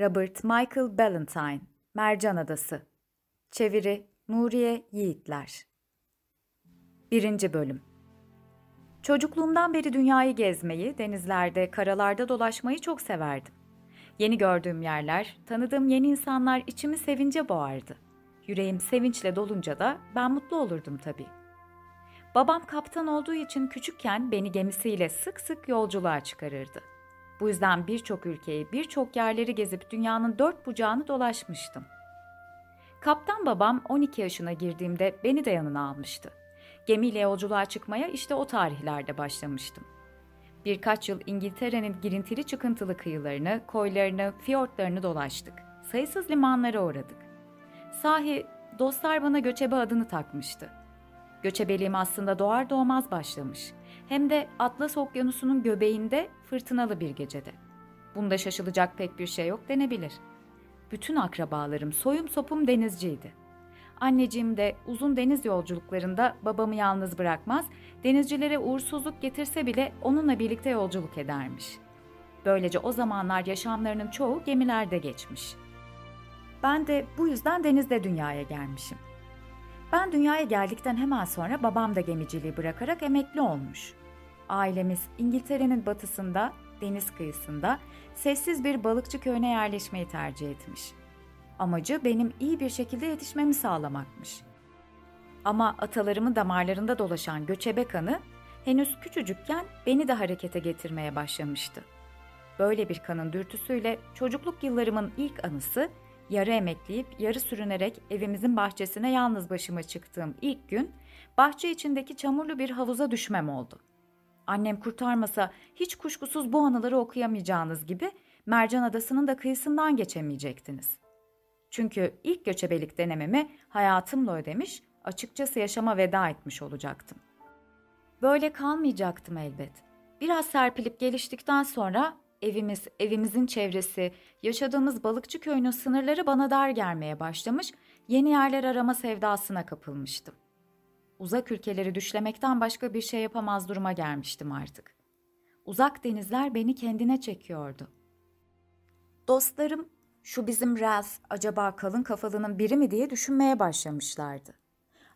Robert Michael Ballantyne, Mercan Adası. Çeviri Nuriye Yiğitler. 1. Bölüm Çocukluğumdan beri dünyayı gezmeyi, denizlerde, karalarda dolaşmayı çok severdim. Yeni gördüğüm yerler, tanıdığım yeni insanlar içimi sevince boğardı. Yüreğim sevinçle dolunca da ben mutlu olurdum tabii. Babam kaptan olduğu için küçükken beni gemisiyle sık sık yolculuğa çıkarırdı. Bu yüzden birçok ülkeyi, birçok yerleri gezip dünyanın dört bucağını dolaşmıştım. Kaptan babam 12 yaşına girdiğimde beni de yanına almıştı. Gemiyle yolculuğa çıkmaya işte o tarihlerde başlamıştım. Birkaç yıl İngiltere'nin girintili çıkıntılı kıyılarını, koylarını, fiyortlarını dolaştık. Sayısız limanlara uğradık. Sahi dostlar bana göçebe adını takmıştı. Göçebeliğim aslında doğar doğmaz başlamış. Hem de Atlas Okyanusu'nun göbeğinde fırtınalı bir gecede. Bunda şaşılacak pek bir şey yok denebilir. Bütün akrabalarım soyum sopum denizciydi. Anneciğim de uzun deniz yolculuklarında babamı yalnız bırakmaz, denizcilere uğursuzluk getirse bile onunla birlikte yolculuk edermiş. Böylece o zamanlar yaşamlarının çoğu gemilerde geçmiş. Ben de bu yüzden denizde dünyaya gelmişim. Ben dünyaya geldikten hemen sonra babam da gemiciliği bırakarak emekli olmuş. Ailemiz İngiltere'nin batısında, deniz kıyısında sessiz bir balıkçı köyüne yerleşmeyi tercih etmiş. Amacı benim iyi bir şekilde yetişmemi sağlamakmış. Ama atalarımın damarlarında dolaşan göçebe kanı henüz küçücükken beni de harekete getirmeye başlamıştı. Böyle bir kanın dürtüsüyle çocukluk yıllarımın ilk anısı yarı emekleyip yarı sürünerek evimizin bahçesine yalnız başıma çıktığım ilk gün bahçe içindeki çamurlu bir havuza düşmem oldu. Annem kurtarmasa hiç kuşkusuz bu anıları okuyamayacağınız gibi Mercan Adası'nın da kıyısından geçemeyecektiniz. Çünkü ilk göçebelik denememi hayatımla ödemiş, açıkçası yaşama veda etmiş olacaktım. Böyle kalmayacaktım elbet. Biraz serpilip geliştikten sonra evimiz, evimizin çevresi, yaşadığımız balıkçı köyünün sınırları bana dar gelmeye başlamış, yeni yerler arama sevdasına kapılmıştım. Uzak ülkeleri düşlemekten başka bir şey yapamaz duruma gelmiştim artık. Uzak denizler beni kendine çekiyordu. Dostlarım, şu bizim Ralph acaba kalın kafalının biri mi diye düşünmeye başlamışlardı.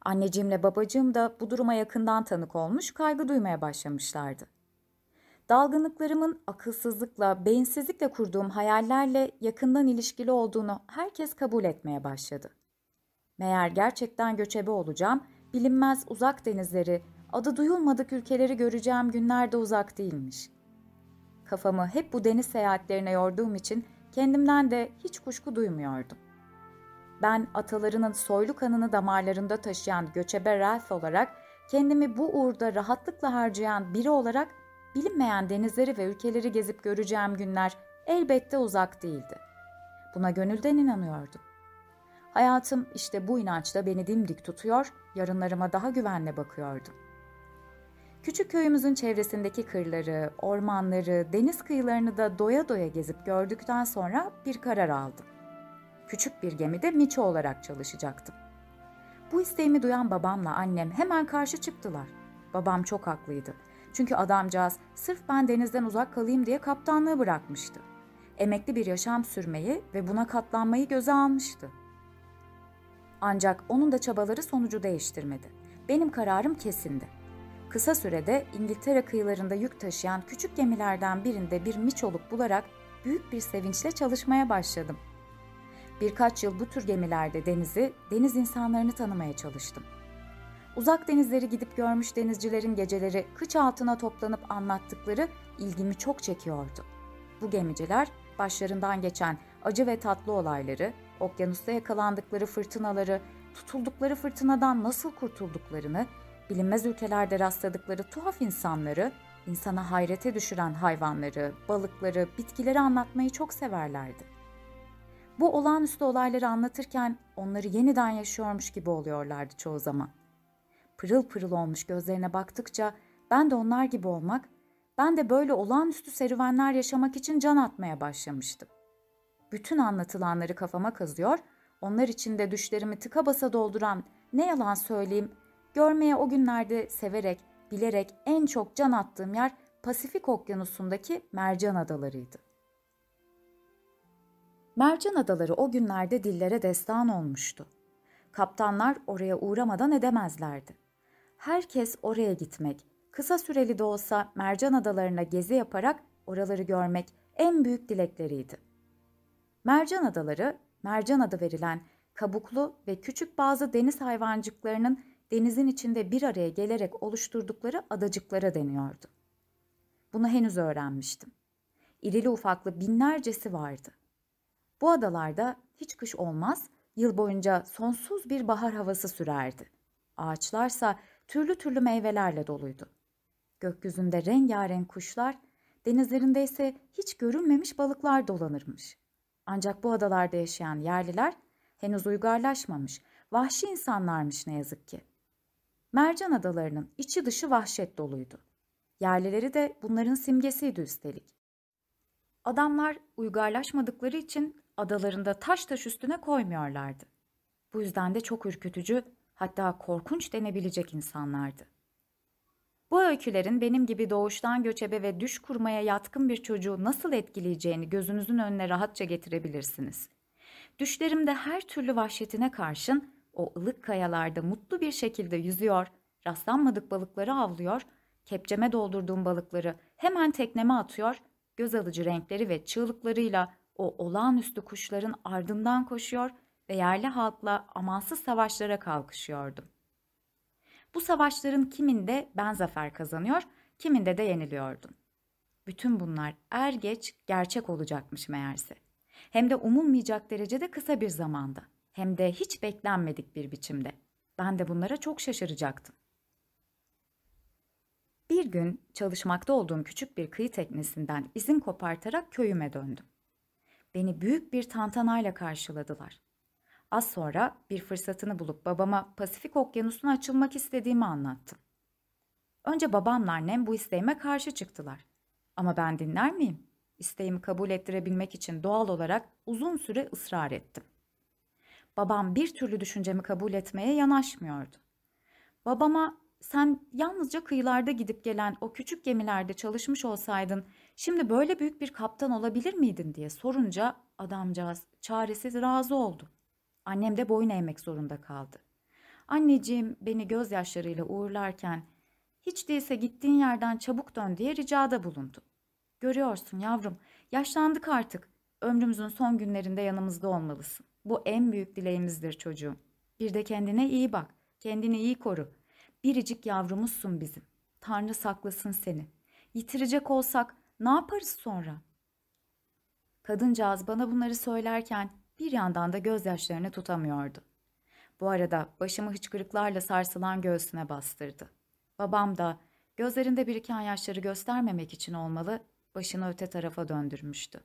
Anneciğimle babacığım da bu duruma yakından tanık olmuş, kaygı duymaya başlamışlardı. Dalgınlıklarımın akılsızlıkla, beyinsizlikle kurduğum hayallerle yakından ilişkili olduğunu herkes kabul etmeye başladı. Meğer gerçekten göçebe olacağım, bilinmez uzak denizleri, adı duyulmadık ülkeleri göreceğim günler de uzak değilmiş. Kafamı hep bu deniz seyahatlerine yorduğum için kendimden de hiç kuşku duymuyordum. Ben atalarının soylu kanını damarlarında taşıyan göçebe Ralph olarak kendimi bu uğurda rahatlıkla harcayan biri olarak bilinmeyen denizleri ve ülkeleri gezip göreceğim günler elbette uzak değildi. Buna gönülden inanıyordum. Hayatım işte bu inançla beni dimdik tutuyor, yarınlarıma daha güvenle bakıyordum. Küçük köyümüzün çevresindeki kırları, ormanları, deniz kıyılarını da doya doya gezip gördükten sonra bir karar aldım. Küçük bir gemide miço olarak çalışacaktım. Bu isteğimi duyan babamla annem hemen karşı çıktılar. Babam çok haklıydı. Çünkü adamcağız sırf ben denizden uzak kalayım diye kaptanlığı bırakmıştı. Emekli bir yaşam sürmeyi ve buna katlanmayı göze almıştı. Ancak onun da çabaları sonucu değiştirmedi. Benim kararım kesindi. Kısa sürede İngiltere kıyılarında yük taşıyan küçük gemilerden birinde bir miçoluk bularak büyük bir sevinçle çalışmaya başladım. Birkaç yıl bu tür gemilerde denizi, deniz insanlarını tanımaya çalıştım. Uzak denizleri gidip görmüş denizcilerin geceleri kıç altına toplanıp anlattıkları ilgimi çok çekiyordu. Bu gemiciler başlarından geçen acı ve tatlı olayları, okyanusta yakalandıkları fırtınaları, tutuldukları fırtınadan nasıl kurtulduklarını, bilinmez ülkelerde rastladıkları tuhaf insanları, insana hayrete düşüren hayvanları, balıkları, bitkileri anlatmayı çok severlerdi. Bu olağanüstü olayları anlatırken onları yeniden yaşıyormuş gibi oluyorlardı çoğu zaman pırıl pırıl olmuş gözlerine baktıkça ben de onlar gibi olmak, ben de böyle olağanüstü serüvenler yaşamak için can atmaya başlamıştım. Bütün anlatılanları kafama kazıyor, onlar içinde düşlerimi tıka basa dolduran ne yalan söyleyeyim, görmeye o günlerde severek, bilerek en çok can attığım yer Pasifik Okyanusu'ndaki Mercan Adalarıydı. Mercan adaları o günlerde dillere destan olmuştu. Kaptanlar oraya uğramadan edemezlerdi. Herkes oraya gitmek, kısa süreli de olsa mercan adalarına gezi yaparak oraları görmek en büyük dilekleriydi. Mercan adaları, mercan adı verilen kabuklu ve küçük bazı deniz hayvancıklarının denizin içinde bir araya gelerek oluşturdukları adacıklara deniyordu. Bunu henüz öğrenmiştim. İrili ufaklı binlercesi vardı. Bu adalarda hiç kış olmaz, yıl boyunca sonsuz bir bahar havası sürerdi. Ağaçlarsa türlü türlü meyvelerle doluydu. Gökyüzünde rengarenk kuşlar, denizlerinde ise hiç görülmemiş balıklar dolanırmış. Ancak bu adalarda yaşayan yerliler henüz uygarlaşmamış, vahşi insanlarmış ne yazık ki. Mercan adalarının içi dışı vahşet doluydu. Yerlileri de bunların simgesiydi üstelik. Adamlar uygarlaşmadıkları için adalarında taş taş üstüne koymuyorlardı. Bu yüzden de çok ürkütücü, hatta korkunç denebilecek insanlardı. Bu öykülerin benim gibi doğuştan göçebe ve düş kurmaya yatkın bir çocuğu nasıl etkileyeceğini gözünüzün önüne rahatça getirebilirsiniz. Düşlerimde her türlü vahşetine karşın o ılık kayalarda mutlu bir şekilde yüzüyor, rastlanmadık balıkları avlıyor, kepçeme doldurduğum balıkları hemen tekneme atıyor, göz alıcı renkleri ve çığlıklarıyla o olağanüstü kuşların ardından koşuyor ve yerli halkla amansız savaşlara kalkışıyordum. Bu savaşların kiminde ben zafer kazanıyor, kiminde de yeniliyordum. Bütün bunlar er geç gerçek olacakmış meğerse. Hem de umulmayacak derecede kısa bir zamanda. Hem de hiç beklenmedik bir biçimde. Ben de bunlara çok şaşıracaktım. Bir gün çalışmakta olduğum küçük bir kıyı teknesinden izin kopartarak köyüme döndüm. Beni büyük bir tantanayla karşıladılar. Az sonra bir fırsatını bulup babama Pasifik Okyanusu'na açılmak istediğimi anlattım. Önce babamla annem bu isteğime karşı çıktılar. Ama ben dinler miyim? İsteğimi kabul ettirebilmek için doğal olarak uzun süre ısrar ettim. Babam bir türlü düşüncemi kabul etmeye yanaşmıyordu. Babama sen yalnızca kıyılarda gidip gelen o küçük gemilerde çalışmış olsaydın şimdi böyle büyük bir kaptan olabilir miydin diye sorunca adamcağız çaresiz razı oldu. Annem de boyun eğmek zorunda kaldı. Anneciğim beni gözyaşlarıyla uğurlarken hiç değilse gittiğin yerden çabuk dön diye ricada bulundu. Görüyorsun yavrum yaşlandık artık. Ömrümüzün son günlerinde yanımızda olmalısın. Bu en büyük dileğimizdir çocuğum. Bir de kendine iyi bak. Kendini iyi koru. Biricik yavrumuzsun bizim. Tanrı saklasın seni. Yitirecek olsak ne yaparız sonra? Kadıncağız bana bunları söylerken bir yandan da gözyaşlarını tutamıyordu. Bu arada başımı hıçkırıklarla sarsılan göğsüne bastırdı. Babam da gözlerinde biriken yaşları göstermemek için olmalı başını öte tarafa döndürmüştü.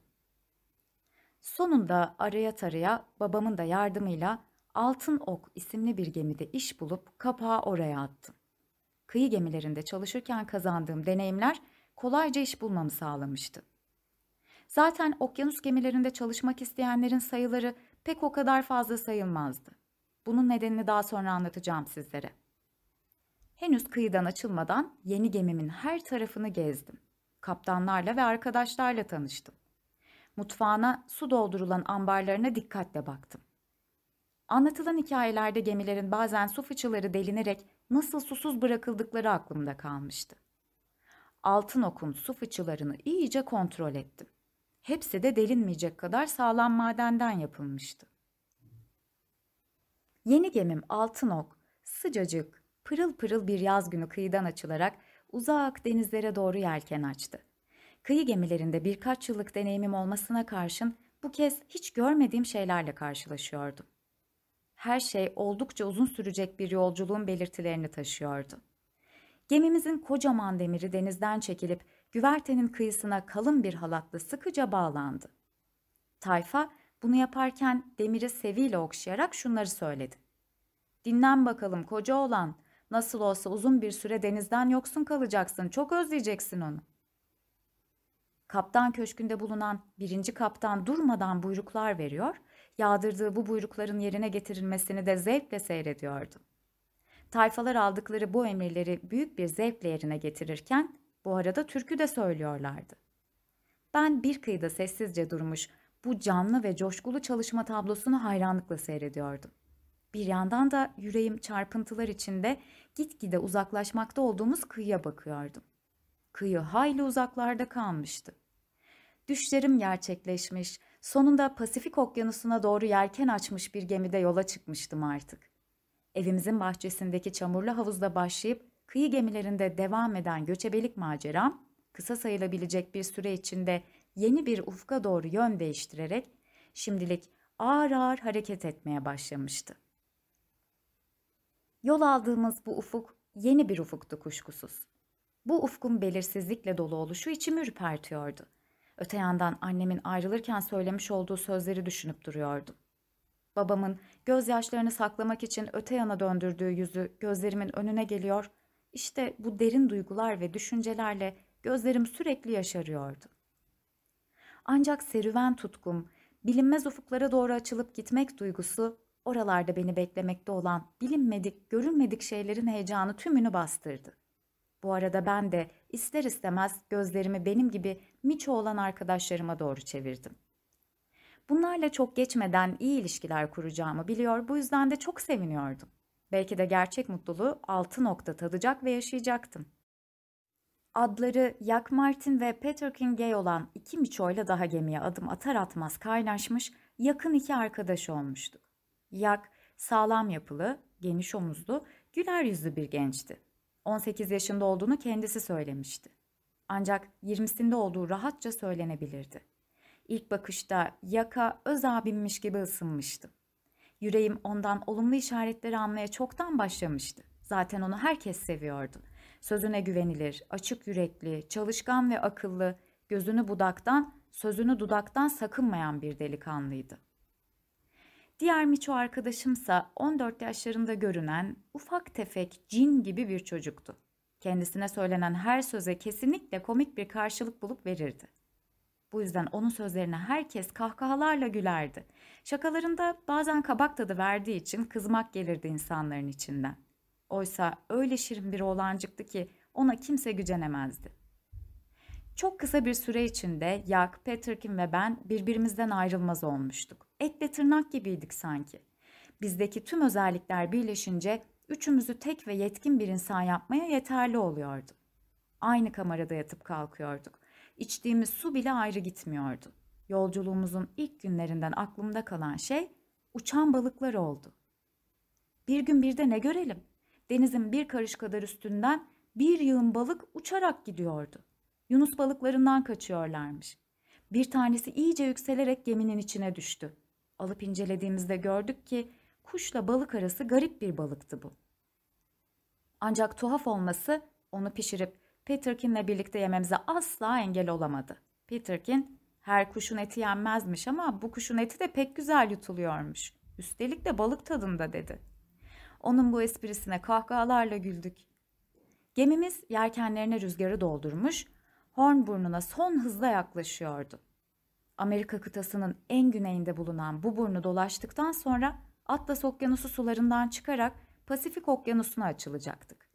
Sonunda araya taraya babamın da yardımıyla Altın Ok isimli bir gemide iş bulup kapağı oraya attım. Kıyı gemilerinde çalışırken kazandığım deneyimler kolayca iş bulmamı sağlamıştı. Zaten okyanus gemilerinde çalışmak isteyenlerin sayıları pek o kadar fazla sayılmazdı. Bunun nedenini daha sonra anlatacağım sizlere. Henüz kıyıdan açılmadan yeni gemimin her tarafını gezdim. Kaptanlarla ve arkadaşlarla tanıştım. Mutfağına su doldurulan ambarlarına dikkatle baktım. Anlatılan hikayelerde gemilerin bazen su fıçıları delinerek nasıl susuz bırakıldıkları aklımda kalmıştı. Altın okun su fıçılarını iyice kontrol ettim. Hepsi de delinmeyecek kadar sağlam madenden yapılmıştı. Yeni gemim Altın Ok, sıcacık, pırıl pırıl bir yaz günü kıyıdan açılarak uzak denizlere doğru yelken açtı. Kıyı gemilerinde birkaç yıllık deneyimim olmasına karşın bu kez hiç görmediğim şeylerle karşılaşıyordum. Her şey oldukça uzun sürecek bir yolculuğun belirtilerini taşıyordu. Gemimizin kocaman demiri denizden çekilip güvertenin kıyısına kalın bir halatla sıkıca bağlandı. Tayfa bunu yaparken demiri seviyle okşayarak şunları söyledi. Dinlen bakalım koca olan, nasıl olsa uzun bir süre denizden yoksun kalacaksın, çok özleyeceksin onu. Kaptan köşkünde bulunan birinci kaptan durmadan buyruklar veriyor, yağdırdığı bu buyrukların yerine getirilmesini de zevkle seyrediyordu. Tayfalar aldıkları bu emirleri büyük bir zevkle yerine getirirken bu arada türkü de söylüyorlardı. Ben bir kıyıda sessizce durmuş, Bu canlı ve coşkulu çalışma tablosunu hayranlıkla seyrediyordum. Bir yandan da yüreğim çarpıntılar içinde gitgide uzaklaşmakta olduğumuz kıyıya bakıyordum. Kıyı hayli uzaklarda kalmıştı. Düşlerim gerçekleşmiş, sonunda Pasifik Okyanusu'na doğru yelken açmış bir gemide yola çıkmıştım artık. Evimizin bahçesindeki çamurlu havuzda başlayıp kıyı gemilerinde devam eden göçebelik maceram, kısa sayılabilecek bir süre içinde yeni bir ufka doğru yön değiştirerek şimdilik ağır ağır hareket etmeye başlamıştı. Yol aldığımız bu ufuk yeni bir ufuktu kuşkusuz. Bu ufkun belirsizlikle dolu oluşu içimi ürpertiyordu. Öte yandan annemin ayrılırken söylemiş olduğu sözleri düşünüp duruyordum. Babamın gözyaşlarını saklamak için öte yana döndürdüğü yüzü gözlerimin önüne geliyor. İşte bu derin duygular ve düşüncelerle gözlerim sürekli yaşarıyordu. Ancak serüven tutkum, bilinmez ufuklara doğru açılıp gitmek duygusu, oralarda beni beklemekte olan bilinmedik, görünmedik şeylerin heyecanı tümünü bastırdı. Bu arada ben de ister istemez gözlerimi benim gibi miço olan arkadaşlarıma doğru çevirdim. Bunlarla çok geçmeden iyi ilişkiler kuracağımı biliyor, bu yüzden de çok seviniyordum. Belki de gerçek mutluluğu altı nokta tadacak ve yaşayacaktım. Adları Yak Martin ve Peter King Gay olan iki miçoyla daha gemiye adım atar atmaz kaynaşmış, yakın iki arkadaş olmuştuk. Yak, sağlam yapılı, geniş omuzlu, güler yüzlü bir gençti. 18 yaşında olduğunu kendisi söylemişti. Ancak 20'sinde olduğu rahatça söylenebilirdi. İlk bakışta yaka öz abimmiş gibi ısınmıştım. Yüreğim ondan olumlu işaretleri almaya çoktan başlamıştı. Zaten onu herkes seviyordu. Sözüne güvenilir, açık yürekli, çalışkan ve akıllı, gözünü budaktan, sözünü dudaktan sakınmayan bir delikanlıydı. Diğer Miço arkadaşımsa 14 yaşlarında görünen ufak tefek cin gibi bir çocuktu. Kendisine söylenen her söze kesinlikle komik bir karşılık bulup verirdi. Bu yüzden onun sözlerine herkes kahkahalarla gülerdi. Şakalarında bazen kabak tadı verdiği için kızmak gelirdi insanların içinden. Oysa öyle şirin bir oğlancıktı ki ona kimse gücenemezdi. Çok kısa bir süre içinde Yak, Peterkin ve ben birbirimizden ayrılmaz olmuştuk. Etle tırnak gibiydik sanki. Bizdeki tüm özellikler birleşince üçümüzü tek ve yetkin bir insan yapmaya yeterli oluyordu. Aynı kamerada yatıp kalkıyorduk. İçtiğimiz su bile ayrı gitmiyordu. Yolculuğumuzun ilk günlerinden aklımda kalan şey uçan balıklar oldu. Bir gün bir de ne görelim? Denizin bir karış kadar üstünden bir yığın balık uçarak gidiyordu. Yunus balıklarından kaçıyorlarmış. Bir tanesi iyice yükselerek geminin içine düştü. Alıp incelediğimizde gördük ki kuşla balık arası garip bir balıktı bu. Ancak tuhaf olması onu pişirip Peterkin'le birlikte yememize asla engel olamadı. Peterkin, her kuşun eti yenmezmiş ama bu kuşun eti de pek güzel yutuluyormuş. Üstelik de balık tadında dedi. Onun bu esprisine kahkahalarla güldük. Gemimiz yelkenlerine rüzgarı doldurmuş, Horn burnuna son hızla yaklaşıyordu. Amerika kıtasının en güneyinde bulunan bu burnu dolaştıktan sonra Atlas Okyanusu sularından çıkarak Pasifik Okyanusu'na açılacaktık.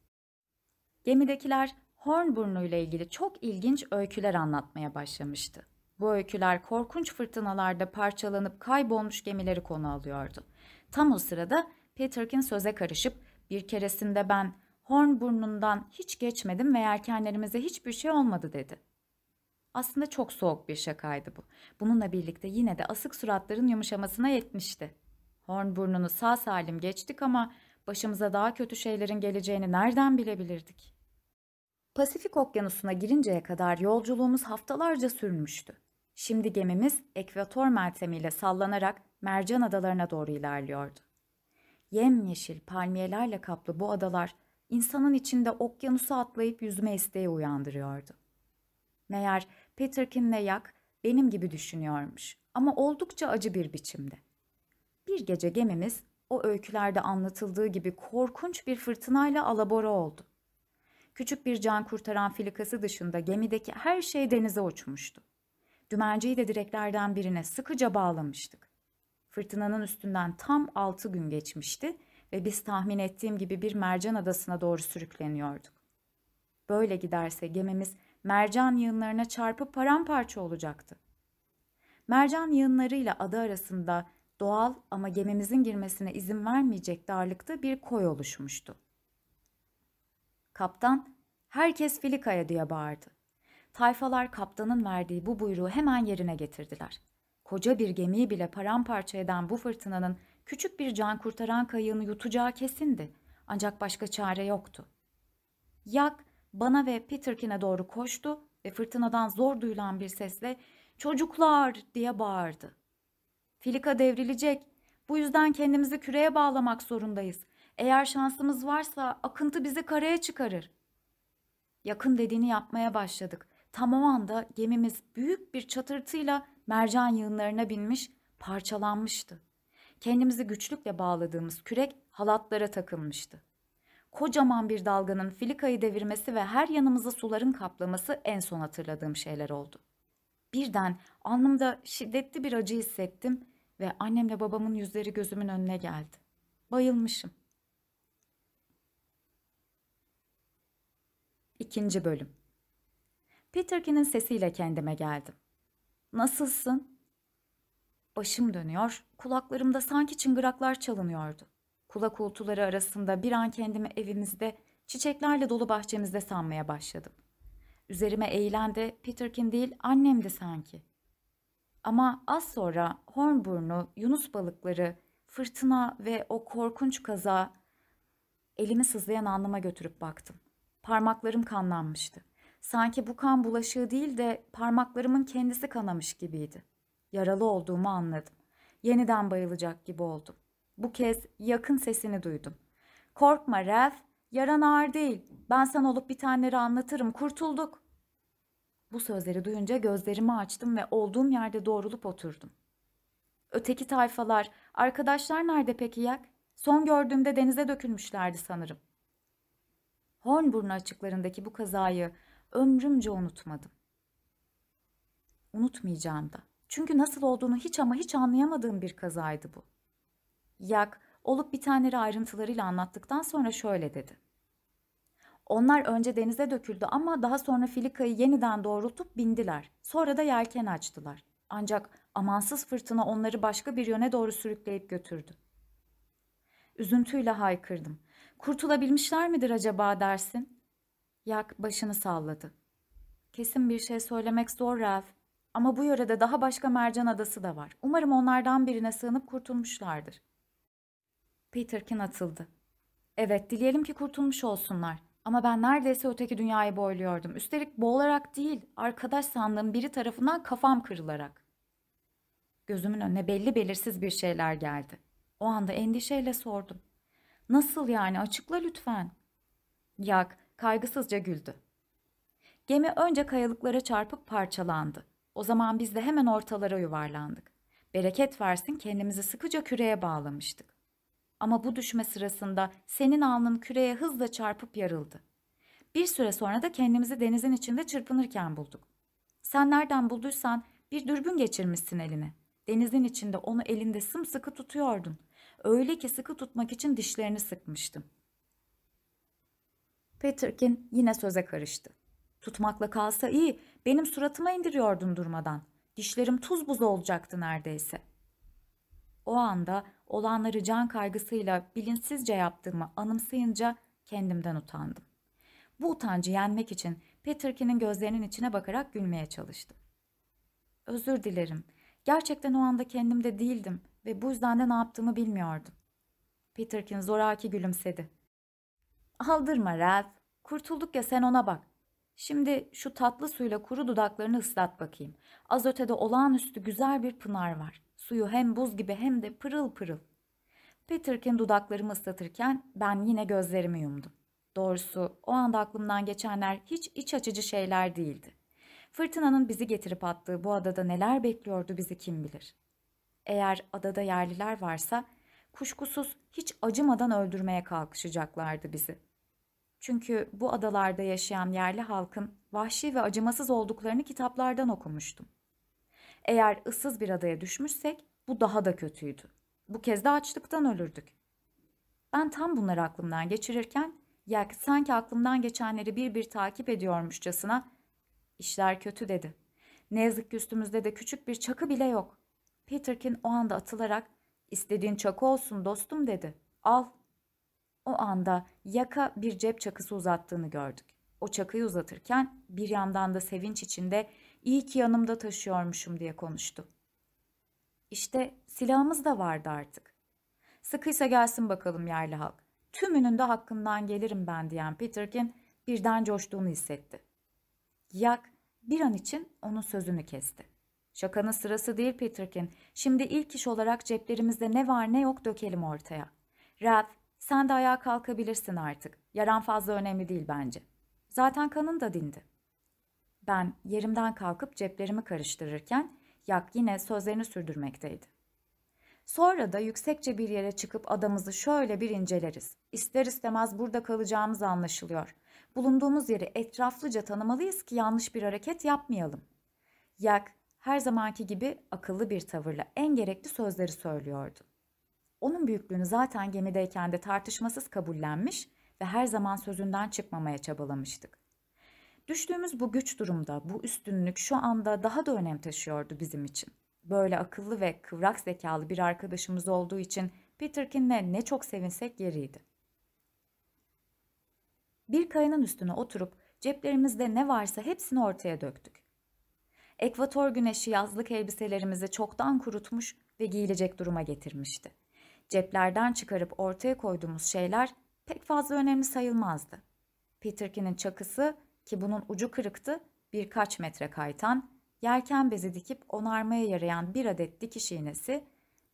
Gemidekiler Horn burnu ile ilgili çok ilginç öyküler anlatmaya başlamıştı. Bu öyküler korkunç fırtınalarda parçalanıp kaybolmuş gemileri konu alıyordu. Tam o sırada Peterkin söze karışıp bir keresinde ben Horn burnundan hiç geçmedim ve yelkenlerimize hiçbir şey olmadı dedi. Aslında çok soğuk bir şakaydı bu. Bununla birlikte yine de asık suratların yumuşamasına yetmişti. Horn burnunu sağ salim geçtik ama başımıza daha kötü şeylerin geleceğini nereden bilebilirdik? Pasifik Okyanusu'na girinceye kadar yolculuğumuz haftalarca sürmüştü. Şimdi gemimiz ekvator meltemiyle sallanarak Mercan Adalarına doğru ilerliyordu. Yemyeşil palmiyelerle kaplı bu adalar insanın içinde okyanusu atlayıp yüzme isteği uyandırıyordu. Meğer Peterkin ve Yak benim gibi düşünüyormuş ama oldukça acı bir biçimde. Bir gece gemimiz o öykülerde anlatıldığı gibi korkunç bir fırtınayla alabora oldu. Küçük bir can kurtaran filikası dışında gemideki her şey denize uçmuştu. Dümenciyi de direklerden birine sıkıca bağlamıştık. Fırtınanın üstünden tam altı gün geçmişti ve biz tahmin ettiğim gibi bir mercan adasına doğru sürükleniyorduk. Böyle giderse gemimiz mercan yığınlarına çarpıp paramparça olacaktı. mercan yığınlarıyla ada arasında doğal ama gemimizin girmesine izin vermeyecek darlıkta bir koy oluşmuştu. Kaptan, herkes filikaya diye bağırdı. Tayfalar kaptanın verdiği bu buyruğu hemen yerine getirdiler. Koca bir gemiyi bile paramparça eden bu fırtınanın küçük bir can kurtaran kayığını yutacağı kesindi. Ancak başka çare yoktu. Yak bana ve Peterkin'e doğru koştu ve fırtınadan zor duyulan bir sesle "Çocuklar!" diye bağırdı. Filika devrilecek. Bu yüzden kendimizi küreye bağlamak zorundayız. Eğer şansımız varsa akıntı bizi karaya çıkarır. Yakın dediğini yapmaya başladık. Tam o anda gemimiz büyük bir çatırtıyla mercan yığınlarına binmiş, parçalanmıştı. Kendimizi güçlükle bağladığımız kürek halatlara takılmıştı. Kocaman bir dalganın filikayı devirmesi ve her yanımızı suların kaplaması en son hatırladığım şeyler oldu. Birden alnımda şiddetli bir acı hissettim ve annemle babamın yüzleri gözümün önüne geldi. Bayılmışım. İkinci bölüm Peterkin'in sesiyle kendime geldim. Nasılsın? Başım dönüyor, kulaklarımda sanki çıngıraklar çalınıyordu. Kulak ultuları arasında bir an kendimi evimizde, çiçeklerle dolu bahçemizde sanmaya başladım. Üzerime eğilen de Peterkin değil annemdi sanki. Ama az sonra hornburnu, yunus balıkları, fırtına ve o korkunç kaza elimi sızlayan anlama götürüp baktım. Parmaklarım kanlanmıştı. Sanki bu kan bulaşığı değil de parmaklarımın kendisi kanamış gibiydi. Yaralı olduğumu anladım. Yeniden bayılacak gibi oldum. Bu kez yakın sesini duydum. Korkma Ralph, yaran ağır değil. Ben sana olup bitenleri anlatırım, kurtulduk. Bu sözleri duyunca gözlerimi açtım ve olduğum yerde doğrulup oturdum. Öteki tayfalar, arkadaşlar nerede peki yak? Son gördüğümde denize dökülmüşlerdi sanırım. Hornburnu açıklarındaki bu kazayı ömrümce unutmadım. Unutmayacağım da. Çünkü nasıl olduğunu hiç ama hiç anlayamadığım bir kazaydı bu. Yak, olup bitenleri ayrıntılarıyla anlattıktan sonra şöyle dedi. Onlar önce denize döküldü ama daha sonra filikayı yeniden doğrultup bindiler. Sonra da yelken açtılar. Ancak amansız fırtına onları başka bir yöne doğru sürükleyip götürdü. Üzüntüyle haykırdım. Kurtulabilmişler midir acaba dersin? Yak başını salladı. Kesin bir şey söylemek zor Ralph. Ama bu yörede daha başka mercan adası da var. Umarım onlardan birine sığınıp kurtulmuşlardır. Peterkin atıldı. Evet, dileyelim ki kurtulmuş olsunlar. Ama ben neredeyse öteki dünyayı boyluyordum. Üstelik boğularak değil, arkadaş sandığım biri tarafından kafam kırılarak. Gözümün önüne belli belirsiz bir şeyler geldi. O anda endişeyle sordum. Nasıl yani? Açıkla lütfen. Yak kaygısızca güldü. Gemi önce kayalıklara çarpıp parçalandı. O zaman biz de hemen ortalara yuvarlandık. Bereket versin kendimizi sıkıca küreye bağlamıştık. Ama bu düşme sırasında senin alnın küreye hızla çarpıp yarıldı. Bir süre sonra da kendimizi denizin içinde çırpınırken bulduk. Sen nereden bulduysan bir dürbün geçirmişsin eline. Denizin içinde onu elinde sımsıkı tutuyordun. Öyle ki sıkı tutmak için dişlerini sıkmıştım. Peterkin yine söze karıştı. Tutmakla kalsa iyi, benim suratıma indiriyordun durmadan. Dişlerim tuz buz olacaktı neredeyse. O anda olanları can kaygısıyla bilinçsizce yaptığımı anımsayınca kendimden utandım. Bu utancı yenmek için Peterkin'in gözlerinin içine bakarak gülmeye çalıştım. Özür dilerim. Gerçekten o anda kendimde değildim ve bu yüzden de ne yaptığımı bilmiyordum. Peterkin zoraki gülümsedi. Aldırma Ralph. Kurtulduk ya sen ona bak. Şimdi şu tatlı suyla kuru dudaklarını ıslat bakayım. Az ötede olağanüstü güzel bir pınar var. Suyu hem buz gibi hem de pırıl pırıl. Peterkin dudaklarımı ıslatırken ben yine gözlerimi yumdum. Doğrusu o anda aklımdan geçenler hiç iç açıcı şeyler değildi. Fırtınanın bizi getirip attığı bu adada neler bekliyordu bizi kim bilir. Eğer adada yerliler varsa kuşkusuz hiç acımadan öldürmeye kalkışacaklardı bizi. Çünkü bu adalarda yaşayan yerli halkın vahşi ve acımasız olduklarını kitaplardan okumuştum. Eğer ıssız bir adaya düşmüşsek bu daha da kötüydü. Bu kez de açlıktan ölürdük. Ben tam bunları aklımdan geçirirken Yak sanki aklımdan geçenleri bir bir takip ediyormuşçasına işler kötü dedi. Ne yazık ki üstümüzde de küçük bir çakı bile yok. Peterkin o anda atılarak istediğin çakı olsun dostum dedi. Al. O anda yaka bir cep çakısı uzattığını gördük. O çakıyı uzatırken bir yandan da sevinç içinde iyi ki yanımda taşıyormuşum diye konuştu. İşte silahımız da vardı artık. Sıkıysa gelsin bakalım yerli halk. Tümünün de hakkından gelirim ben diyen Peterkin birden coştuğunu hissetti. Yak bir an için onun sözünü kesti. Şakanın sırası değil Peterkin. Şimdi ilk iş olarak ceplerimizde ne var ne yok dökelim ortaya. Ralph sen de ayağa kalkabilirsin artık. Yaran fazla önemli değil bence. Zaten kanın da dindi. Ben yerimden kalkıp ceplerimi karıştırırken Yak yine sözlerini sürdürmekteydi. Sonra da yüksekçe bir yere çıkıp adamızı şöyle bir inceleriz. İster istemez burada kalacağımız anlaşılıyor. Bulunduğumuz yeri etraflıca tanımalıyız ki yanlış bir hareket yapmayalım. Yak her zamanki gibi akıllı bir tavırla en gerekli sözleri söylüyordu. Onun büyüklüğünü zaten gemideyken de tartışmasız kabullenmiş ve her zaman sözünden çıkmamaya çabalamıştık. Düştüğümüz bu güç durumda bu üstünlük şu anda daha da önem taşıyordu bizim için. Böyle akıllı ve kıvrak zekalı bir arkadaşımız olduğu için Peterkin'le ne çok sevinsek yeriydi. Bir kayanın üstüne oturup ceplerimizde ne varsa hepsini ortaya döktük. Ekvator güneşi yazlık elbiselerimizi çoktan kurutmuş ve giyilecek duruma getirmişti. Ceplerden çıkarıp ortaya koyduğumuz şeyler pek fazla önemli sayılmazdı. Peterkin'in çakısı ki bunun ucu kırıktı, birkaç metre kaytan, yelken bezi dikip onarmaya yarayan bir adet dikiş iğnesi,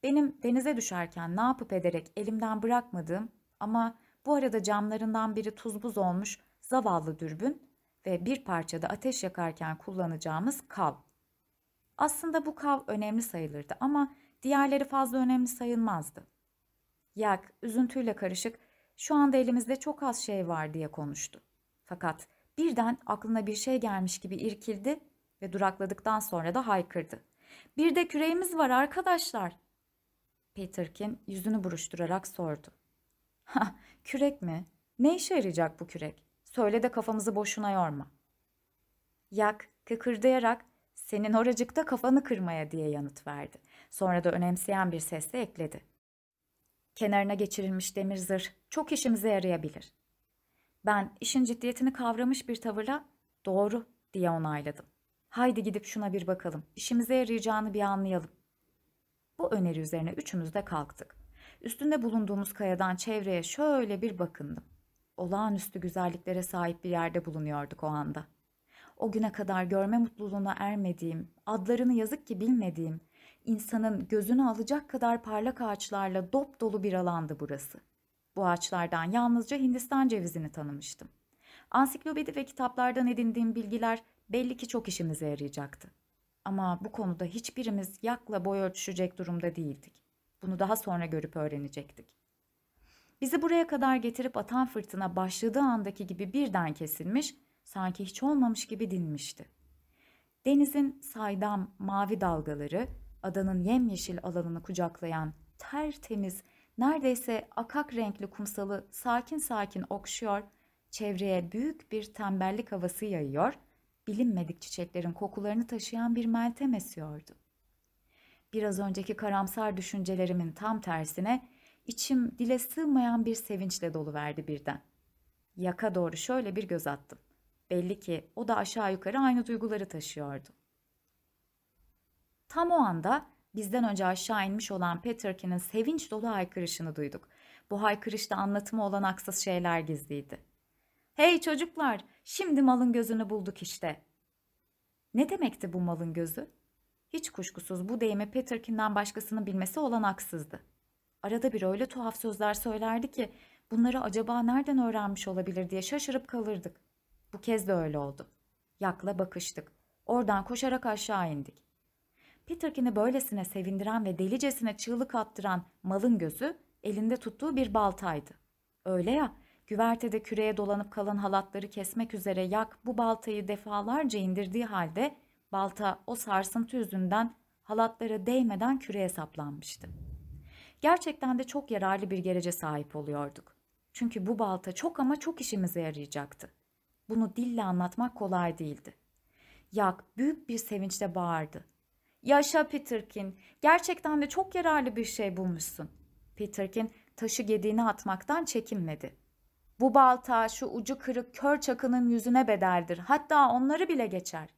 benim denize düşerken ne yapıp ederek elimden bırakmadığım ama bu arada camlarından biri tuz buz olmuş zavallı dürbün ve bir parçada ateş yakarken kullanacağımız kav. Aslında bu kav önemli sayılırdı ama diğerleri fazla önemli sayılmazdı. Yak üzüntüyle karışık şu anda elimizde çok az şey var diye konuştu. Fakat birden aklına bir şey gelmiş gibi irkildi ve durakladıktan sonra da haykırdı. Bir de küreğimiz var arkadaşlar. Peterkin yüzünü buruşturarak sordu. Ha, kürek mi? Ne işe yarayacak bu kürek? Söyle de kafamızı boşuna yorma. Yak kıkırdayarak senin oracıkta kafanı kırmaya diye yanıt verdi. Sonra da önemseyen bir sesle ekledi. Kenarına geçirilmiş demir zırh çok işimize yarayabilir. Ben işin ciddiyetini kavramış bir tavırla doğru diye onayladım. Haydi gidip şuna bir bakalım. İşimize yarayacağını bir anlayalım. Bu öneri üzerine üçümüz de kalktık. Üstünde bulunduğumuz kayadan çevreye şöyle bir bakındım. Olağanüstü güzelliklere sahip bir yerde bulunuyorduk o anda. O güne kadar görme mutluluğuna ermediğim, adlarını yazık ki bilmediğim, insanın gözünü alacak kadar parlak ağaçlarla dop dolu bir alandı burası. Bu ağaçlardan yalnızca Hindistan cevizini tanımıştım. Ansiklopedi ve kitaplardan edindiğim bilgiler belli ki çok işimize yarayacaktı. Ama bu konuda hiçbirimiz yakla boy ölçüşecek durumda değildik. Bunu daha sonra görüp öğrenecektik. Bizi buraya kadar getirip atan fırtına başladığı andaki gibi birden kesilmiş, sanki hiç olmamış gibi dinmişti. Denizin saydam mavi dalgaları, adanın yemyeşil alanını kucaklayan tertemiz, neredeyse akak renkli kumsalı sakin sakin okşuyor, çevreye büyük bir tembellik havası yayıyor, bilinmedik çiçeklerin kokularını taşıyan bir meltem esiyordu. Biraz önceki karamsar düşüncelerimin tam tersine içim dile sığmayan bir sevinçle doluverdi birden. Yaka doğru şöyle bir göz attım. Belli ki o da aşağı yukarı aynı duyguları taşıyordu. Tam o anda bizden önce aşağı inmiş olan Peterkin'in sevinç dolu haykırışını duyduk. Bu haykırışta anlatımı olan aksız şeyler gizliydi. Hey çocuklar, şimdi malın gözünü bulduk işte. Ne demekti bu malın gözü? Hiç kuşkusuz bu deyimi Peterkin'den başkasının bilmesi olanaksızdı. Arada bir öyle tuhaf sözler söylerdi ki bunları acaba nereden öğrenmiş olabilir diye şaşırıp kalırdık. Bu kez de öyle oldu. Yakla bakıştık. Oradan koşarak aşağı indik. Peterkin'i böylesine sevindiren ve delicesine çığlık attıran malın gözü elinde tuttuğu bir baltaydı. Öyle ya, güvertede küreye dolanıp kalan halatları kesmek üzere yak bu baltayı defalarca indirdiği halde balta o sarsıntı yüzünden halatlara değmeden küreye saplanmıştı. Gerçekten de çok yararlı bir gerece sahip oluyorduk. Çünkü bu balta çok ama çok işimize yarayacaktı. Bunu dille anlatmak kolay değildi. Yak büyük bir sevinçle bağırdı. Yaşa Peterkin, gerçekten de çok yararlı bir şey bulmuşsun. Peterkin taşı gediğini atmaktan çekinmedi. Bu balta şu ucu kırık kör çakının yüzüne bedeldir. Hatta onları bile geçer.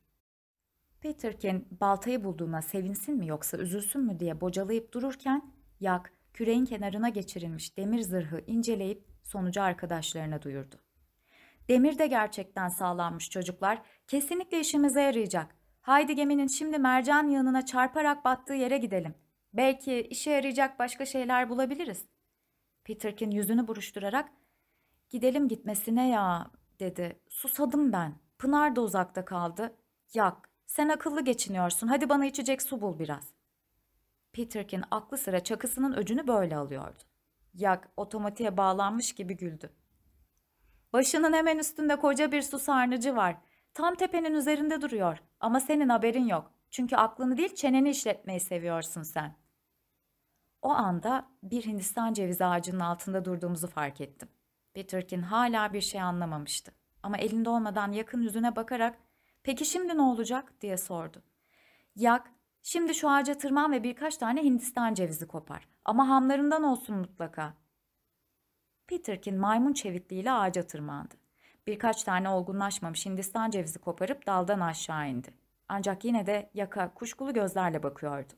Peterkin baltayı bulduğuna sevinsin mi yoksa üzülsün mü diye bocalayıp dururken Yak küreğin kenarına geçirilmiş demir zırhı inceleyip sonucu arkadaşlarına duyurdu. Demir de gerçekten sağlanmış çocuklar. Kesinlikle işimize yarayacak. Haydi geminin şimdi mercan yığınına çarparak battığı yere gidelim. Belki işe yarayacak başka şeyler bulabiliriz. Peterkin yüzünü buruşturarak gidelim gitmesine ya dedi. Susadım ben. Pınar da uzakta kaldı. Yak sen akıllı geçiniyorsun. Hadi bana içecek su bul biraz. Peterkin aklı sıra çakısının öcünü böyle alıyordu. Yak otomatiğe bağlanmış gibi güldü. Başının hemen üstünde koca bir su sarnıcı var. Tam tepenin üzerinde duruyor. Ama senin haberin yok. Çünkü aklını değil çeneni işletmeyi seviyorsun sen. O anda bir Hindistan cevizi ağacının altında durduğumuzu fark ettim. Peterkin hala bir şey anlamamıştı. Ama elinde olmadan yakın yüzüne bakarak ''Peki şimdi ne olacak?'' diye sordu. Yak, şimdi şu ağaca tırman ve birkaç tane Hindistan cevizi kopar. Ama hamlarından olsun mutlaka. Peterkin maymun çevikliğiyle ağaca tırmandı. Birkaç tane olgunlaşmamış Hindistan cevizi koparıp daldan aşağı indi. Ancak yine de yaka kuşkulu gözlerle bakıyordu.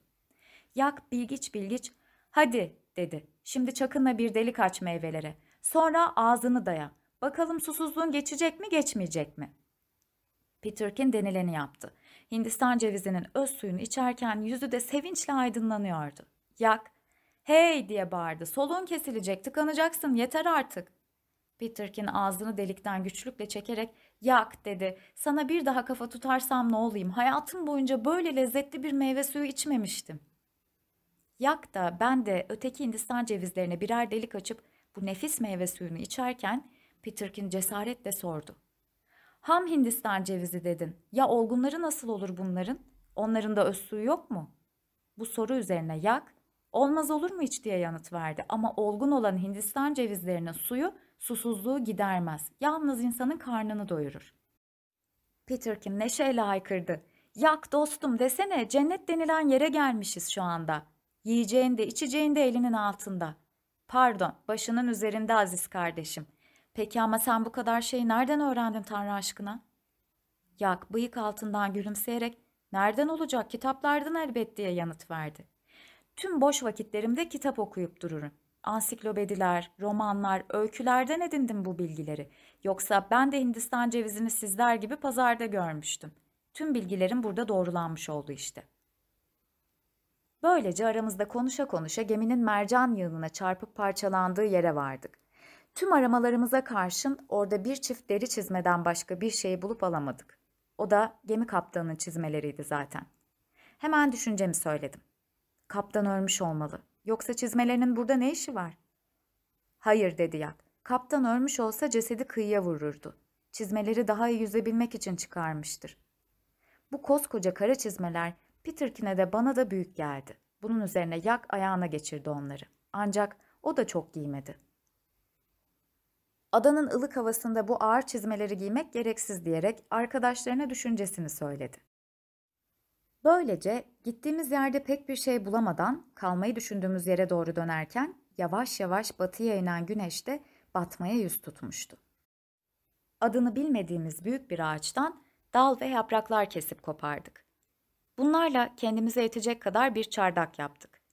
Yak bilgiç bilgiç hadi dedi. Şimdi çakınla bir delik aç meyvelere. Sonra ağzını daya. Bakalım susuzluğun geçecek mi geçmeyecek mi? Peterkin denileni yaptı. Hindistan cevizinin öz suyunu içerken yüzü de sevinçle aydınlanıyordu. Yak, hey diye bağırdı. Soluğun kesilecek, tıkanacaksın, yeter artık. Peterkin ağzını delikten güçlükle çekerek yak dedi. Sana bir daha kafa tutarsam ne olayım? Hayatım boyunca böyle lezzetli bir meyve suyu içmemiştim. Yak da ben de öteki Hindistan cevizlerine birer delik açıp bu nefis meyve suyunu içerken Peterkin cesaretle sordu. Ham Hindistan cevizi dedin. Ya olgunları nasıl olur bunların? Onların da öz suyu yok mu? Bu soru üzerine yak, olmaz olur mu hiç diye yanıt verdi. Ama olgun olan Hindistan cevizlerinin suyu susuzluğu gidermez. Yalnız insanın karnını doyurur. Peterkin neşeyle haykırdı. Yak dostum desene cennet denilen yere gelmişiz şu anda. Yiyeceğin de içeceğin de elinin altında. Pardon başının üzerinde aziz kardeşim. Peki ama sen bu kadar şeyi nereden öğrendin Tanrı aşkına? Yak bıyık altından gülümseyerek nereden olacak kitaplardan elbet diye yanıt verdi. Tüm boş vakitlerimde kitap okuyup dururum. Ansiklopediler, romanlar, öykülerden edindim bu bilgileri. Yoksa ben de Hindistan cevizini sizler gibi pazarda görmüştüm. Tüm bilgilerim burada doğrulanmış oldu işte. Böylece aramızda konuşa konuşa geminin mercan yığınına çarpıp parçalandığı yere vardık. Tüm aramalarımıza karşın orada bir çift deri çizmeden başka bir şey bulup alamadık. O da gemi kaptanının çizmeleriydi zaten. Hemen düşüncemi söyledim. Kaptan ölmüş olmalı. Yoksa çizmelerinin burada ne işi var? Hayır dedi Yak. Kaptan ölmüş olsa cesedi kıyıya vururdu. Çizmeleri daha iyi yüzebilmek için çıkarmıştır. Bu koskoca kara çizmeler Peterkin'e de bana da büyük geldi. Bunun üzerine Yak ayağına geçirdi onları. Ancak o da çok giymedi. Adanın ılık havasında bu ağır çizmeleri giymek gereksiz diyerek arkadaşlarına düşüncesini söyledi. Böylece gittiğimiz yerde pek bir şey bulamadan kalmayı düşündüğümüz yere doğru dönerken yavaş yavaş batıya inen güneş de batmaya yüz tutmuştu. Adını bilmediğimiz büyük bir ağaçtan dal ve yapraklar kesip kopardık. Bunlarla kendimize yetecek kadar bir çardak yaptık.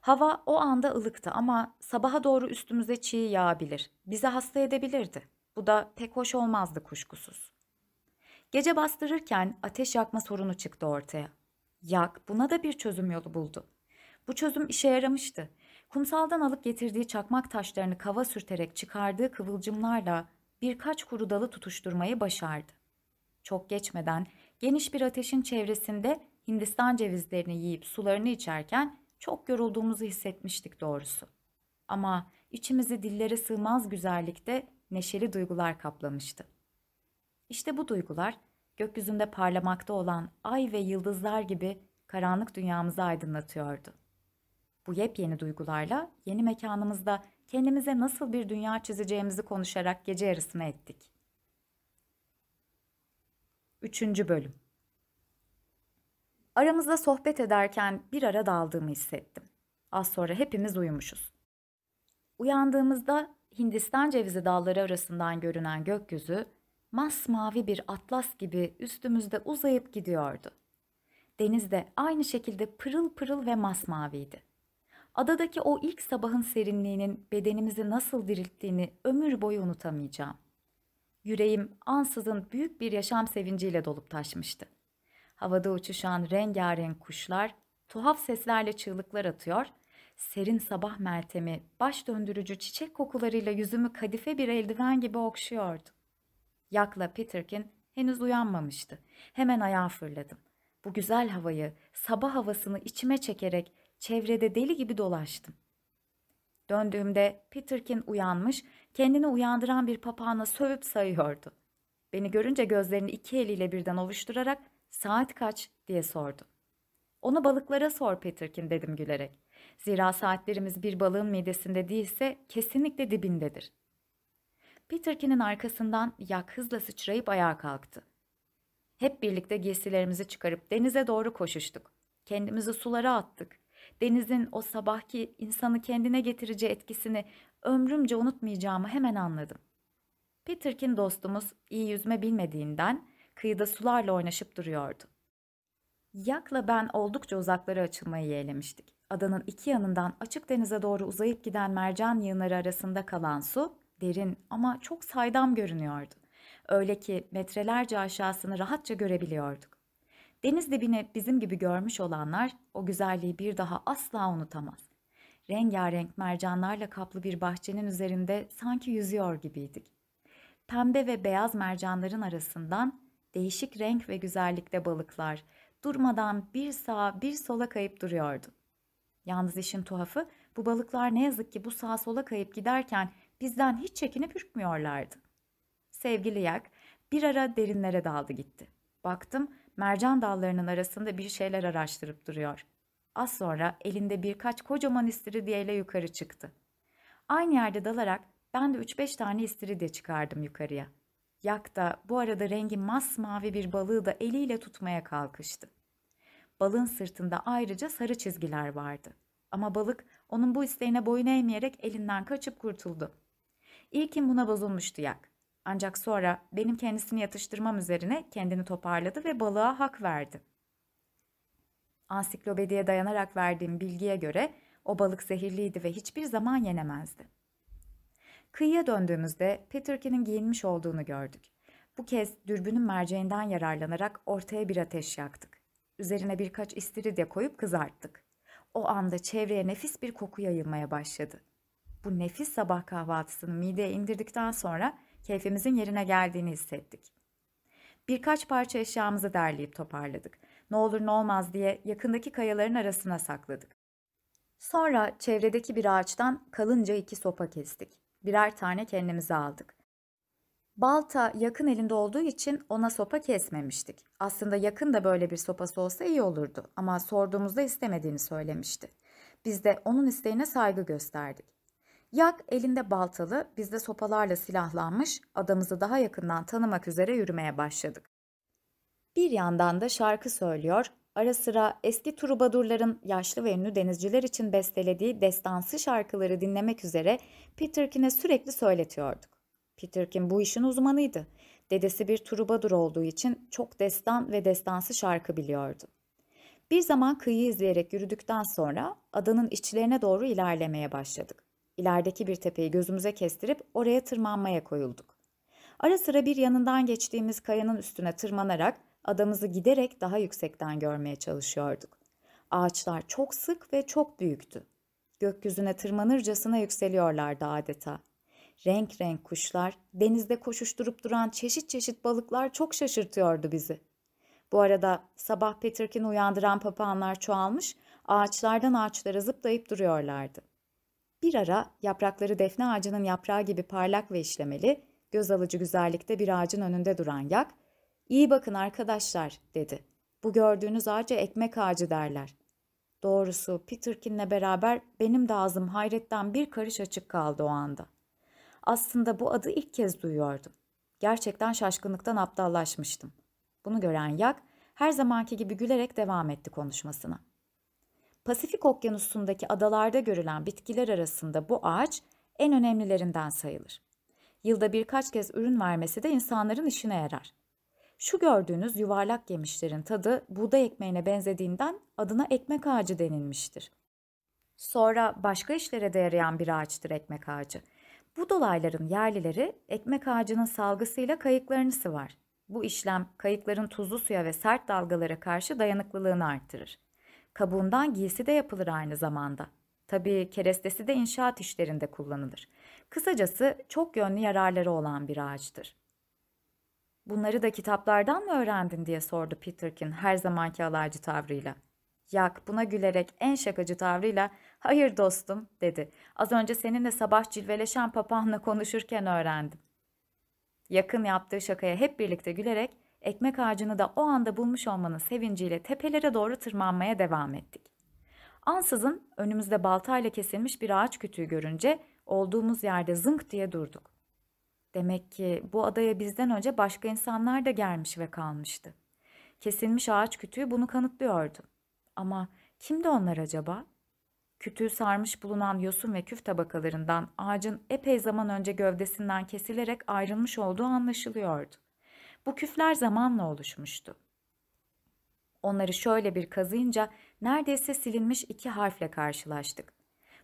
Hava o anda ılıktı ama sabaha doğru üstümüze çiğ yağabilir, bizi hasta edebilirdi. Bu da pek hoş olmazdı kuşkusuz. Gece bastırırken ateş yakma sorunu çıktı ortaya. Yak buna da bir çözüm yolu buldu. Bu çözüm işe yaramıştı. Kumsaldan alıp getirdiği çakmak taşlarını kava sürterek çıkardığı kıvılcımlarla birkaç kuru dalı tutuşturmayı başardı. Çok geçmeden geniş bir ateşin çevresinde Hindistan cevizlerini yiyip sularını içerken çok yorulduğumuzu hissetmiştik doğrusu. Ama içimizi dillere sığmaz güzellikte neşeli duygular kaplamıştı. İşte bu duygular gökyüzünde parlamakta olan ay ve yıldızlar gibi karanlık dünyamızı aydınlatıyordu. Bu yepyeni duygularla yeni mekanımızda kendimize nasıl bir dünya çizeceğimizi konuşarak gece yarısına ettik. Üçüncü Bölüm Aramızda sohbet ederken bir ara daldığımı hissettim. Az sonra hepimiz uyumuşuz. Uyandığımızda Hindistan cevizi dalları arasından görünen gökyüzü masmavi bir atlas gibi üstümüzde uzayıp gidiyordu. Deniz de aynı şekilde pırıl pırıl ve masmaviydi. Adadaki o ilk sabahın serinliğinin bedenimizi nasıl dirilttiğini ömür boyu unutamayacağım. Yüreğim ansızın büyük bir yaşam sevinciyle dolup taşmıştı. Havada uçuşan rengarenk kuşlar tuhaf seslerle çığlıklar atıyor, serin sabah meltemi baş döndürücü çiçek kokularıyla yüzümü kadife bir eldiven gibi okşuyordu. Yakla Peterkin henüz uyanmamıştı. Hemen ayağa fırladım. Bu güzel havayı, sabah havasını içime çekerek çevrede deli gibi dolaştım. Döndüğümde Peterkin uyanmış, kendini uyandıran bir papağana sövüp sayıyordu. Beni görünce gözlerini iki eliyle birden ovuşturarak saat kaç diye sordu. Onu balıklara sor Peterkin dedim gülerek. Zira saatlerimiz bir balığın midesinde değilse kesinlikle dibindedir. Peterkin'in arkasından yak hızla sıçrayıp ayağa kalktı. Hep birlikte giysilerimizi çıkarıp denize doğru koşuştuk. Kendimizi sulara attık. Denizin o sabahki insanı kendine getirici etkisini ömrümce unutmayacağımı hemen anladım. Peterkin dostumuz iyi yüzme bilmediğinden kıyıda sularla oynaşıp duruyordu. Yak'la ben oldukça uzaklara açılmayı yeğlemiştik. Adanın iki yanından açık denize doğru uzayıp giden mercan yığınları arasında kalan su derin ama çok saydam görünüyordu. Öyle ki metrelerce aşağısını rahatça görebiliyorduk. Deniz dibini bizim gibi görmüş olanlar o güzelliği bir daha asla unutamaz. Rengarenk mercanlarla kaplı bir bahçenin üzerinde sanki yüzüyor gibiydik. Pembe ve beyaz mercanların arasından değişik renk ve güzellikte balıklar durmadan bir sağa bir sola kayıp duruyordu. Yalnız işin tuhafı bu balıklar ne yazık ki bu sağa sola kayıp giderken bizden hiç çekinip ürkmüyorlardı. Sevgili yak bir ara derinlere daldı gitti. Baktım mercan dallarının arasında bir şeyler araştırıp duruyor. Az sonra elinde birkaç kocaman istiridyeyle yukarı çıktı. Aynı yerde dalarak ben de 3-5 tane istiridye çıkardım yukarıya. Yak da bu arada rengi masmavi bir balığı da eliyle tutmaya kalkıştı. Balığın sırtında ayrıca sarı çizgiler vardı. Ama balık onun bu isteğine boyun eğmeyerek elinden kaçıp kurtuldu. İlkin buna bozulmuştu yak. Ancak sonra benim kendisini yatıştırmam üzerine kendini toparladı ve balığa hak verdi. Ansiklopediye dayanarak verdiğim bilgiye göre o balık zehirliydi ve hiçbir zaman yenemezdi. Kıyıya döndüğümüzde Peterkin'in giyinmiş olduğunu gördük. Bu kez dürbünün merceğinden yararlanarak ortaya bir ateş yaktık. Üzerine birkaç istiridye koyup kızarttık. O anda çevreye nefis bir koku yayılmaya başladı. Bu nefis sabah kahvaltısını mideye indirdikten sonra keyfimizin yerine geldiğini hissettik. Birkaç parça eşyamızı derleyip toparladık. Ne olur ne olmaz diye yakındaki kayaların arasına sakladık. Sonra çevredeki bir ağaçtan kalınca iki sopa kestik. Birer tane kendimize aldık. Balta yakın elinde olduğu için ona sopa kesmemiştik. Aslında yakın da böyle bir sopası olsa iyi olurdu ama sorduğumuzda istemediğini söylemişti. Biz de onun isteğine saygı gösterdik. Yak elinde baltalı, biz de sopalarla silahlanmış, adamızı daha yakından tanımak üzere yürümeye başladık. Bir yandan da şarkı söylüyor, ara sıra eski trubadurların yaşlı ve ünlü denizciler için bestelediği destansı şarkıları dinlemek üzere Peterkin'e sürekli söyletiyorduk. Peterkin bu işin uzmanıydı. Dedesi bir trubadur olduğu için çok destan ve destansı şarkı biliyordu. Bir zaman kıyı izleyerek yürüdükten sonra adanın içlerine doğru ilerlemeye başladık. İlerideki bir tepeyi gözümüze kestirip oraya tırmanmaya koyulduk. Ara sıra bir yanından geçtiğimiz kayanın üstüne tırmanarak adamızı giderek daha yüksekten görmeye çalışıyorduk. Ağaçlar çok sık ve çok büyüktü. Gökyüzüne tırmanırcasına yükseliyorlardı adeta. Renk renk kuşlar, denizde koşuşturup duran çeşit çeşit balıklar çok şaşırtıyordu bizi. Bu arada sabah Peterkin'i uyandıran papağanlar çoğalmış, ağaçlardan ağaçlara zıplayıp duruyorlardı. Bir ara yaprakları defne ağacının yaprağı gibi parlak ve işlemeli, göz alıcı güzellikte bir ağacın önünde duran yak, ''İyi bakın arkadaşlar'' dedi. ''Bu gördüğünüz ağaca ekmek ağacı derler.'' Doğrusu Peterkin'le beraber benim de ağzım hayretten bir karış açık kaldı o anda. Aslında bu adı ilk kez duyuyordum. Gerçekten şaşkınlıktan aptallaşmıştım. Bunu gören yak her zamanki gibi gülerek devam etti konuşmasına. Pasifik Okyanusu'ndaki adalarda görülen bitkiler arasında bu ağaç en önemlilerinden sayılır. Yılda birkaç kez ürün vermesi de insanların işine yarar. Şu gördüğünüz yuvarlak yemişlerin tadı buğday ekmeğine benzediğinden adına ekmek ağacı denilmiştir. Sonra başka işlere de yarayan bir ağaçtır ekmek ağacı. Bu dolayların yerlileri ekmek ağacının salgısıyla kayıklarını sıvar. Bu işlem kayıkların tuzlu suya ve sert dalgalara karşı dayanıklılığını arttırır. Kabuğundan giysi de yapılır aynı zamanda. Tabii kerestesi de inşaat işlerinde kullanılır. Kısacası çok yönlü yararları olan bir ağaçtır. Bunları da kitaplardan mı öğrendin diye sordu Peterkin her zamanki alaycı tavrıyla. Yak buna gülerek en şakacı tavrıyla hayır dostum dedi. Az önce seninle sabah cilveleşen papağanla konuşurken öğrendim. Yakın yaptığı şakaya hep birlikte gülerek ekmek ağacını da o anda bulmuş olmanın sevinciyle tepelere doğru tırmanmaya devam ettik. Ansızın önümüzde baltayla kesilmiş bir ağaç kütüğü görünce olduğumuz yerde zınk diye durduk. Demek ki bu adaya bizden önce başka insanlar da gelmiş ve kalmıştı. Kesilmiş ağaç kütüğü bunu kanıtlıyordu. Ama kimdi onlar acaba? Kütüğü sarmış bulunan yosun ve küf tabakalarından ağacın epey zaman önce gövdesinden kesilerek ayrılmış olduğu anlaşılıyordu. Bu küfler zamanla oluşmuştu. Onları şöyle bir kazıyınca neredeyse silinmiş iki harfle karşılaştık.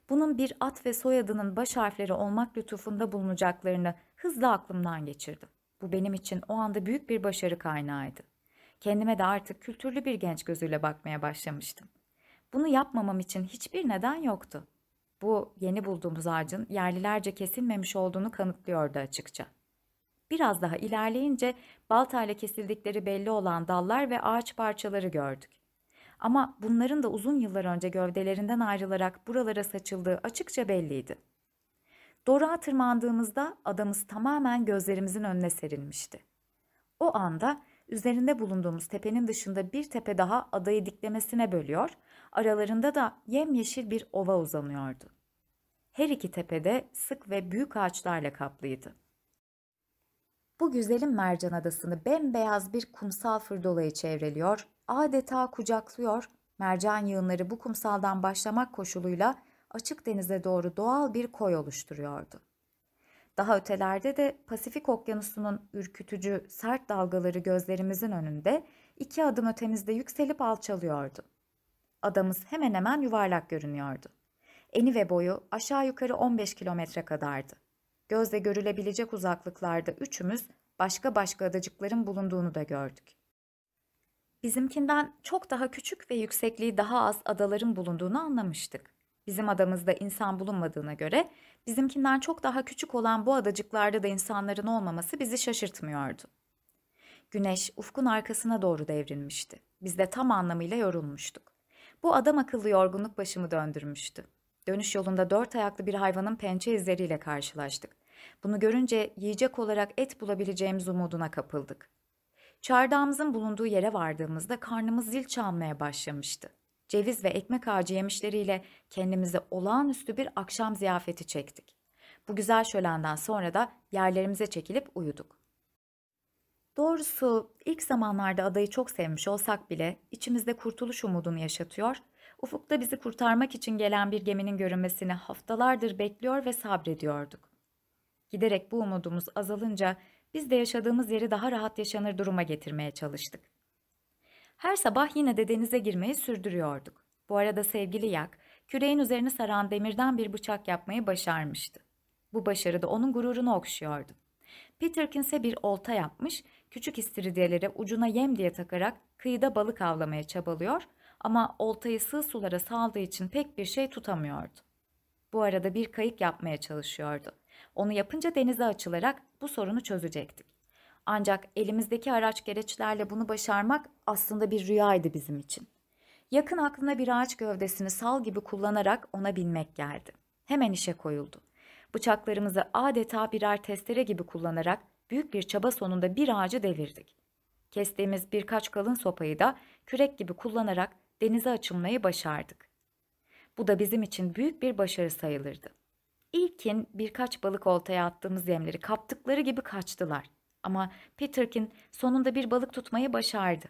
Bunun bir at ve soyadının baş harfleri olmak lütufunda bulunacaklarını hızla aklımdan geçirdim. Bu benim için o anda büyük bir başarı kaynağıydı. Kendime de artık kültürlü bir genç gözüyle bakmaya başlamıştım. Bunu yapmamam için hiçbir neden yoktu. Bu yeni bulduğumuz ağacın yerlilerce kesilmemiş olduğunu kanıtlıyordu açıkça. Biraz daha ilerleyince baltayla kesildikleri belli olan dallar ve ağaç parçaları gördük. Ama bunların da uzun yıllar önce gövdelerinden ayrılarak buralara saçıldığı açıkça belliydi. Doruğa tırmandığımızda adamız tamamen gözlerimizin önüne serilmişti. O anda üzerinde bulunduğumuz tepenin dışında bir tepe daha adayı diklemesine bölüyor, aralarında da yemyeşil bir ova uzanıyordu. Her iki tepede sık ve büyük ağaçlarla kaplıydı. Bu güzelim mercan adasını bembeyaz bir kumsal fırdolayı çevreliyor, adeta kucaklıyor, mercan yığınları bu kumsaldan başlamak koşuluyla açık denize doğru doğal bir koy oluşturuyordu. Daha ötelerde de Pasifik Okyanusu'nun ürkütücü sert dalgaları gözlerimizin önünde iki adım ötemizde yükselip alçalıyordu. Adamız hemen hemen yuvarlak görünüyordu. Eni ve boyu aşağı yukarı 15 kilometre kadardı. Gözle görülebilecek uzaklıklarda üçümüz başka başka adacıkların bulunduğunu da gördük. Bizimkinden çok daha küçük ve yüksekliği daha az adaların bulunduğunu anlamıştık. Bizim adamızda insan bulunmadığına göre bizimkinden çok daha küçük olan bu adacıklarda da insanların olmaması bizi şaşırtmıyordu. Güneş ufkun arkasına doğru devrilmişti. Biz de tam anlamıyla yorulmuştuk. Bu adam akıllı yorgunluk başımı döndürmüştü. Dönüş yolunda dört ayaklı bir hayvanın pençe izleriyle karşılaştık. Bunu görünce yiyecek olarak et bulabileceğimiz umuduna kapıldık. Çardağımızın bulunduğu yere vardığımızda karnımız zil çalmaya başlamıştı. Ceviz ve ekmek ağacı yemişleriyle kendimize olağanüstü bir akşam ziyafeti çektik. Bu güzel şölenden sonra da yerlerimize çekilip uyuduk. Doğrusu ilk zamanlarda adayı çok sevmiş olsak bile içimizde kurtuluş umudunu yaşatıyor, ufukta bizi kurtarmak için gelen bir geminin görünmesini haftalardır bekliyor ve sabrediyorduk. Giderek bu umudumuz azalınca biz de yaşadığımız yeri daha rahat yaşanır duruma getirmeye çalıştık. Her sabah yine de denize girmeyi sürdürüyorduk. Bu arada sevgili Yak, küreğin üzerini saran demirden bir bıçak yapmayı başarmıştı. Bu başarı da onun gururunu okşuyordu. Peterkin ise bir olta yapmış, küçük istiridyeleri ucuna yem diye takarak kıyıda balık avlamaya çabalıyor ama oltayı sığ sulara saldığı için pek bir şey tutamıyordu. Bu arada bir kayık yapmaya çalışıyordu. Onu yapınca denize açılarak bu sorunu çözecektik. Ancak elimizdeki araç gereçlerle bunu başarmak aslında bir rüyaydı bizim için. Yakın aklına bir ağaç gövdesini sal gibi kullanarak ona binmek geldi. Hemen işe koyuldu. Bıçaklarımızı adeta birer testere gibi kullanarak büyük bir çaba sonunda bir ağacı devirdik. Kestiğimiz birkaç kalın sopayı da kürek gibi kullanarak denize açılmayı başardık. Bu da bizim için büyük bir başarı sayılırdı. İlkin birkaç balık oltaya attığımız yemleri kaptıkları gibi kaçtılar. Ama Peterkin sonunda bir balık tutmayı başardı.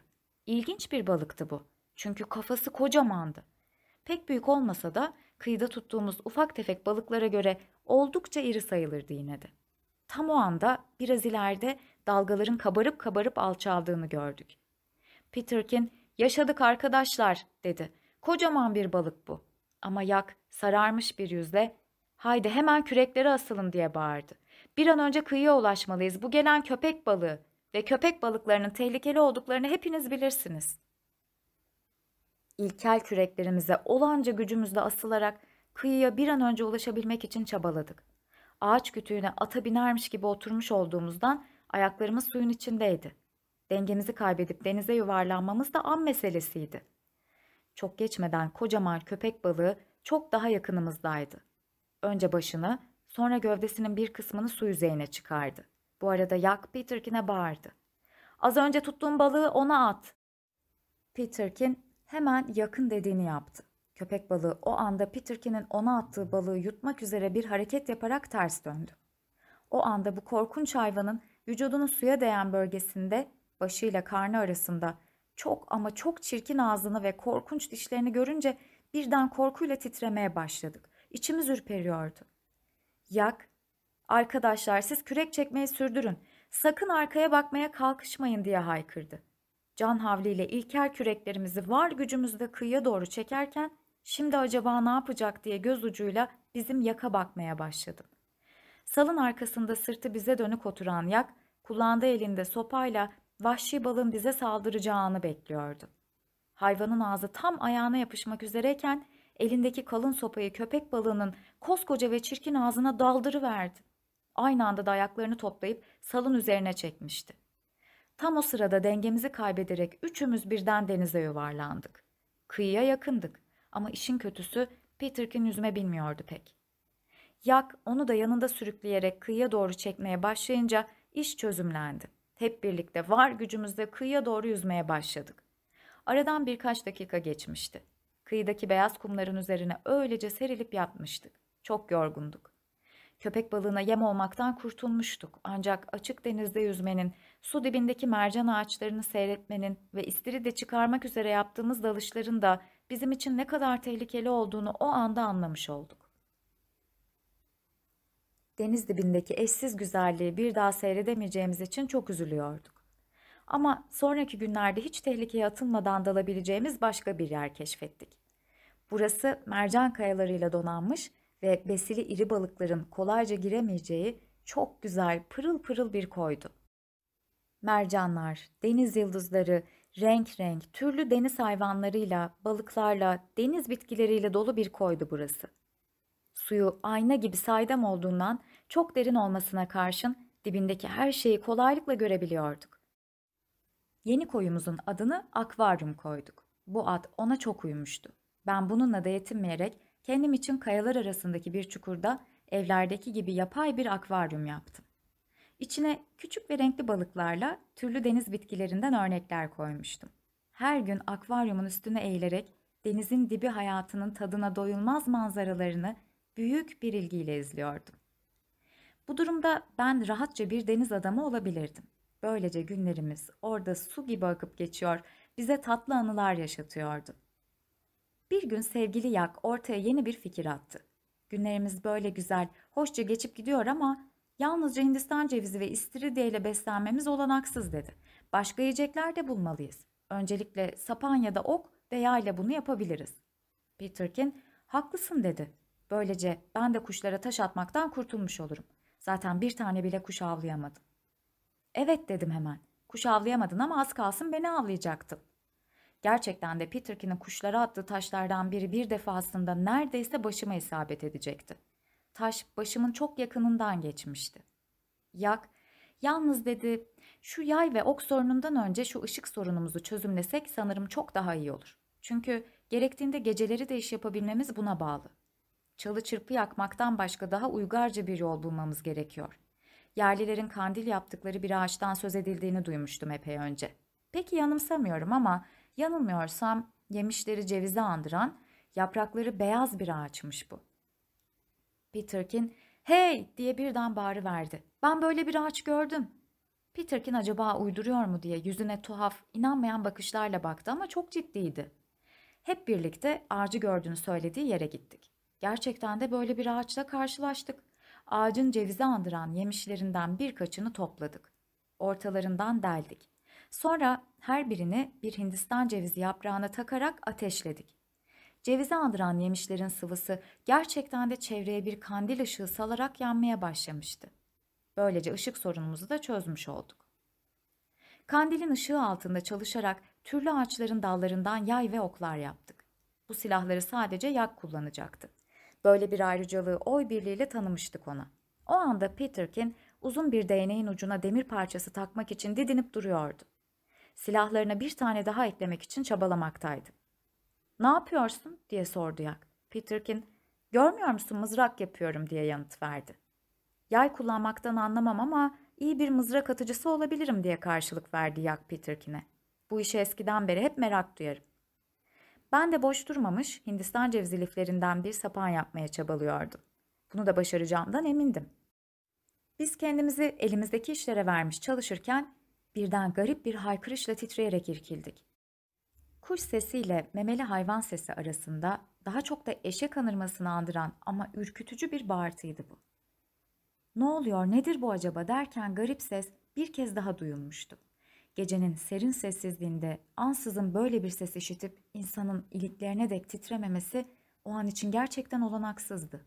İlginç bir balıktı bu. Çünkü kafası kocamandı. Pek büyük olmasa da kıyıda tuttuğumuz ufak tefek balıklara göre oldukça iri sayılırdı yine de. Tam o anda biraz ileride dalgaların kabarıp kabarıp alçaldığını gördük. Peterkin, yaşadık arkadaşlar dedi. Kocaman bir balık bu. Ama yak sararmış bir yüzle, haydi hemen küreklere asılın diye bağırdı. Bir an önce kıyıya ulaşmalıyız. Bu gelen köpek balığı ve köpek balıklarının tehlikeli olduklarını hepiniz bilirsiniz. İlkel küreklerimize olanca gücümüzle asılarak kıyıya bir an önce ulaşabilmek için çabaladık. Ağaç kütüğüne ata binermiş gibi oturmuş olduğumuzdan ayaklarımız suyun içindeydi. Dengemizi kaybedip denize yuvarlanmamız da an meselesiydi. Çok geçmeden kocaman köpek balığı çok daha yakınımızdaydı. Önce başını, sonra gövdesinin bir kısmını su yüzeyine çıkardı. Bu arada Yak Peterkin'e bağırdı. Az önce tuttuğum balığı ona at. Peterkin hemen yakın dediğini yaptı. Köpek balığı o anda Peterkin'in ona attığı balığı yutmak üzere bir hareket yaparak ters döndü. O anda bu korkunç hayvanın vücudunun suya değen bölgesinde başıyla karnı arasında çok ama çok çirkin ağzını ve korkunç dişlerini görünce birden korkuyla titremeye başladık. İçimiz ürperiyordu. Yak, arkadaşlar siz kürek çekmeyi sürdürün. Sakın arkaya bakmaya kalkışmayın diye haykırdı. Can havliyle ilkel küreklerimizi var gücümüzle kıyıya doğru çekerken şimdi acaba ne yapacak diye göz ucuyla bizim yaka bakmaya başladım. Salın arkasında sırtı bize dönük oturan yak, kullandığı elinde sopayla vahşi balığın bize saldıracağını bekliyordu. Hayvanın ağzı tam ayağına yapışmak üzereyken elindeki kalın sopayı köpek balığının koskoca ve çirkin ağzına daldırıverdi. Aynı anda da ayaklarını toplayıp salın üzerine çekmişti. Tam o sırada dengemizi kaybederek üçümüz birden denize yuvarlandık. Kıyıya yakındık ama işin kötüsü Peterkin yüzme bilmiyordu pek. Yak onu da yanında sürükleyerek kıyıya doğru çekmeye başlayınca iş çözümlendi. Hep birlikte var gücümüzle kıyıya doğru yüzmeye başladık. Aradan birkaç dakika geçmişti. Kıyıdaki beyaz kumların üzerine öylece serilip yatmıştık. Çok yorgunduk. Köpek balığına yem olmaktan kurtulmuştuk. Ancak açık denizde yüzmenin, su dibindeki mercan ağaçlarını seyretmenin ve istiridye çıkarmak üzere yaptığımız dalışların da bizim için ne kadar tehlikeli olduğunu o anda anlamış olduk. Deniz dibindeki eşsiz güzelliği bir daha seyredemeyeceğimiz için çok üzülüyorduk. Ama sonraki günlerde hiç tehlikeye atılmadan dalabileceğimiz başka bir yer keşfettik. Burası mercan kayalarıyla donanmış ve besili iri balıkların kolayca giremeyeceği çok güzel pırıl pırıl bir koydu. Mercanlar, deniz yıldızları, renk renk, türlü deniz hayvanlarıyla, balıklarla, deniz bitkileriyle dolu bir koydu burası. Suyu ayna gibi saydam olduğundan çok derin olmasına karşın dibindeki her şeyi kolaylıkla görebiliyorduk. Yeni koyumuzun adını akvaryum koyduk. Bu ad ona çok uymuştu. Ben bununla da yetinmeyerek kendim için kayalar arasındaki bir çukurda evlerdeki gibi yapay bir akvaryum yaptım. İçine küçük ve renkli balıklarla türlü deniz bitkilerinden örnekler koymuştum. Her gün akvaryumun üstüne eğilerek denizin dibi hayatının tadına doyulmaz manzaralarını büyük bir ilgiyle izliyordum. Bu durumda ben rahatça bir deniz adamı olabilirdim. Böylece günlerimiz orada su gibi akıp geçiyor, bize tatlı anılar yaşatıyordu. Bir gün sevgili Yak ortaya yeni bir fikir attı. Günlerimiz böyle güzel, hoşça geçip gidiyor ama yalnızca Hindistan cevizi ve istiridye ile beslenmemiz olanaksız dedi. Başka yiyecekler de bulmalıyız. Öncelikle sapan ya da ok veya ile bunu yapabiliriz. Peterkin, haklısın dedi. Böylece ben de kuşlara taş atmaktan kurtulmuş olurum. Zaten bir tane bile kuş avlayamadım. Evet dedim hemen. Kuş avlayamadın ama az kalsın beni avlayacaktın. Gerçekten de Peterkin'in kuşlara attığı taşlardan biri bir defasında neredeyse başıma isabet edecekti. Taş başımın çok yakınından geçmişti. Yak, yalnız dedi, şu yay ve ok sorunundan önce şu ışık sorunumuzu çözümlesek sanırım çok daha iyi olur. Çünkü gerektiğinde geceleri de iş yapabilmemiz buna bağlı. Çalı çırpı yakmaktan başka daha uygarca bir yol bulmamız gerekiyor. Yerlilerin kandil yaptıkları bir ağaçtan söz edildiğini duymuştum epey önce. Peki yanımsamıyorum ama Yanılmıyorsam yemişleri cevize andıran, yaprakları beyaz bir ağaçmış bu. Peterkin, hey diye birden bağırıverdi. Ben böyle bir ağaç gördüm. Peterkin acaba uyduruyor mu diye yüzüne tuhaf, inanmayan bakışlarla baktı ama çok ciddiydi. Hep birlikte ağacı gördüğünü söylediği yere gittik. Gerçekten de böyle bir ağaçla karşılaştık. Ağacın cevizi andıran yemişlerinden birkaçını topladık. Ortalarından deldik. Sonra her birini bir Hindistan cevizi yaprağına takarak ateşledik. Cevizi andıran yemişlerin sıvısı gerçekten de çevreye bir kandil ışığı salarak yanmaya başlamıştı. Böylece ışık sorunumuzu da çözmüş olduk. Kandilin ışığı altında çalışarak türlü ağaçların dallarından yay ve oklar yaptık. Bu silahları sadece yak kullanacaktı. Böyle bir ayrıcalığı oy birliğiyle tanımıştık ona. O anda Peterkin uzun bir değneğin ucuna demir parçası takmak için didinip duruyordu. Silahlarına bir tane daha eklemek için çabalamaktaydı. Ne yapıyorsun diye sordu yak. Peterkin, görmüyor musun mızrak yapıyorum diye yanıt verdi. Yay kullanmaktan anlamam ama iyi bir mızrak atıcısı olabilirim diye karşılık verdi yak Peterkin'e. Bu işe eskiden beri hep merak duyarım. Ben de boş durmamış Hindistan cevizi liflerinden bir sapan yapmaya çabalıyordum. Bunu da başaracağımdan emindim. Biz kendimizi elimizdeki işlere vermiş çalışırken birden garip bir haykırışla titreyerek irkildik. Kuş sesiyle memeli hayvan sesi arasında daha çok da eşek anırmasını andıran ama ürkütücü bir bağırtıydı bu. Ne oluyor nedir bu acaba derken garip ses bir kez daha duyulmuştu. Gecenin serin sessizliğinde ansızın böyle bir ses işitip insanın iliklerine dek titrememesi o an için gerçekten olanaksızdı.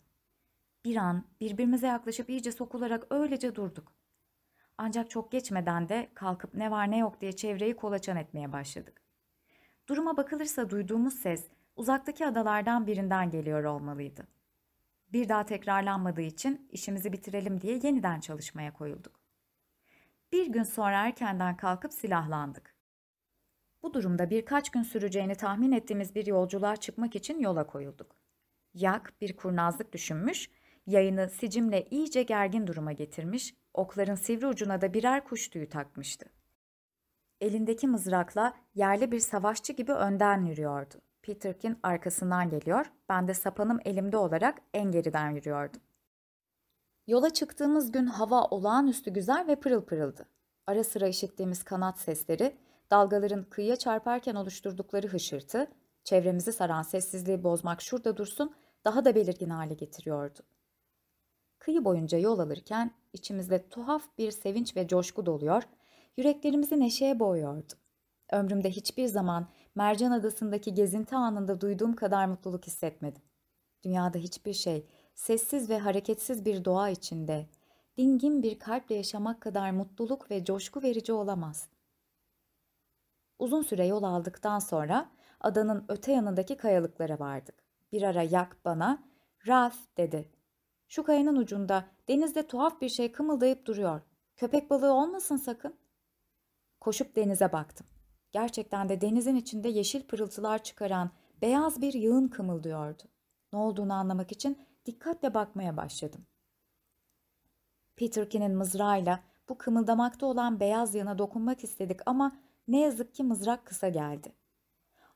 Bir an birbirimize yaklaşıp iyice sokularak öylece durduk. Ancak çok geçmeden de kalkıp ne var ne yok diye çevreyi kolaçan etmeye başladık. Duruma bakılırsa duyduğumuz ses uzaktaki adalardan birinden geliyor olmalıydı. Bir daha tekrarlanmadığı için işimizi bitirelim diye yeniden çalışmaya koyulduk. Bir gün sonra erkenden kalkıp silahlandık. Bu durumda birkaç gün süreceğini tahmin ettiğimiz bir yolculuğa çıkmak için yola koyulduk. Yak bir kurnazlık düşünmüş, yayını sicimle iyice gergin duruma getirmiş, okların sivri ucuna da birer kuş tüyü takmıştı. Elindeki mızrakla yerli bir savaşçı gibi önden yürüyordu. Peterkin arkasından geliyor, ben de sapanım elimde olarak en geriden yürüyordum. Yola çıktığımız gün hava olağanüstü güzel ve pırıl pırıldı. Ara sıra işittiğimiz kanat sesleri, dalgaların kıyıya çarparken oluşturdukları hışırtı, çevremizi saran sessizliği bozmak şurada dursun daha da belirgin hale getiriyordu. Kıyı boyunca yol alırken içimizde tuhaf bir sevinç ve coşku doluyor, yüreklerimizi neşeye boğuyordu. Ömrümde hiçbir zaman Mercan Adası'ndaki gezinti anında duyduğum kadar mutluluk hissetmedim. Dünyada hiçbir şey sessiz ve hareketsiz bir doğa içinde dingin bir kalple yaşamak kadar mutluluk ve coşku verici olamaz. Uzun süre yol aldıktan sonra adanın öte yanındaki kayalıklara vardık. Bir ara yak bana, Ralph dedi. Şu kayanın ucunda denizde tuhaf bir şey kımıldayıp duruyor. Köpek balığı olmasın sakın. Koşup denize baktım. Gerçekten de denizin içinde yeşil pırıltılar çıkaran beyaz bir yığın kımıldıyordu. Ne olduğunu anlamak için dikkatle bakmaya başladım. Peterkin'in mızrağıyla bu kımıldamakta olan beyaz yığına dokunmak istedik ama ne yazık ki mızrak kısa geldi.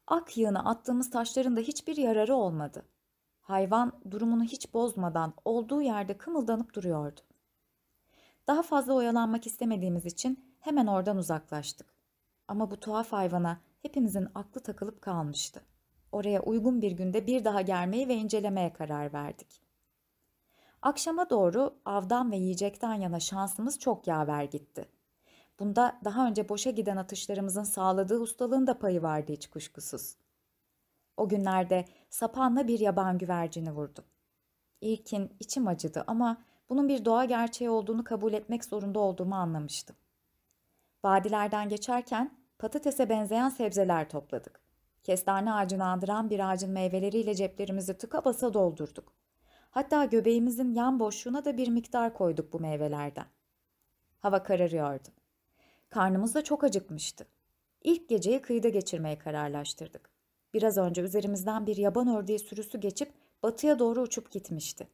Ak yığına attığımız taşların da hiçbir yararı olmadı. Hayvan durumunu hiç bozmadan olduğu yerde kımıldanıp duruyordu. Daha fazla oyalanmak istemediğimiz için hemen oradan uzaklaştık. Ama bu tuhaf hayvana hepimizin aklı takılıp kalmıştı. Oraya uygun bir günde bir daha gelmeyi ve incelemeye karar verdik. Akşama doğru avdan ve yiyecekten yana şansımız çok yaver gitti. Bunda daha önce boşa giden atışlarımızın sağladığı ustalığın da payı vardı hiç kuşkusuz. O günlerde sapanla bir yaban güvercini vurdum. İlkin içim acıdı ama bunun bir doğa gerçeği olduğunu kabul etmek zorunda olduğumu anlamıştım. Vadilerden geçerken patatese benzeyen sebzeler topladık. Kestane ağacını andıran bir ağacın meyveleriyle ceplerimizi tıka basa doldurduk. Hatta göbeğimizin yan boşluğuna da bir miktar koyduk bu meyvelerden. Hava kararıyordu. Karnımız da çok acıkmıştı. İlk geceyi kıyıda geçirmeye kararlaştırdık. Biraz önce üzerimizden bir yaban ördeği sürüsü geçip batıya doğru uçup gitmişti.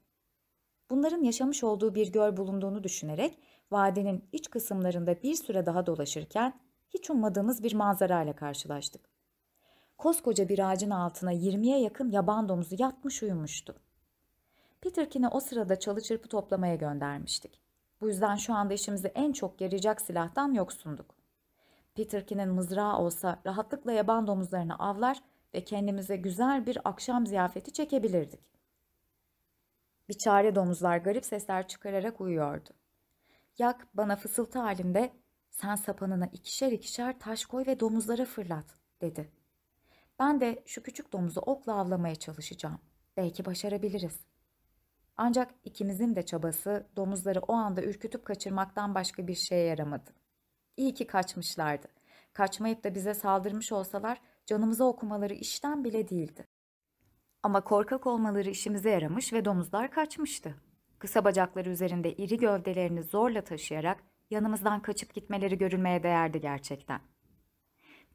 Bunların yaşamış olduğu bir göl bulunduğunu düşünerek vadinin iç kısımlarında bir süre daha dolaşırken hiç ummadığımız bir manzarayla karşılaştık. Koskoca bir ağacın altına 20'ye yakın yaban domuzu yatmış uyumuştu. Peterkin'i o sırada çalı çırpı toplamaya göndermiştik. Bu yüzden şu anda işimizi en çok yarayacak silahtan yoksunduk. Peterkin'in mızrağı olsa rahatlıkla yaban domuzlarını avlar ve kendimize güzel bir akşam ziyafeti çekebilirdik. Bir çare domuzlar garip sesler çıkararak uyuyordu. Yak bana fısıltı halinde sen sapanına ikişer ikişer taş koy ve domuzlara fırlat dedi. Ben de şu küçük domuzu okla avlamaya çalışacağım. Belki başarabiliriz. Ancak ikimizin de çabası domuzları o anda ürkütüp kaçırmaktan başka bir şeye yaramadı. İyi ki kaçmışlardı. Kaçmayıp da bize saldırmış olsalar canımıza okumaları işten bile değildi. Ama korkak olmaları işimize yaramış ve domuzlar kaçmıştı. Kısa bacakları üzerinde iri gövdelerini zorla taşıyarak yanımızdan kaçıp gitmeleri görülmeye değerdi gerçekten.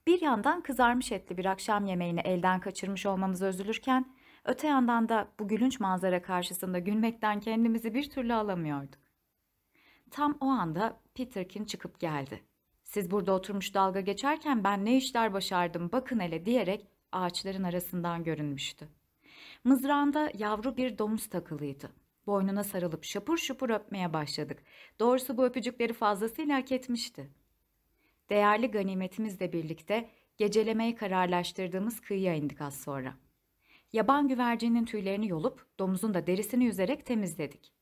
Bir yandan kızarmış etli bir akşam yemeğini elden kaçırmış olmamız özülürken, öte yandan da bu gülünç manzara karşısında gülmekten kendimizi bir türlü alamıyorduk. Tam o anda Peterkin çıkıp geldi. Siz burada oturmuş dalga geçerken ben ne işler başardım bakın hele diyerek ağaçların arasından görünmüştü. Mızrağında yavru bir domuz takılıydı. Boynuna sarılıp şapur şupur öpmeye başladık. Doğrusu bu öpücükleri fazlasıyla hak etmişti. Değerli ganimetimizle birlikte gecelemeyi kararlaştırdığımız kıyıya indik az sonra. Yaban güvercinin tüylerini yolup domuzun da derisini yüzerek temizledik.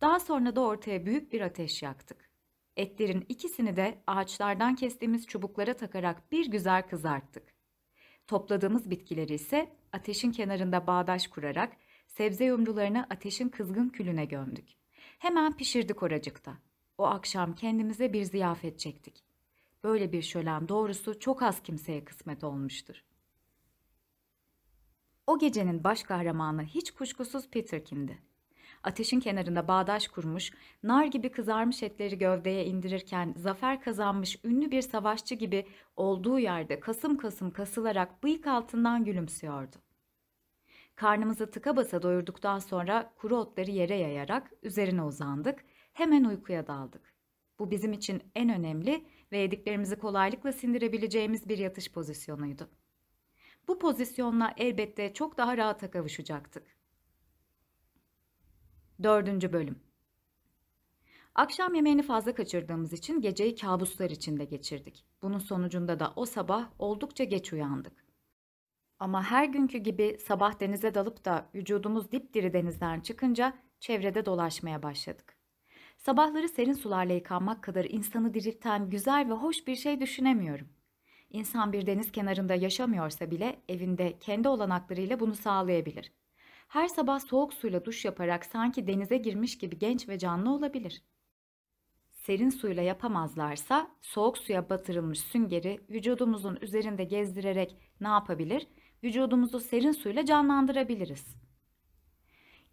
Daha sonra da ortaya büyük bir ateş yaktık. Etlerin ikisini de ağaçlardan kestiğimiz çubuklara takarak bir güzel kızarttık. Topladığımız bitkileri ise ateşin kenarında bağdaş kurarak sebze yumrularını ateşin kızgın külüne gömdük. Hemen pişirdik oracıkta. O akşam kendimize bir ziyafet çektik. Böyle bir şölen doğrusu çok az kimseye kısmet olmuştur. O gecenin baş kahramanı hiç kuşkusuz Peterkin'di. Ateşin kenarında bağdaş kurmuş, nar gibi kızarmış etleri gövdeye indirirken zafer kazanmış ünlü bir savaşçı gibi olduğu yerde kasım kasım kasılarak bıyık altından gülümsüyordu. Karnımızı tıka basa doyurduktan sonra kuru otları yere yayarak üzerine uzandık, hemen uykuya daldık. Bu bizim için en önemli ve yediklerimizi kolaylıkla sindirebileceğimiz bir yatış pozisyonuydu. Bu pozisyonla elbette çok daha rahata kavuşacaktık. Dördüncü bölüm Akşam yemeğini fazla kaçırdığımız için geceyi kabuslar içinde geçirdik. Bunun sonucunda da o sabah oldukça geç uyandık. Ama her günkü gibi sabah denize dalıp da vücudumuz dipdiri denizden çıkınca çevrede dolaşmaya başladık. Sabahları serin sularla yıkanmak kadar insanı dirilten güzel ve hoş bir şey düşünemiyorum. İnsan bir deniz kenarında yaşamıyorsa bile evinde kendi olanaklarıyla bunu sağlayabilir. Her sabah soğuk suyla duş yaparak sanki denize girmiş gibi genç ve canlı olabilir. Serin suyla yapamazlarsa soğuk suya batırılmış süngeri vücudumuzun üzerinde gezdirerek ne yapabilir? Vücudumuzu serin suyla canlandırabiliriz.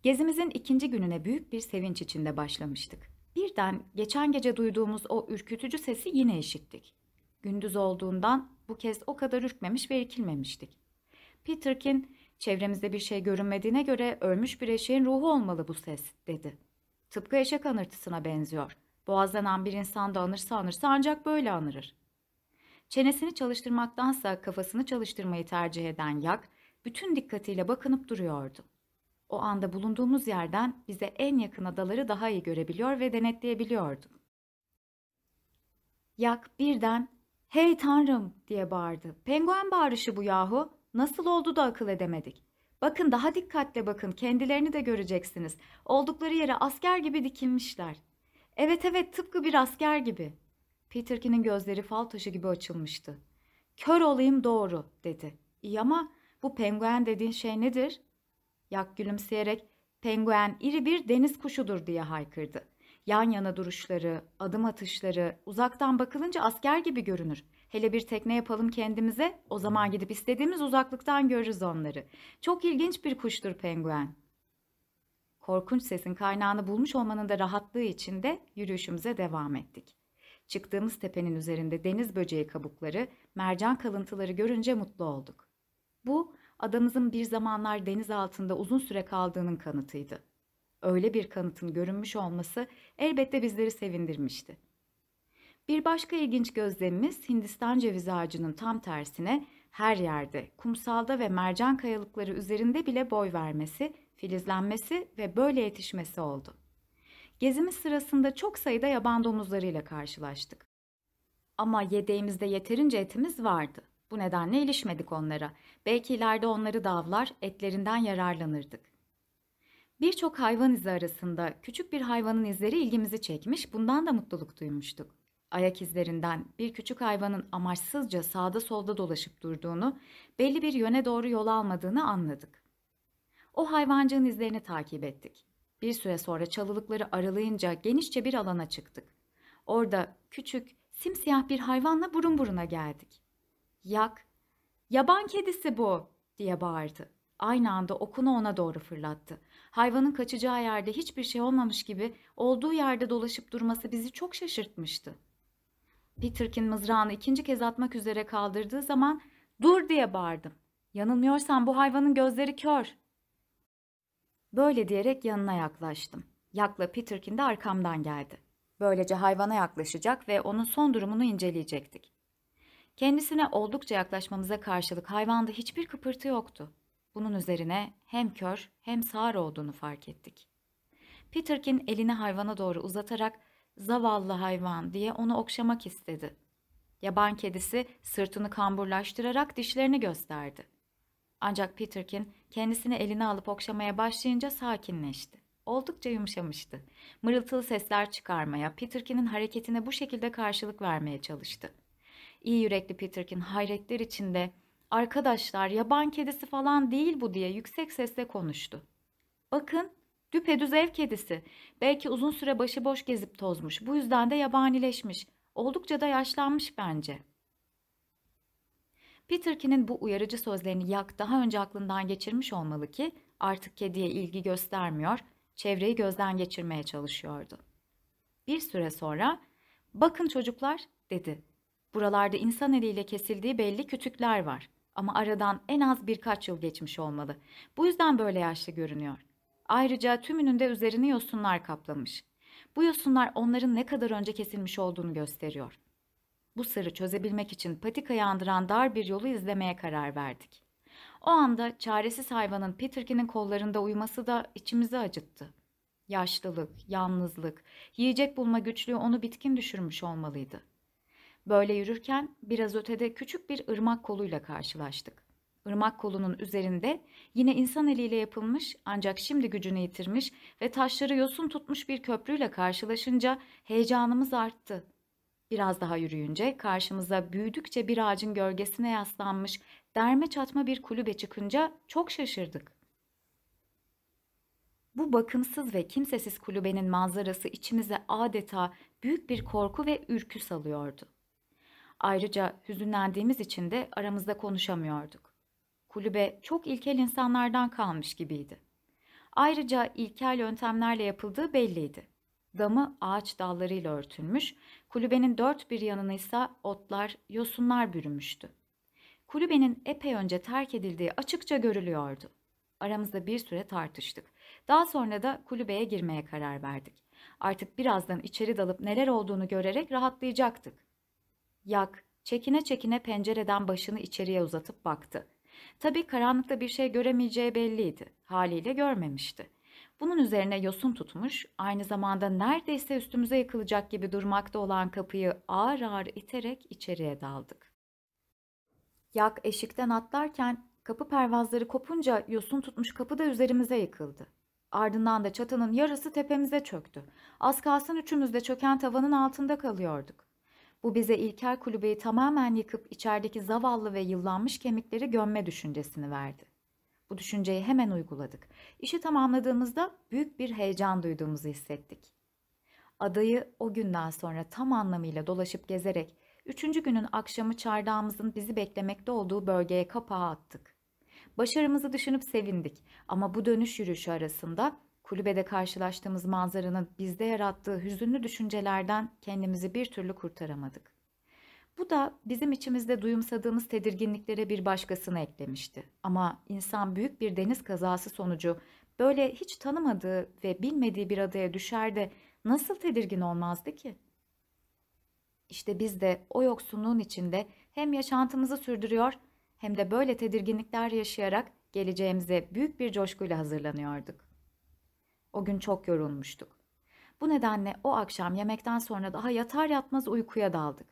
Gezimizin ikinci gününe büyük bir sevinç içinde başlamıştık. Birden geçen gece duyduğumuz o ürkütücü sesi yine işittik. Gündüz olduğundan bu kez o kadar ürkmemiş ve irkilmemiştik. Peterkin, çevremizde bir şey görünmediğine göre ölmüş bir eşeğin ruhu olmalı bu ses, dedi. Tıpkı eşek anırtısına benziyor. Boğazlanan bir insan da anırsa anırsa ancak böyle anırır. Çenesini çalıştırmaktansa kafasını çalıştırmayı tercih eden yak, bütün dikkatiyle bakınıp duruyordu. O anda bulunduğumuz yerden bize en yakın adaları daha iyi görebiliyor ve denetleyebiliyordu. Yak birden ''Hey tanrım!'' diye bağırdı. ''Penguen bağırışı bu yahu. Nasıl oldu da akıl edemedik? Bakın daha dikkatle bakın kendilerini de göreceksiniz. Oldukları yere asker gibi dikilmişler. Evet evet tıpkı bir asker gibi.'' Peterkin'in gözleri fal taşı gibi açılmıştı. ''Kör olayım doğru.'' dedi. ''İyi ama bu penguen dediğin şey nedir?'' Yak gülümseyerek penguen iri bir deniz kuşudur diye haykırdı. Yan yana duruşları, adım atışları uzaktan bakılınca asker gibi görünür. Hele bir tekne yapalım kendimize, o zaman gidip istediğimiz uzaklıktan görürüz onları. Çok ilginç bir kuştur penguen. Korkunç sesin kaynağını bulmuş olmanın da rahatlığı içinde yürüyüşümüze devam ettik. Çıktığımız tepenin üzerinde deniz böceği kabukları, mercan kalıntıları görünce mutlu olduk. Bu, adamızın bir zamanlar deniz altında uzun süre kaldığının kanıtıydı. Öyle bir kanıtın görünmüş olması elbette bizleri sevindirmişti. Bir başka ilginç gözlemimiz Hindistan cevizi ağacının tam tersine her yerde, kumsalda ve mercan kayalıkları üzerinde bile boy vermesi, filizlenmesi ve böyle yetişmesi oldu. Gezimiz sırasında çok sayıda yaban domuzlarıyla karşılaştık. Ama yedeğimizde yeterince etimiz vardı. Bu nedenle ilişmedik onlara. Belki ileride onları davlar, etlerinden yararlanırdık. Birçok hayvan izi arasında küçük bir hayvanın izleri ilgimizi çekmiş, bundan da mutluluk duymuştuk. Ayak izlerinden bir küçük hayvanın amaçsızca sağda solda dolaşıp durduğunu, belli bir yöne doğru yol almadığını anladık. O hayvancığın izlerini takip ettik. Bir süre sonra çalılıkları aralayınca genişçe bir alana çıktık. Orada küçük, simsiyah bir hayvanla burun buruna geldik. Yak, yaban kedisi bu diye bağırdı. Aynı anda okunu ona doğru fırlattı. Hayvanın kaçacağı yerde hiçbir şey olmamış gibi olduğu yerde dolaşıp durması bizi çok şaşırtmıştı. Peterkin mızrağını ikinci kez atmak üzere kaldırdığı zaman dur diye bağırdım. Yanılmıyorsam bu hayvanın gözleri kör. Böyle diyerek yanına yaklaştım. Yakla Peterkin de arkamdan geldi. Böylece hayvana yaklaşacak ve onun son durumunu inceleyecektik. Kendisine oldukça yaklaşmamıza karşılık hayvanda hiçbir kıpırtı yoktu. Bunun üzerine hem kör hem sağır olduğunu fark ettik. Peterkin elini hayvana doğru uzatarak zavallı hayvan diye onu okşamak istedi. Yaban kedisi sırtını kamburlaştırarak dişlerini gösterdi. Ancak Peterkin kendisini eline alıp okşamaya başlayınca sakinleşti. Oldukça yumuşamıştı. Mırıltılı sesler çıkarmaya, Peterkin'in hareketine bu şekilde karşılık vermeye çalıştı. İyi yürekli Peterkin hayretler içinde Arkadaşlar yaban kedisi falan değil bu diye yüksek sesle konuştu. Bakın düpedüz ev kedisi. Belki uzun süre başıboş gezip tozmuş. Bu yüzden de yabanileşmiş. Oldukça da yaşlanmış bence. Peterkin'in bu uyarıcı sözlerini Yak daha önce aklından geçirmiş olmalı ki artık kediye ilgi göstermiyor, çevreyi gözden geçirmeye çalışıyordu. Bir süre sonra "Bakın çocuklar," dedi. "Buralarda insan eliyle kesildiği belli kütükler var. Ama aradan en az birkaç yıl geçmiş olmalı. Bu yüzden böyle yaşlı görünüyor. Ayrıca tümünün de üzerini yosunlar kaplamış. Bu yosunlar onların ne kadar önce kesilmiş olduğunu gösteriyor. Bu sırrı çözebilmek için patikayı andıran dar bir yolu izlemeye karar verdik. O anda çaresiz hayvanın Peterkin'in kollarında uyuması da içimizi acıttı. Yaşlılık, yalnızlık, yiyecek bulma güçlüğü onu bitkin düşürmüş olmalıydı. Böyle yürürken biraz ötede küçük bir ırmak koluyla karşılaştık. Irmak kolunun üzerinde yine insan eliyle yapılmış ancak şimdi gücünü yitirmiş ve taşları yosun tutmuş bir köprüyle karşılaşınca heyecanımız arttı. Biraz daha yürüyünce karşımıza büyüdükçe bir ağacın gölgesine yaslanmış derme çatma bir kulübe çıkınca çok şaşırdık. Bu bakımsız ve kimsesiz kulübenin manzarası içimize adeta büyük bir korku ve ürkü salıyordu. Ayrıca hüzünlendiğimiz için de aramızda konuşamıyorduk. Kulübe çok ilkel insanlardan kalmış gibiydi. Ayrıca ilkel yöntemlerle yapıldığı belliydi. Damı ağaç dallarıyla örtülmüş, kulübenin dört bir yanını ise otlar, yosunlar bürümüştü. Kulübenin epey önce terk edildiği açıkça görülüyordu. Aramızda bir süre tartıştık. Daha sonra da kulübeye girmeye karar verdik. Artık birazdan içeri dalıp neler olduğunu görerek rahatlayacaktık. Yak, çekine çekine pencereden başını içeriye uzatıp baktı. Tabii karanlıkta bir şey göremeyeceği belliydi. Haliyle görmemişti. Bunun üzerine yosun tutmuş, aynı zamanda neredeyse üstümüze yıkılacak gibi durmakta olan kapıyı ağır ağır iterek içeriye daldık. Yak eşikten atlarken kapı pervazları kopunca yosun tutmuş kapı da üzerimize yıkıldı. Ardından da çatının yarısı tepemize çöktü. Az kalsın üçümüz de çöken tavanın altında kalıyorduk. Bu bize İlker kulübeyi tamamen yıkıp içerideki zavallı ve yıllanmış kemikleri gömme düşüncesini verdi. Bu düşünceyi hemen uyguladık. İşi tamamladığımızda büyük bir heyecan duyduğumuzu hissettik. Adayı o günden sonra tam anlamıyla dolaşıp gezerek üçüncü günün akşamı çardağımızın bizi beklemekte olduğu bölgeye kapağı attık. Başarımızı düşünüp sevindik ama bu dönüş yürüyüşü arasında Kulübede karşılaştığımız manzaranın bizde yarattığı hüzünlü düşüncelerden kendimizi bir türlü kurtaramadık. Bu da bizim içimizde duyumsadığımız tedirginliklere bir başkasını eklemişti. Ama insan büyük bir deniz kazası sonucu böyle hiç tanımadığı ve bilmediği bir adaya düşer de nasıl tedirgin olmazdı ki? İşte biz de o yoksunluğun içinde hem yaşantımızı sürdürüyor hem de böyle tedirginlikler yaşayarak geleceğimize büyük bir coşkuyla hazırlanıyorduk. O gün çok yorulmuştuk. Bu nedenle o akşam yemekten sonra daha yatar yatmaz uykuya daldık.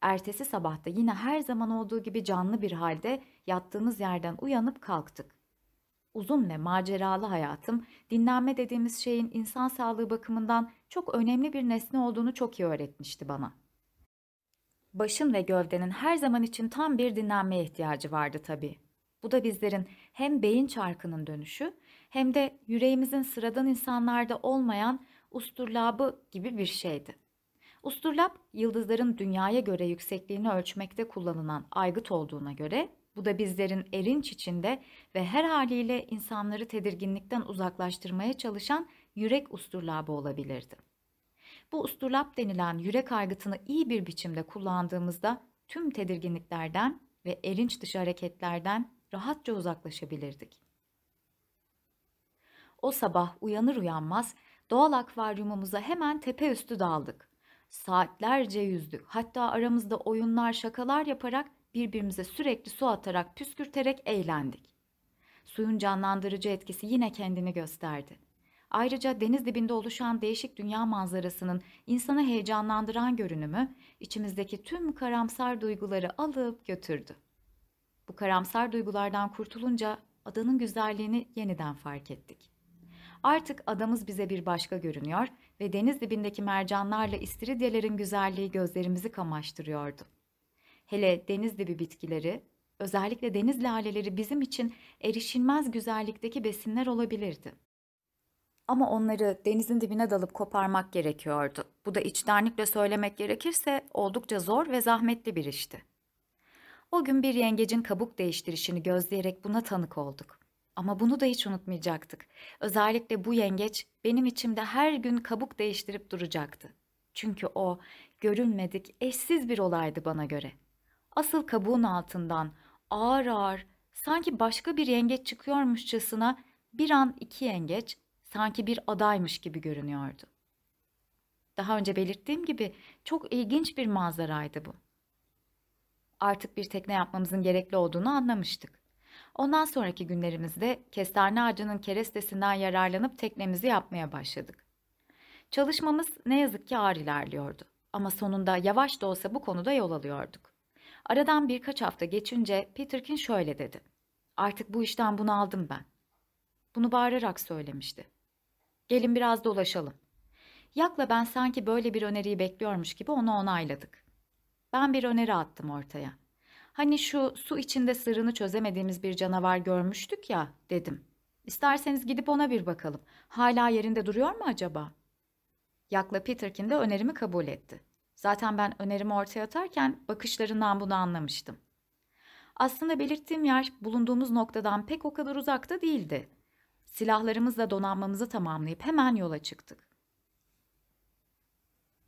Ertesi sabahta yine her zaman olduğu gibi canlı bir halde yattığımız yerden uyanıp kalktık. Uzun ve maceralı hayatım, dinlenme dediğimiz şeyin insan sağlığı bakımından çok önemli bir nesne olduğunu çok iyi öğretmişti bana. Başın ve gövdenin her zaman için tam bir dinlenmeye ihtiyacı vardı tabii. Bu da bizlerin hem beyin çarkının dönüşü hem de yüreğimizin sıradan insanlarda olmayan usturlabı gibi bir şeydi. Usturlab, yıldızların dünyaya göre yüksekliğini ölçmekte kullanılan aygıt olduğuna göre bu da bizlerin erinç içinde ve her haliyle insanları tedirginlikten uzaklaştırmaya çalışan yürek usturlabı olabilirdi. Bu usturlap denilen yürek aygıtını iyi bir biçimde kullandığımızda tüm tedirginliklerden ve erinç dışı hareketlerden rahatça uzaklaşabilirdik. O sabah uyanır uyanmaz doğal akvaryumumuza hemen tepe üstü daldık. Saatlerce yüzdük. Hatta aramızda oyunlar, şakalar yaparak birbirimize sürekli su atarak, püskürterek eğlendik. Suyun canlandırıcı etkisi yine kendini gösterdi. Ayrıca deniz dibinde oluşan değişik dünya manzarasının insanı heyecanlandıran görünümü içimizdeki tüm karamsar duyguları alıp götürdü. Bu karamsar duygulardan kurtulunca adanın güzelliğini yeniden fark ettik. Artık adamız bize bir başka görünüyor ve deniz dibindeki mercanlarla istiridyelerin güzelliği gözlerimizi kamaştırıyordu. Hele deniz dibi bitkileri, özellikle deniz laleleri bizim için erişilmez güzellikteki besinler olabilirdi. Ama onları denizin dibine dalıp koparmak gerekiyordu. Bu da içtenlikle söylemek gerekirse oldukça zor ve zahmetli bir işti. O gün bir yengecin kabuk değiştirişini gözleyerek buna tanık olduk. Ama bunu da hiç unutmayacaktık. Özellikle bu yengeç benim içimde her gün kabuk değiştirip duracaktı. Çünkü o görünmedik, eşsiz bir olaydı bana göre. Asıl kabuğun altından ağır ağır, sanki başka bir yengeç çıkıyormuşçasına bir an iki yengeç, sanki bir adaymış gibi görünüyordu. Daha önce belirttiğim gibi çok ilginç bir manzaraydı bu. Artık bir tekne yapmamızın gerekli olduğunu anlamıştık. Ondan sonraki günlerimizde kestane ağacının kerestesinden yararlanıp teknemizi yapmaya başladık. Çalışmamız ne yazık ki ağır ilerliyordu. Ama sonunda yavaş da olsa bu konuda yol alıyorduk. Aradan birkaç hafta geçince Peterkin şöyle dedi. Artık bu işten bunu aldım ben. Bunu bağırarak söylemişti. Gelin biraz dolaşalım. Yak'la ben sanki böyle bir öneriyi bekliyormuş gibi onu onayladık. Ben bir öneri attım ortaya. Hani şu su içinde sırrını çözemediğimiz bir canavar görmüştük ya dedim. İsterseniz gidip ona bir bakalım. Hala yerinde duruyor mu acaba? Yakla Peterkin de önerimi kabul etti. Zaten ben önerimi ortaya atarken bakışlarından bunu anlamıştım. Aslında belirttiğim yer bulunduğumuz noktadan pek o kadar uzakta değildi. Silahlarımızla donanmamızı tamamlayıp hemen yola çıktık.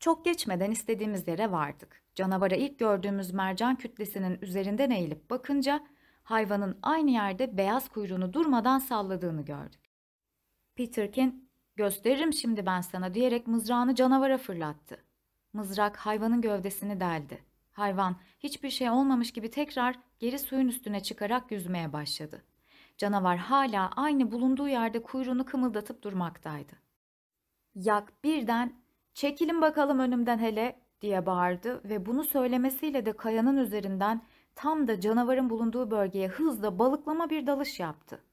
Çok geçmeden istediğimiz yere vardık. Canavara ilk gördüğümüz mercan kütlesinin üzerinden eğilip bakınca hayvanın aynı yerde beyaz kuyruğunu durmadan salladığını gördük. Peterkin, gösteririm şimdi ben sana diyerek mızrağını canavara fırlattı. Mızrak hayvanın gövdesini deldi. Hayvan hiçbir şey olmamış gibi tekrar geri suyun üstüne çıkarak yüzmeye başladı. Canavar hala aynı bulunduğu yerde kuyruğunu kımıldatıp durmaktaydı. Yak birden "Çekilin bakalım önümden hele." diye bağırdı ve bunu söylemesiyle de kayanın üzerinden tam da canavarın bulunduğu bölgeye hızla balıklama bir dalış yaptı.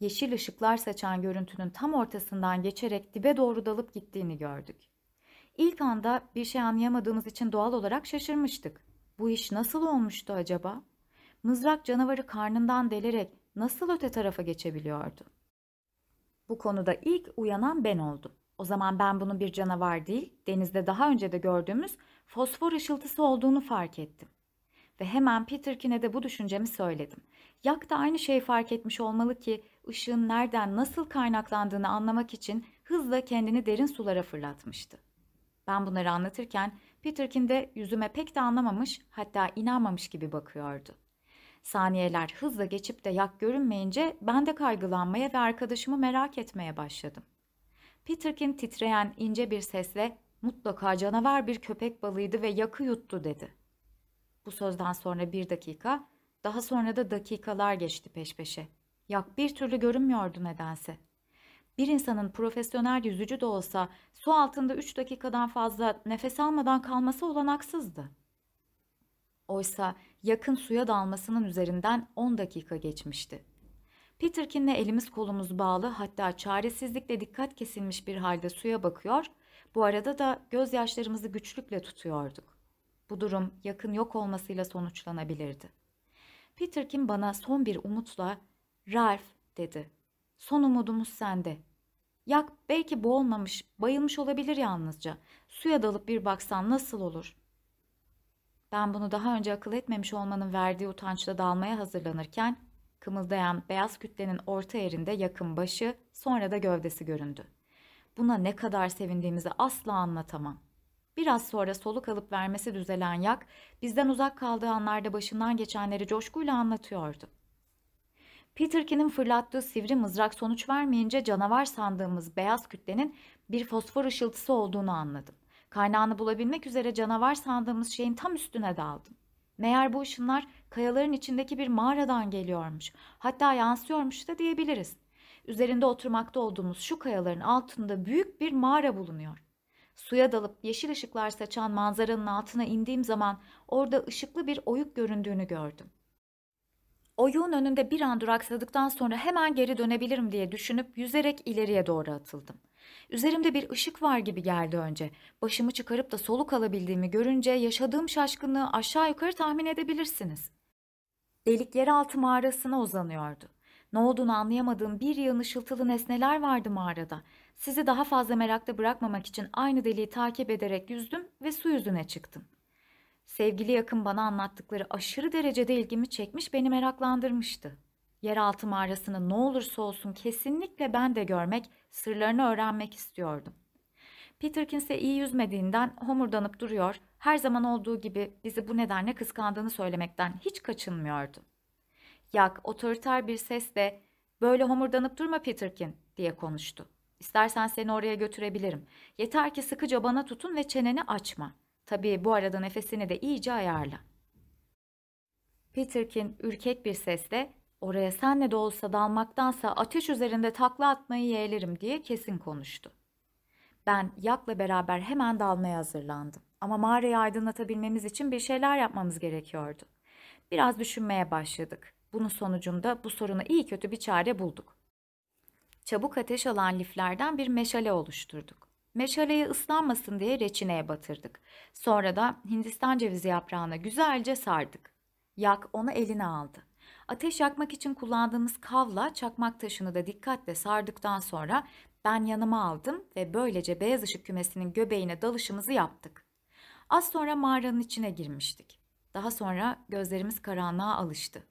Yeşil ışıklar saçan görüntünün tam ortasından geçerek dibe doğru dalıp gittiğini gördük. İlk anda bir şey anlayamadığımız için doğal olarak şaşırmıştık. Bu iş nasıl olmuştu acaba? Mızrak canavarı karnından delerek nasıl öte tarafa geçebiliyordu? Bu konuda ilk uyanan ben oldum. O zaman ben bunun bir canavar değil, denizde daha önce de gördüğümüz fosfor ışıltısı olduğunu fark ettim. Ve hemen Peterkin'e de bu düşüncemi söyledim. Yak da aynı şeyi fark etmiş olmalı ki ışığın nereden nasıl kaynaklandığını anlamak için hızla kendini derin sulara fırlatmıştı. Ben bunları anlatırken Peterkin de yüzüme pek de anlamamış hatta inanmamış gibi bakıyordu. Saniyeler hızla geçip de yak görünmeyince ben de kaygılanmaya ve arkadaşımı merak etmeye başladım. Peterkin titreyen ince bir sesle mutlaka canavar bir köpek balığıydı ve yakı yuttu dedi. Bu sözden sonra bir dakika, daha sonra da dakikalar geçti peş peşe. Yak bir türlü görünmüyordu nedense. Bir insanın profesyonel yüzücü de olsa su altında 3 dakikadan fazla nefes almadan kalması olanaksızdı. Oysa yakın suya dalmasının üzerinden 10 dakika geçmişti. Peterkin'le elimiz kolumuz bağlı hatta çaresizlikle dikkat kesilmiş bir halde suya bakıyor, bu arada da gözyaşlarımızı güçlükle tutuyorduk. Bu durum yakın yok olmasıyla sonuçlanabilirdi. Peterkin bana son bir umutla Ralph dedi. Son umudumuz sende. Yak belki boğulmamış, bayılmış olabilir yalnızca. Suya dalıp bir baksan nasıl olur? Ben bunu daha önce akıl etmemiş olmanın verdiği utançla dalmaya hazırlanırken kımıldayan beyaz kütlenin orta yerinde yakın başı, sonra da gövdesi göründü. Buna ne kadar sevindiğimizi asla anlatamam. Biraz sonra soluk alıp vermesi düzelen yak, bizden uzak kaldığı anlarda başından geçenleri coşkuyla anlatıyordu. Peterkin'in fırlattığı sivri mızrak sonuç vermeyince canavar sandığımız beyaz kütlenin bir fosfor ışıltısı olduğunu anladım. Kaynağını bulabilmek üzere canavar sandığımız şeyin tam üstüne daldım. Meğer bu ışınlar kayaların içindeki bir mağaradan geliyormuş. Hatta yansıyormuş da diyebiliriz. Üzerinde oturmakta olduğumuz şu kayaların altında büyük bir mağara bulunuyor. Suya dalıp yeşil ışıklar saçan manzaranın altına indiğim zaman orada ışıklı bir oyuk göründüğünü gördüm. Oyuğun önünde bir an duraksadıktan sonra hemen geri dönebilirim diye düşünüp yüzerek ileriye doğru atıldım. Üzerimde bir ışık var gibi geldi önce. Başımı çıkarıp da soluk alabildiğimi görünce yaşadığım şaşkınlığı aşağı yukarı tahmin edebilirsiniz. Delik yeraltı mağarasına uzanıyordu. Ne olduğunu anlayamadığım bir yığın ışıltılı nesneler vardı mağarada. Sizi daha fazla merakta bırakmamak için aynı deliği takip ederek yüzdüm ve su yüzüne çıktım. Sevgili yakın bana anlattıkları aşırı derecede ilgimi çekmiş beni meraklandırmıştı. Yeraltı mağarasını ne olursa olsun kesinlikle ben de görmek, sırlarını öğrenmek istiyordum. Peterkin ise iyi yüzmediğinden homurdanıp duruyor, her zaman olduğu gibi bizi bu nedenle kıskandığını söylemekten hiç kaçınmıyordu. Yak otoriter bir sesle böyle homurdanıp durma Peterkin diye konuştu. İstersen seni oraya götürebilirim. Yeter ki sıkıca bana tutun ve çeneni açma. Tabii bu arada nefesini de iyice ayarla. Peterkin ürkek bir sesle oraya senle de olsa dalmaktansa ateş üzerinde takla atmayı yeğlerim diye kesin konuştu. Ben Yak'la beraber hemen dalmaya hazırlandım. Ama mağarayı aydınlatabilmemiz için bir şeyler yapmamız gerekiyordu. Biraz düşünmeye başladık. Bunun sonucunda bu soruna iyi kötü bir çare bulduk. Çabuk ateş alan liflerden bir meşale oluşturduk. Meşaleyi ıslanmasın diye reçineye batırdık. Sonra da Hindistan cevizi yaprağına güzelce sardık. Yak onu eline aldı. Ateş yakmak için kullandığımız kavla çakmak taşını da dikkatle sardıktan sonra ben yanıma aldım ve böylece beyaz ışık kümesinin göbeğine dalışımızı yaptık. Az sonra mağaranın içine girmiştik. Daha sonra gözlerimiz karanlığa alıştı.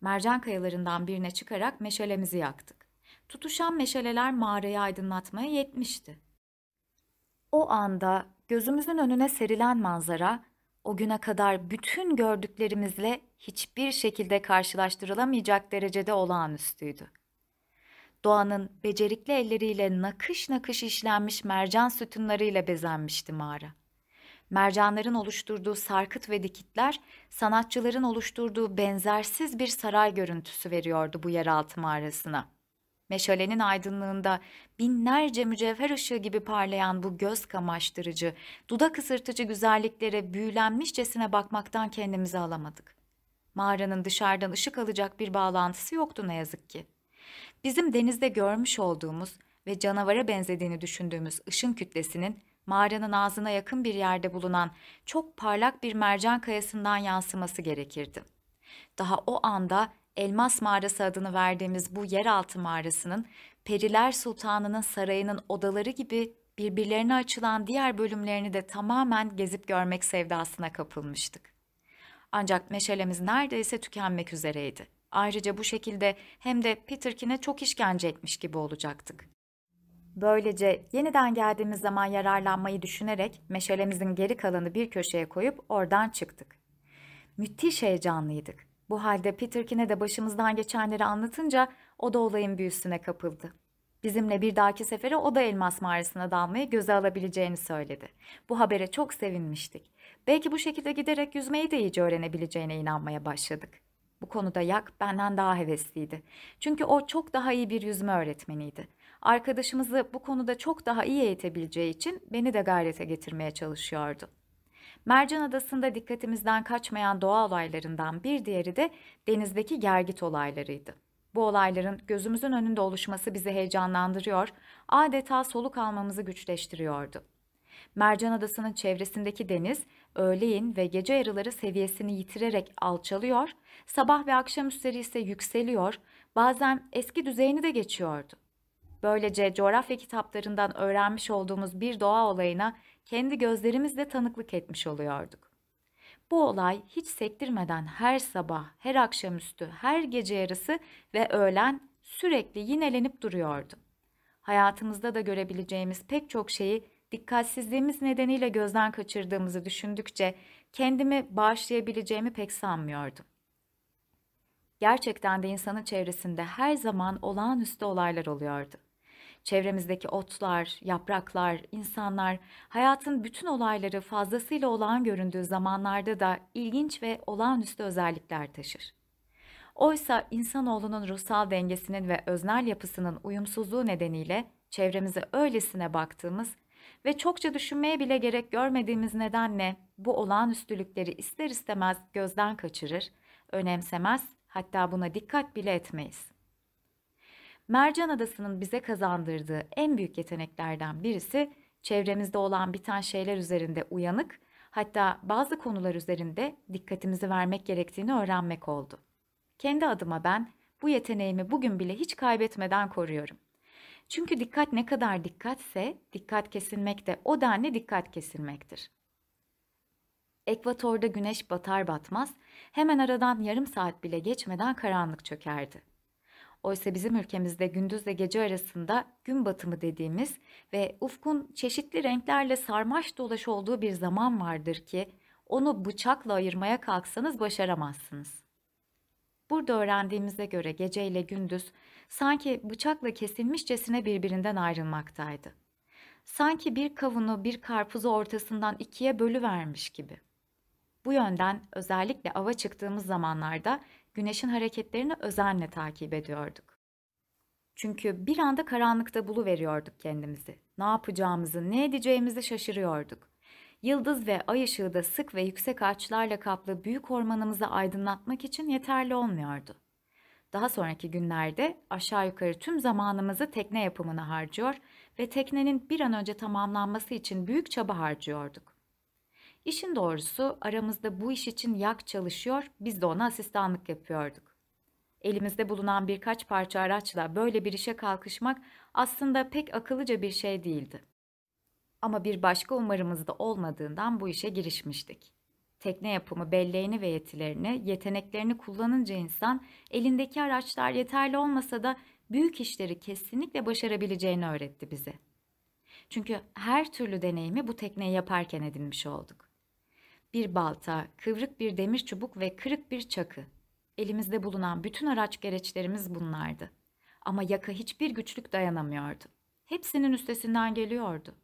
Mercan kayalarından birine çıkarak meşalemizi yaktık. Tutuşan meşaleler mağarayı aydınlatmaya yetmişti. O anda gözümüzün önüne serilen manzara o güne kadar bütün gördüklerimizle hiçbir şekilde karşılaştırılamayacak derecede olağanüstüydü. Doğanın becerikli elleriyle nakış nakış işlenmiş mercan sütunlarıyla bezenmişti mağara. Mercanların oluşturduğu sarkıt ve dikitler, sanatçıların oluşturduğu benzersiz bir saray görüntüsü veriyordu bu yeraltı mağarasına. Meşalenin aydınlığında binlerce mücevher ışığı gibi parlayan bu göz kamaştırıcı, dudak ısırtıcı güzelliklere büyülenmişçesine bakmaktan kendimizi alamadık. Mağaranın dışarıdan ışık alacak bir bağlantısı yoktu ne yazık ki. Bizim denizde görmüş olduğumuz ve canavara benzediğini düşündüğümüz ışın kütlesinin mağaranın ağzına yakın bir yerde bulunan çok parlak bir mercan kayasından yansıması gerekirdi. Daha o anda Elmas Mağarası adını verdiğimiz bu yeraltı mağarasının Periler Sultanı'nın sarayının odaları gibi birbirlerine açılan diğer bölümlerini de tamamen gezip görmek sevdasına kapılmıştık. Ancak meşalemiz neredeyse tükenmek üzereydi. Ayrıca bu şekilde hem de Peterkin'e çok işkence etmiş gibi olacaktık. Böylece yeniden geldiğimiz zaman yararlanmayı düşünerek meşalemizin geri kalanı bir köşeye koyup oradan çıktık. Müthiş heyecanlıydık. Bu halde Peterkin'e de başımızdan geçenleri anlatınca o da olayın büyüsüne kapıldı. Bizimle bir dahaki sefere o da elmas mağarasına dalmayı göze alabileceğini söyledi. Bu habere çok sevinmiştik. Belki bu şekilde giderek yüzmeyi de iyice öğrenebileceğine inanmaya başladık. Bu konuda Yak benden daha hevesliydi. Çünkü o çok daha iyi bir yüzme öğretmeniydi. Arkadaşımızı bu konuda çok daha iyi eğitebileceği için beni de gayrete getirmeye çalışıyordu. Mercan Adası'nda dikkatimizden kaçmayan doğa olaylarından bir diğeri de denizdeki gergit olaylarıydı. Bu olayların gözümüzün önünde oluşması bizi heyecanlandırıyor, adeta soluk almamızı güçleştiriyordu. Mercan Adası'nın çevresindeki deniz öğleyin ve gece yarıları seviyesini yitirerek alçalıyor, sabah ve akşamüstleri ise yükseliyor, bazen eski düzeyini de geçiyordu. Böylece coğrafya kitaplarından öğrenmiş olduğumuz bir doğa olayına kendi gözlerimizle tanıklık etmiş oluyorduk. Bu olay hiç sektirmeden her sabah, her akşamüstü, her gece yarısı ve öğlen sürekli yinelenip duruyordu. Hayatımızda da görebileceğimiz pek çok şeyi dikkatsizliğimiz nedeniyle gözden kaçırdığımızı düşündükçe kendimi bağışlayabileceğimi pek sanmıyordum. Gerçekten de insanın çevresinde her zaman olağanüstü olaylar oluyordu. Çevremizdeki otlar, yapraklar, insanlar, hayatın bütün olayları fazlasıyla olağan göründüğü zamanlarda da ilginç ve olağanüstü özellikler taşır. Oysa insanoğlunun ruhsal dengesinin ve öznel yapısının uyumsuzluğu nedeniyle çevremize öylesine baktığımız ve çokça düşünmeye bile gerek görmediğimiz nedenle bu olağanüstülükleri ister istemez gözden kaçırır, önemsemez, hatta buna dikkat bile etmeyiz. Mercan Adası'nın bize kazandırdığı en büyük yeteneklerden birisi çevremizde olan biten şeyler üzerinde uyanık, hatta bazı konular üzerinde dikkatimizi vermek gerektiğini öğrenmek oldu. Kendi adıma ben bu yeteneğimi bugün bile hiç kaybetmeden koruyorum. Çünkü dikkat ne kadar dikkatse dikkat kesilmek de o denli dikkat kesilmektir. Ekvatorda güneş batar batmaz hemen aradan yarım saat bile geçmeden karanlık çökerdi. Oysa bizim ülkemizde gündüzle gece arasında gün batımı dediğimiz ve ufkun çeşitli renklerle sarmaş dolaş olduğu bir zaman vardır ki onu bıçakla ayırmaya kalksanız başaramazsınız. Burada öğrendiğimize göre gece ile gündüz sanki bıçakla kesilmişçesine birbirinden ayrılmaktaydı. Sanki bir kavunu bir karpuzu ortasından ikiye bölüvermiş gibi. Bu yönden özellikle ava çıktığımız zamanlarda güneşin hareketlerini özenle takip ediyorduk. Çünkü bir anda karanlıkta buluveriyorduk kendimizi. Ne yapacağımızı, ne edeceğimizi şaşırıyorduk. Yıldız ve ay ışığı da sık ve yüksek ağaçlarla kaplı büyük ormanımızı aydınlatmak için yeterli olmuyordu. Daha sonraki günlerde aşağı yukarı tüm zamanımızı tekne yapımına harcıyor ve teknenin bir an önce tamamlanması için büyük çaba harcıyorduk. İşin doğrusu aramızda bu iş için yak çalışıyor, biz de ona asistanlık yapıyorduk. Elimizde bulunan birkaç parça araçla böyle bir işe kalkışmak aslında pek akıllıca bir şey değildi. Ama bir başka umarımız da olmadığından bu işe girişmiştik. Tekne yapımı belleğini ve yetilerini, yeteneklerini kullanınca insan elindeki araçlar yeterli olmasa da büyük işleri kesinlikle başarabileceğini öğretti bize. Çünkü her türlü deneyimi bu tekneyi yaparken edinmiş olduk. Bir balta, kıvrık bir demir çubuk ve kırık bir çakı. Elimizde bulunan bütün araç gereçlerimiz bunlardı. Ama yaka hiçbir güçlük dayanamıyordu. Hepsinin üstesinden geliyordu.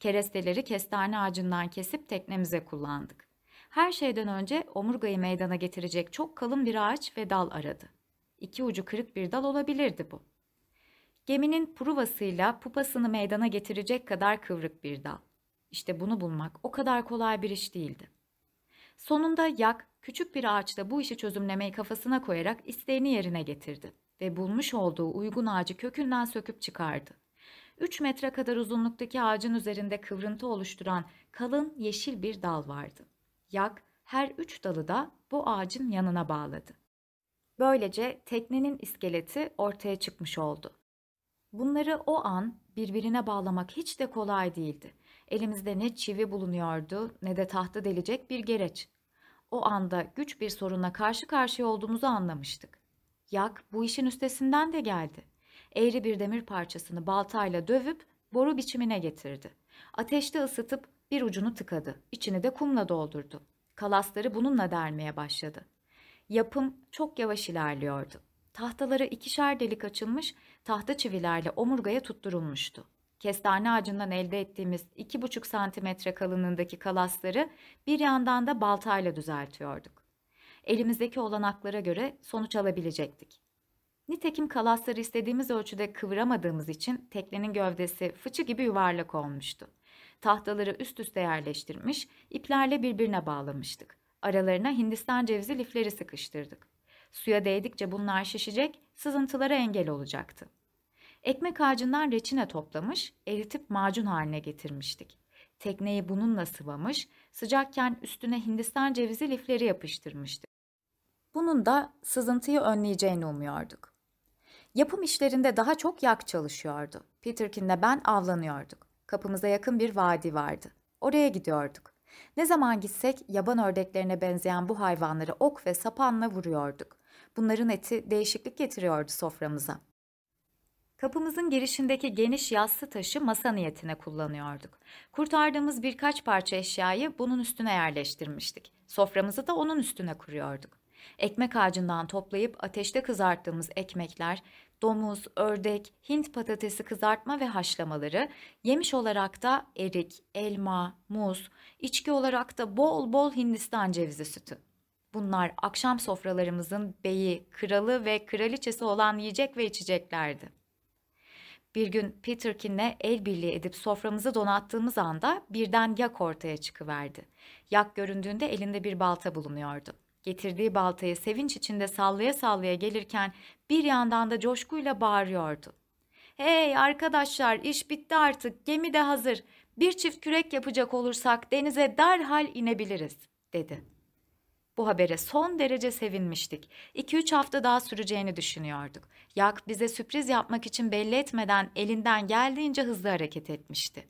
Keresteleri kestane ağacından kesip teknemize kullandık. Her şeyden önce omurgayı meydana getirecek çok kalın bir ağaç ve dal aradı. İki ucu kırık bir dal olabilirdi bu. Geminin pruvasıyla pupasını meydana getirecek kadar kıvrık bir dal. İşte bunu bulmak o kadar kolay bir iş değildi. Sonunda Yak küçük bir ağaçta bu işi çözümlemeyi kafasına koyarak isteğini yerine getirdi ve bulmuş olduğu uygun ağacı kökünden söküp çıkardı. 3 metre kadar uzunluktaki ağacın üzerinde kıvrıntı oluşturan kalın yeşil bir dal vardı. Yak her üç dalı da bu ağacın yanına bağladı. Böylece teknenin iskeleti ortaya çıkmış oldu. Bunları o an birbirine bağlamak hiç de kolay değildi. Elimizde ne çivi bulunuyordu ne de tahtı delecek bir gereç. O anda güç bir sorunla karşı karşıya olduğumuzu anlamıştık. Yak bu işin üstesinden de geldi. Eğri bir demir parçasını baltayla dövüp boru biçimine getirdi. Ateşte ısıtıp bir ucunu tıkadı. İçini de kumla doldurdu. Kalasları bununla dermeye başladı. Yapım çok yavaş ilerliyordu. Tahtaları ikişer delik açılmış, tahta çivilerle omurgaya tutturulmuştu. Kestane ağacından elde ettiğimiz iki buçuk santimetre kalınlığındaki kalasları bir yandan da baltayla düzeltiyorduk. Elimizdeki olanaklara göre sonuç alabilecektik. Nitekim kalasları istediğimiz ölçüde kıvıramadığımız için teknenin gövdesi fıçı gibi yuvarlak olmuştu. Tahtaları üst üste yerleştirmiş, iplerle birbirine bağlamıştık. Aralarına Hindistan cevizi lifleri sıkıştırdık. Suya değdikçe bunlar şişecek, sızıntılara engel olacaktı. Ekmek ağacından reçine toplamış, eritip macun haline getirmiştik. Tekneyi bununla sıvamış, sıcakken üstüne Hindistan cevizi lifleri yapıştırmıştık. Bunun da sızıntıyı önleyeceğini umuyorduk. Yapım işlerinde daha çok yak çalışıyordu. Peterkin'le ben avlanıyorduk. Kapımıza yakın bir vadi vardı. Oraya gidiyorduk. Ne zaman gitsek yaban ördeklerine benzeyen bu hayvanları ok ve sapanla vuruyorduk. Bunların eti değişiklik getiriyordu soframıza. Kapımızın girişindeki geniş yassı taşı masa niyetine kullanıyorduk. Kurtardığımız birkaç parça eşyayı bunun üstüne yerleştirmiştik. Soframızı da onun üstüne kuruyorduk. Ekmek ağacından toplayıp ateşte kızarttığımız ekmekler, domuz, ördek, Hint patatesi kızartma ve haşlamaları, yemiş olarak da erik, elma, muz, içki olarak da bol bol Hindistan cevizi sütü. Bunlar akşam sofralarımızın beyi, kralı ve kraliçesi olan yiyecek ve içeceklerdi. Bir gün Peterkin'le el birliği edip soframızı donattığımız anda birden yak ortaya çıkıverdi. Yak göründüğünde elinde bir balta bulunuyordu. Getirdiği baltayı sevinç içinde sallaya sallaya gelirken bir yandan da coşkuyla bağırıyordu. Hey arkadaşlar iş bitti artık gemi de hazır. Bir çift kürek yapacak olursak denize derhal inebiliriz dedi. Bu habere son derece sevinmiştik. 2-3 hafta daha süreceğini düşünüyorduk. Yak bize sürpriz yapmak için belli etmeden elinden geldiğince hızlı hareket etmişti.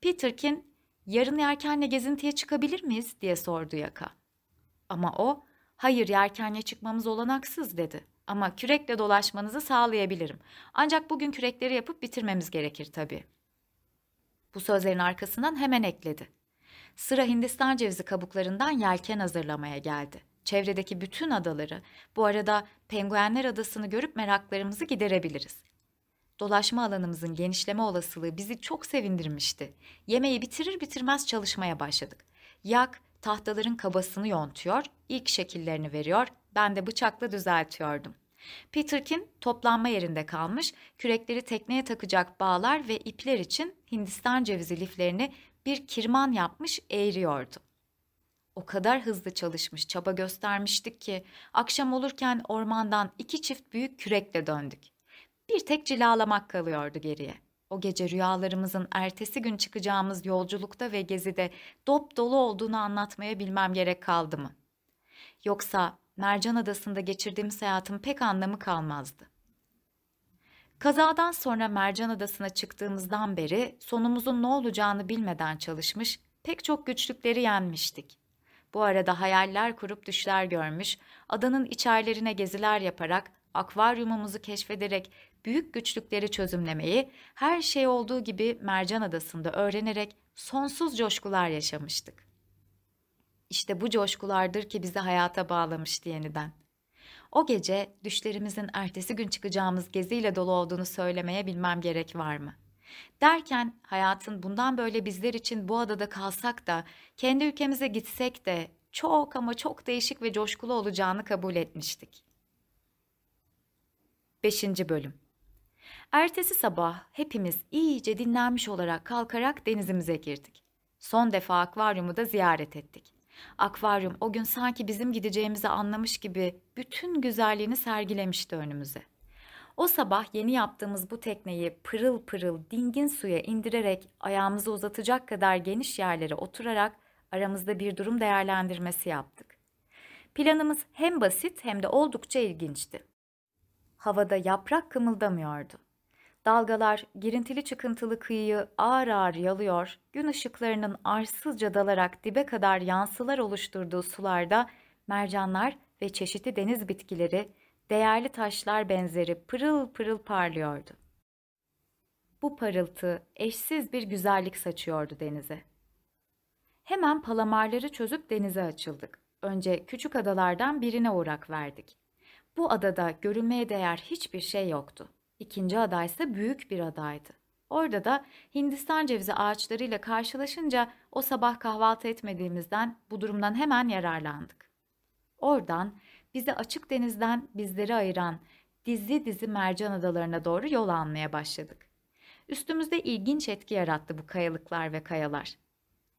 Peterkin, yarın yerkenle gezintiye çıkabilir miyiz diye sordu Yak'a. Ama o, hayır yerkenle çıkmamız olanaksız dedi. Ama kürekle dolaşmanızı sağlayabilirim. Ancak bugün kürekleri yapıp bitirmemiz gerekir tabii. Bu sözlerin arkasından hemen ekledi. Sıra Hindistan cevizi kabuklarından yelken hazırlamaya geldi. Çevredeki bütün adaları, bu arada Penguenler Adası'nı görüp meraklarımızı giderebiliriz. Dolaşma alanımızın genişleme olasılığı bizi çok sevindirmişti. Yemeği bitirir bitirmez çalışmaya başladık. Yak, tahtaların kabasını yontuyor, ilk şekillerini veriyor, ben de bıçakla düzeltiyordum. Peterkin toplanma yerinde kalmış, kürekleri tekneye takacak bağlar ve ipler için Hindistan cevizi liflerini bir kirman yapmış eğriyordu. O kadar hızlı çalışmış, çaba göstermiştik ki akşam olurken ormandan iki çift büyük kürekle döndük. Bir tek cilalamak kalıyordu geriye. O gece rüyalarımızın ertesi gün çıkacağımız yolculukta ve gezide dop dolu olduğunu anlatmaya bilmem gerek kaldı mı? Yoksa Mercan Adası'nda geçirdiğimiz hayatın pek anlamı kalmazdı. Kazadan sonra Mercan Adası'na çıktığımızdan beri sonumuzun ne olacağını bilmeden çalışmış, pek çok güçlükleri yenmiştik. Bu arada hayaller kurup düşler görmüş, adanın içerlerine geziler yaparak, akvaryumumuzu keşfederek büyük güçlükleri çözümlemeyi, her şey olduğu gibi Mercan Adası'nda öğrenerek sonsuz coşkular yaşamıştık. İşte bu coşkulardır ki bizi hayata bağlamıştı yeniden. O gece düşlerimizin ertesi gün çıkacağımız geziyle dolu olduğunu söylemeye bilmem gerek var mı? Derken hayatın bundan böyle bizler için bu adada kalsak da kendi ülkemize gitsek de çok ama çok değişik ve coşkulu olacağını kabul etmiştik. 5. Bölüm Ertesi sabah hepimiz iyice dinlenmiş olarak kalkarak denizimize girdik. Son defa akvaryumu da ziyaret ettik. Akvaryum o gün sanki bizim gideceğimizi anlamış gibi bütün güzelliğini sergilemişti önümüze. O sabah yeni yaptığımız bu tekneyi pırıl pırıl dingin suya indirerek ayağımızı uzatacak kadar geniş yerlere oturarak aramızda bir durum değerlendirmesi yaptık. Planımız hem basit hem de oldukça ilginçti. Havada yaprak kımıldamıyordu. Dalgalar girintili çıkıntılı kıyıyı ağır ağır yalıyor, gün ışıklarının arsızca dalarak dibe kadar yansılar oluşturduğu sularda mercanlar ve çeşitli deniz bitkileri, değerli taşlar benzeri pırıl pırıl parlıyordu. Bu parıltı eşsiz bir güzellik saçıyordu denize. Hemen palamarları çözüp denize açıldık. Önce küçük adalardan birine uğrak verdik. Bu adada görülmeye değer hiçbir şey yoktu. İkinci aday ise büyük bir adaydı. Orada da Hindistan cevizi ağaçlarıyla karşılaşınca o sabah kahvaltı etmediğimizden bu durumdan hemen yararlandık. Oradan bizi açık denizden bizleri ayıran dizi dizi mercan adalarına doğru yol almaya başladık. Üstümüzde ilginç etki yarattı bu kayalıklar ve kayalar.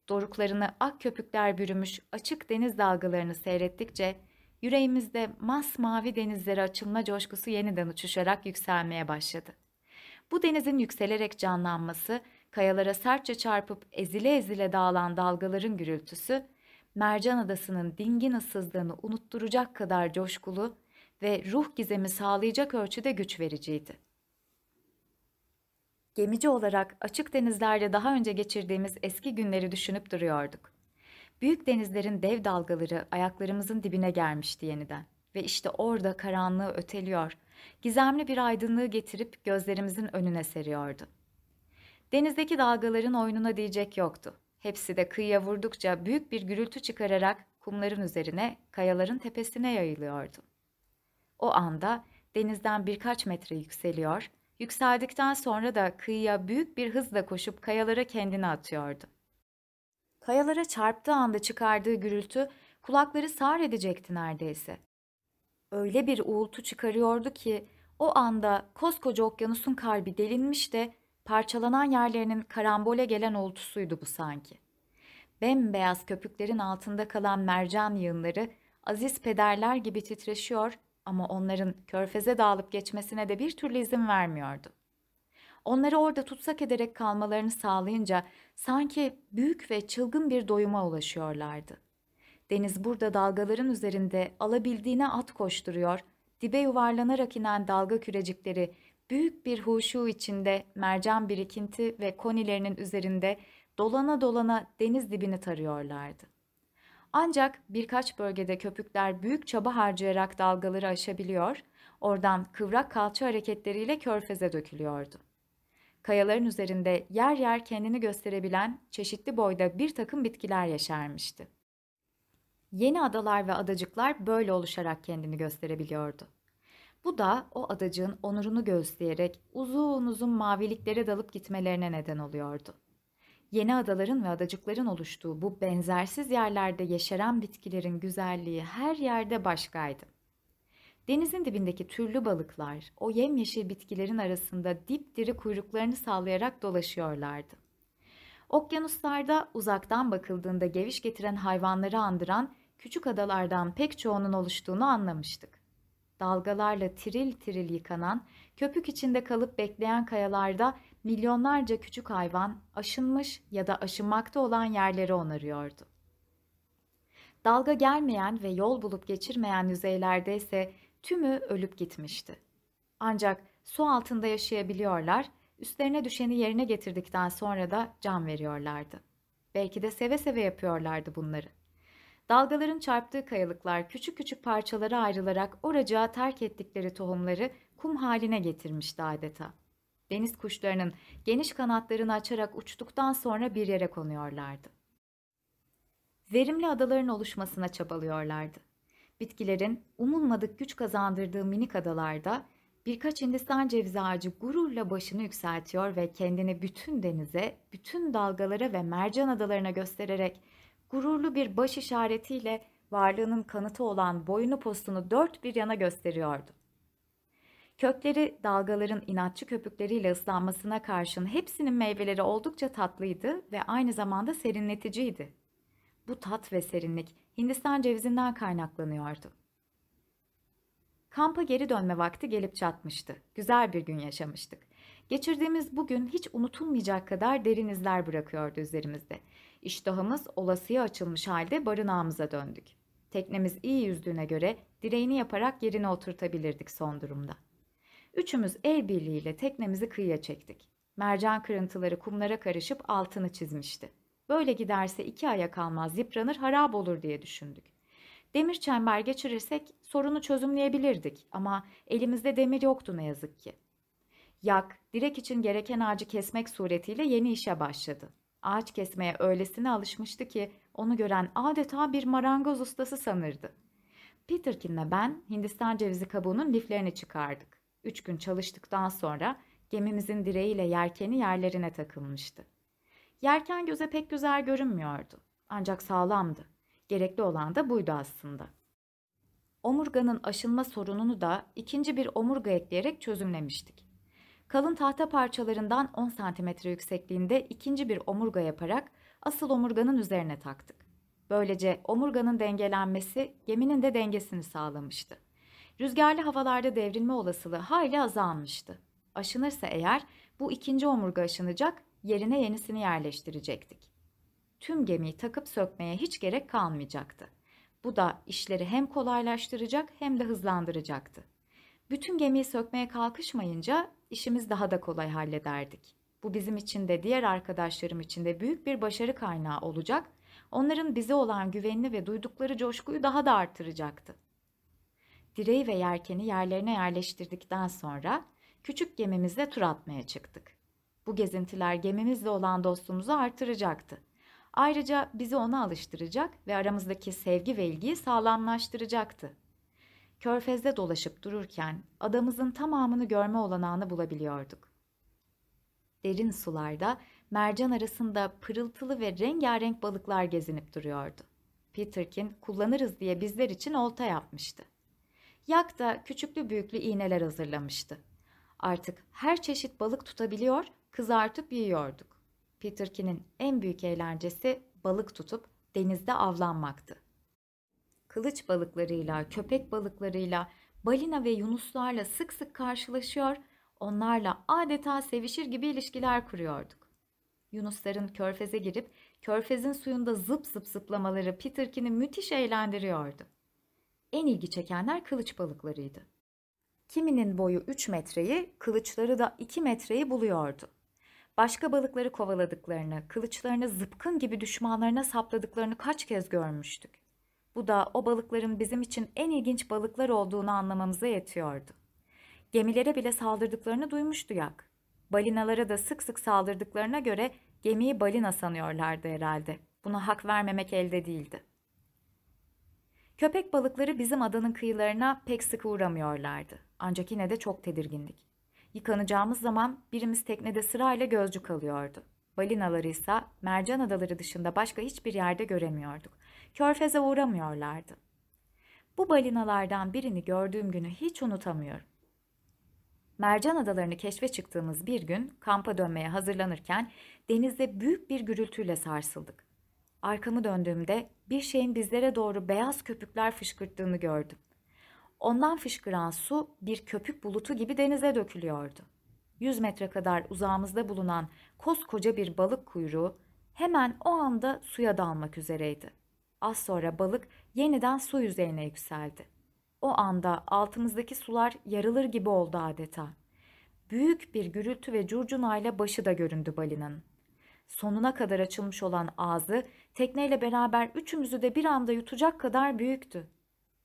Doruklarını ak köpükler bürümüş açık deniz dalgalarını seyrettikçe yüreğimizde masmavi denizlere açılma coşkusu yeniden uçuşarak yükselmeye başladı. Bu denizin yükselerek canlanması, kayalara sertçe çarpıp ezile ezile dağılan dalgaların gürültüsü, Mercan Adası'nın dingin ıssızlığını unutturacak kadar coşkulu ve ruh gizemi sağlayacak ölçüde güç vericiydi. Gemici olarak açık denizlerde daha önce geçirdiğimiz eski günleri düşünüp duruyorduk. Büyük denizlerin dev dalgaları ayaklarımızın dibine gelmişti yeniden ve işte orada karanlığı öteliyor, gizemli bir aydınlığı getirip gözlerimizin önüne seriyordu. Denizdeki dalgaların oyununa diyecek yoktu. Hepsi de kıyıya vurdukça büyük bir gürültü çıkararak kumların üzerine, kayaların tepesine yayılıyordu. O anda denizden birkaç metre yükseliyor, yükseldikten sonra da kıyıya büyük bir hızla koşup kayalara kendini atıyordu. Kayalara çarptığı anda çıkardığı gürültü kulakları sağır edecekti neredeyse. Öyle bir uğultu çıkarıyordu ki o anda koskoca okyanusun kalbi delinmiş de parçalanan yerlerinin karambole gelen uğultusuydu bu sanki. Bembeyaz köpüklerin altında kalan mercan yığınları aziz pederler gibi titreşiyor ama onların körfeze dağılıp geçmesine de bir türlü izin vermiyordu. Onları orada tutsak ederek kalmalarını sağlayınca sanki büyük ve çılgın bir doyuma ulaşıyorlardı. Deniz burada dalgaların üzerinde alabildiğine at koşturuyor, dibe yuvarlanarak inen dalga kürecikleri büyük bir huşu içinde mercan birikinti ve konilerinin üzerinde dolana dolana deniz dibini tarıyorlardı. Ancak birkaç bölgede köpükler büyük çaba harcayarak dalgaları aşabiliyor, oradan kıvrak kalça hareketleriyle körfeze dökülüyordu. Kayaların üzerinde yer yer kendini gösterebilen çeşitli boyda bir takım bitkiler yeşermişti. Yeni adalar ve adacıklar böyle oluşarak kendini gösterebiliyordu. Bu da o adacığın onurunu göstererek uzun uzun maviliklere dalıp gitmelerine neden oluyordu. Yeni adaların ve adacıkların oluştuğu bu benzersiz yerlerde yeşeren bitkilerin güzelliği her yerde başkaydı. Denizin dibindeki türlü balıklar o yemyeşil bitkilerin arasında dipdiri kuyruklarını sallayarak dolaşıyorlardı. Okyanuslarda uzaktan bakıldığında geviş getiren hayvanları andıran küçük adalardan pek çoğunun oluştuğunu anlamıştık. Dalgalarla tiril tiril yıkanan, köpük içinde kalıp bekleyen kayalarda milyonlarca küçük hayvan aşınmış ya da aşınmakta olan yerleri onarıyordu. Dalga gelmeyen ve yol bulup geçirmeyen yüzeylerde ise tümü ölüp gitmişti. Ancak su altında yaşayabiliyorlar, üstlerine düşeni yerine getirdikten sonra da can veriyorlardı. Belki de seve seve yapıyorlardı bunları. Dalgaların çarptığı kayalıklar küçük küçük parçalara ayrılarak oracığa terk ettikleri tohumları kum haline getirmişti adeta. Deniz kuşlarının geniş kanatlarını açarak uçtuktan sonra bir yere konuyorlardı. Verimli adaların oluşmasına çabalıyorlardı. Bitkilerin umulmadık güç kazandırdığı minik adalarda birkaç Hindistan cevizi ağacı gururla başını yükseltiyor ve kendini bütün denize, bütün dalgalara ve mercan adalarına göstererek gururlu bir baş işaretiyle varlığının kanıtı olan boyunu postunu dört bir yana gösteriyordu. Kökleri dalgaların inatçı köpükleriyle ıslanmasına karşın hepsinin meyveleri oldukça tatlıydı ve aynı zamanda serinleticiydi. Bu tat ve serinlik Hindistan cevizinden kaynaklanıyordu. Kampa geri dönme vakti gelip çatmıştı. Güzel bir gün yaşamıştık. Geçirdiğimiz bugün hiç unutulmayacak kadar derin izler bırakıyordu üzerimizde. İştahımız olasıya açılmış halde barınağımıza döndük. Teknemiz iyi yüzdüğüne göre direğini yaparak yerine oturtabilirdik son durumda. Üçümüz el birliğiyle teknemizi kıyıya çektik. Mercan kırıntıları kumlara karışıp altını çizmişti. Böyle giderse iki aya kalmaz yıpranır harap olur diye düşündük. Demir çember geçirirsek sorunu çözümleyebilirdik ama elimizde demir yoktu ne yazık ki. Yak, direk için gereken ağacı kesmek suretiyle yeni işe başladı. Ağaç kesmeye öylesine alışmıştı ki onu gören adeta bir marangoz ustası sanırdı. Peterkin'le ben Hindistan cevizi kabuğunun liflerini çıkardık. Üç gün çalıştıktan sonra gemimizin direğiyle yelkeni yerlerine takılmıştı. Yerken göze pek güzel görünmüyordu. Ancak sağlamdı. Gerekli olan da buydu aslında. omurganın aşınma sorununu da ikinci bir omurga ekleyerek çözümlemiştik. Kalın tahta parçalarından 10 cm yüksekliğinde ikinci bir omurga yaparak asıl omurganın üzerine taktık. Böylece omurganın dengelenmesi geminin de dengesini sağlamıştı. Rüzgarlı havalarda devrilme olasılığı hayli azalmıştı. Aşınırsa eğer bu ikinci omurga aşınacak, yerine yenisini yerleştirecektik. Tüm gemiyi takıp sökmeye hiç gerek kalmayacaktı. Bu da işleri hem kolaylaştıracak hem de hızlandıracaktı. Bütün gemiyi sökmeye kalkışmayınca işimiz daha da kolay hallederdik. Bu bizim için de diğer arkadaşlarım için de büyük bir başarı kaynağı olacak, onların bize olan güvenini ve duydukları coşkuyu daha da artıracaktı. Direği ve yelkeni yerlerine yerleştirdikten sonra küçük gemimizle tur atmaya çıktık. Bu gezintiler gemimizle olan dostluğumuzu artıracaktı. Ayrıca bizi ona alıştıracak ve aramızdaki sevgi ve ilgiyi sağlamlaştıracaktı. Körfez'de dolaşıp dururken adamızın tamamını görme olanağını bulabiliyorduk. Derin sularda mercan arasında pırıltılı ve rengarenk balıklar gezinip duruyordu. Peterkin kullanırız diye bizler için olta yapmıştı. Yak da küçüklü büyüklü iğneler hazırlamıştı. Artık her çeşit balık tutabiliyor, kızartıp yiyorduk. Peterkin'in en büyük eğlencesi balık tutup denizde avlanmaktı. Kılıç balıklarıyla, köpek balıklarıyla, balina ve yunuslarla sık sık karşılaşıyor, onlarla adeta sevişir gibi ilişkiler kuruyorduk. Yunusların körfeze girip körfezin suyunda zıp zıp zıplamaları Peterkin'i müthiş eğlendiriyordu. En ilgi çekenler kılıç balıklarıydı. Kiminin boyu 3 metreyi, kılıçları da 2 metreyi buluyordu. Başka balıkları kovaladıklarını, kılıçlarını zıpkın gibi düşmanlarına sapladıklarını kaç kez görmüştük. Bu da o balıkların bizim için en ilginç balıklar olduğunu anlamamıza yetiyordu. Gemilere bile saldırdıklarını duymuştu yak. Balinalara da sık sık saldırdıklarına göre gemiyi balina sanıyorlardı herhalde. Buna hak vermemek elde değildi. Köpek balıkları bizim adanın kıyılarına pek sık uğramıyorlardı. Ancak yine de çok tedirgindik. Yıkanacağımız zaman birimiz teknede sırayla gözcü kalıyordu. Balinaları ise mercan adaları dışında başka hiçbir yerde göremiyorduk. Körfeze uğramıyorlardı. Bu balinalardan birini gördüğüm günü hiç unutamıyorum. Mercan adalarını keşfe çıktığımız bir gün kampa dönmeye hazırlanırken denizde büyük bir gürültüyle sarsıldık. Arkamı döndüğümde bir şeyin bizlere doğru beyaz köpükler fışkırttığını gördüm. Ondan fışkıran su bir köpük bulutu gibi denize dökülüyordu. Yüz metre kadar uzağımızda bulunan koskoca bir balık kuyruğu hemen o anda suya dalmak üzereydi. Az sonra balık yeniden su yüzeyine yükseldi. O anda altımızdaki sular yarılır gibi oldu adeta. Büyük bir gürültü ve curcunayla başı da göründü balinanın. Sonuna kadar açılmış olan ağzı tekneyle beraber üçümüzü de bir anda yutacak kadar büyüktü.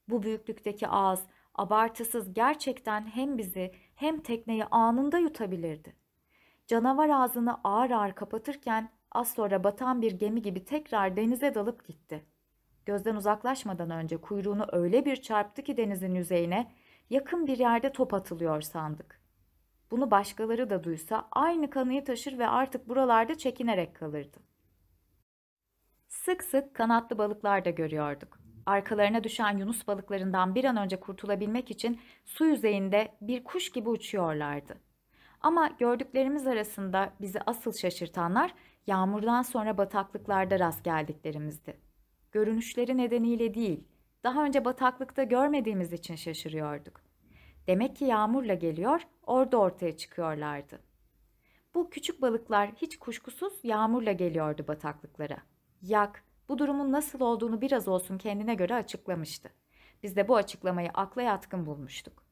Bu büyüklükteki ağız abartısız gerçekten hem bizi hem tekneyi anında yutabilirdi. Canavar ağzını ağır ağır kapatırken az sonra batan bir gemi gibi tekrar denize dalıp gitti. Gözden uzaklaşmadan önce kuyruğunu öyle bir çarptı ki denizin yüzeyine yakın bir yerde top atılıyor sandık. Bunu başkaları da duysa aynı kanıyı taşır ve artık buralarda çekinerek kalırdı. Sık sık kanatlı balıklar da görüyorduk. Arkalarına düşen yunus balıklarından bir an önce kurtulabilmek için su yüzeyinde bir kuş gibi uçuyorlardı. Ama gördüklerimiz arasında bizi asıl şaşırtanlar yağmurdan sonra bataklıklarda rast geldiklerimizdi. Görünüşleri nedeniyle değil, daha önce bataklıkta görmediğimiz için şaşırıyorduk. Demek ki yağmurla geliyor, orada ortaya çıkıyorlardı. Bu küçük balıklar hiç kuşkusuz yağmurla geliyordu bataklıklara. Yak, bu durumun nasıl olduğunu biraz olsun kendine göre açıklamıştı. Biz de bu açıklamayı akla yatkın bulmuştuk.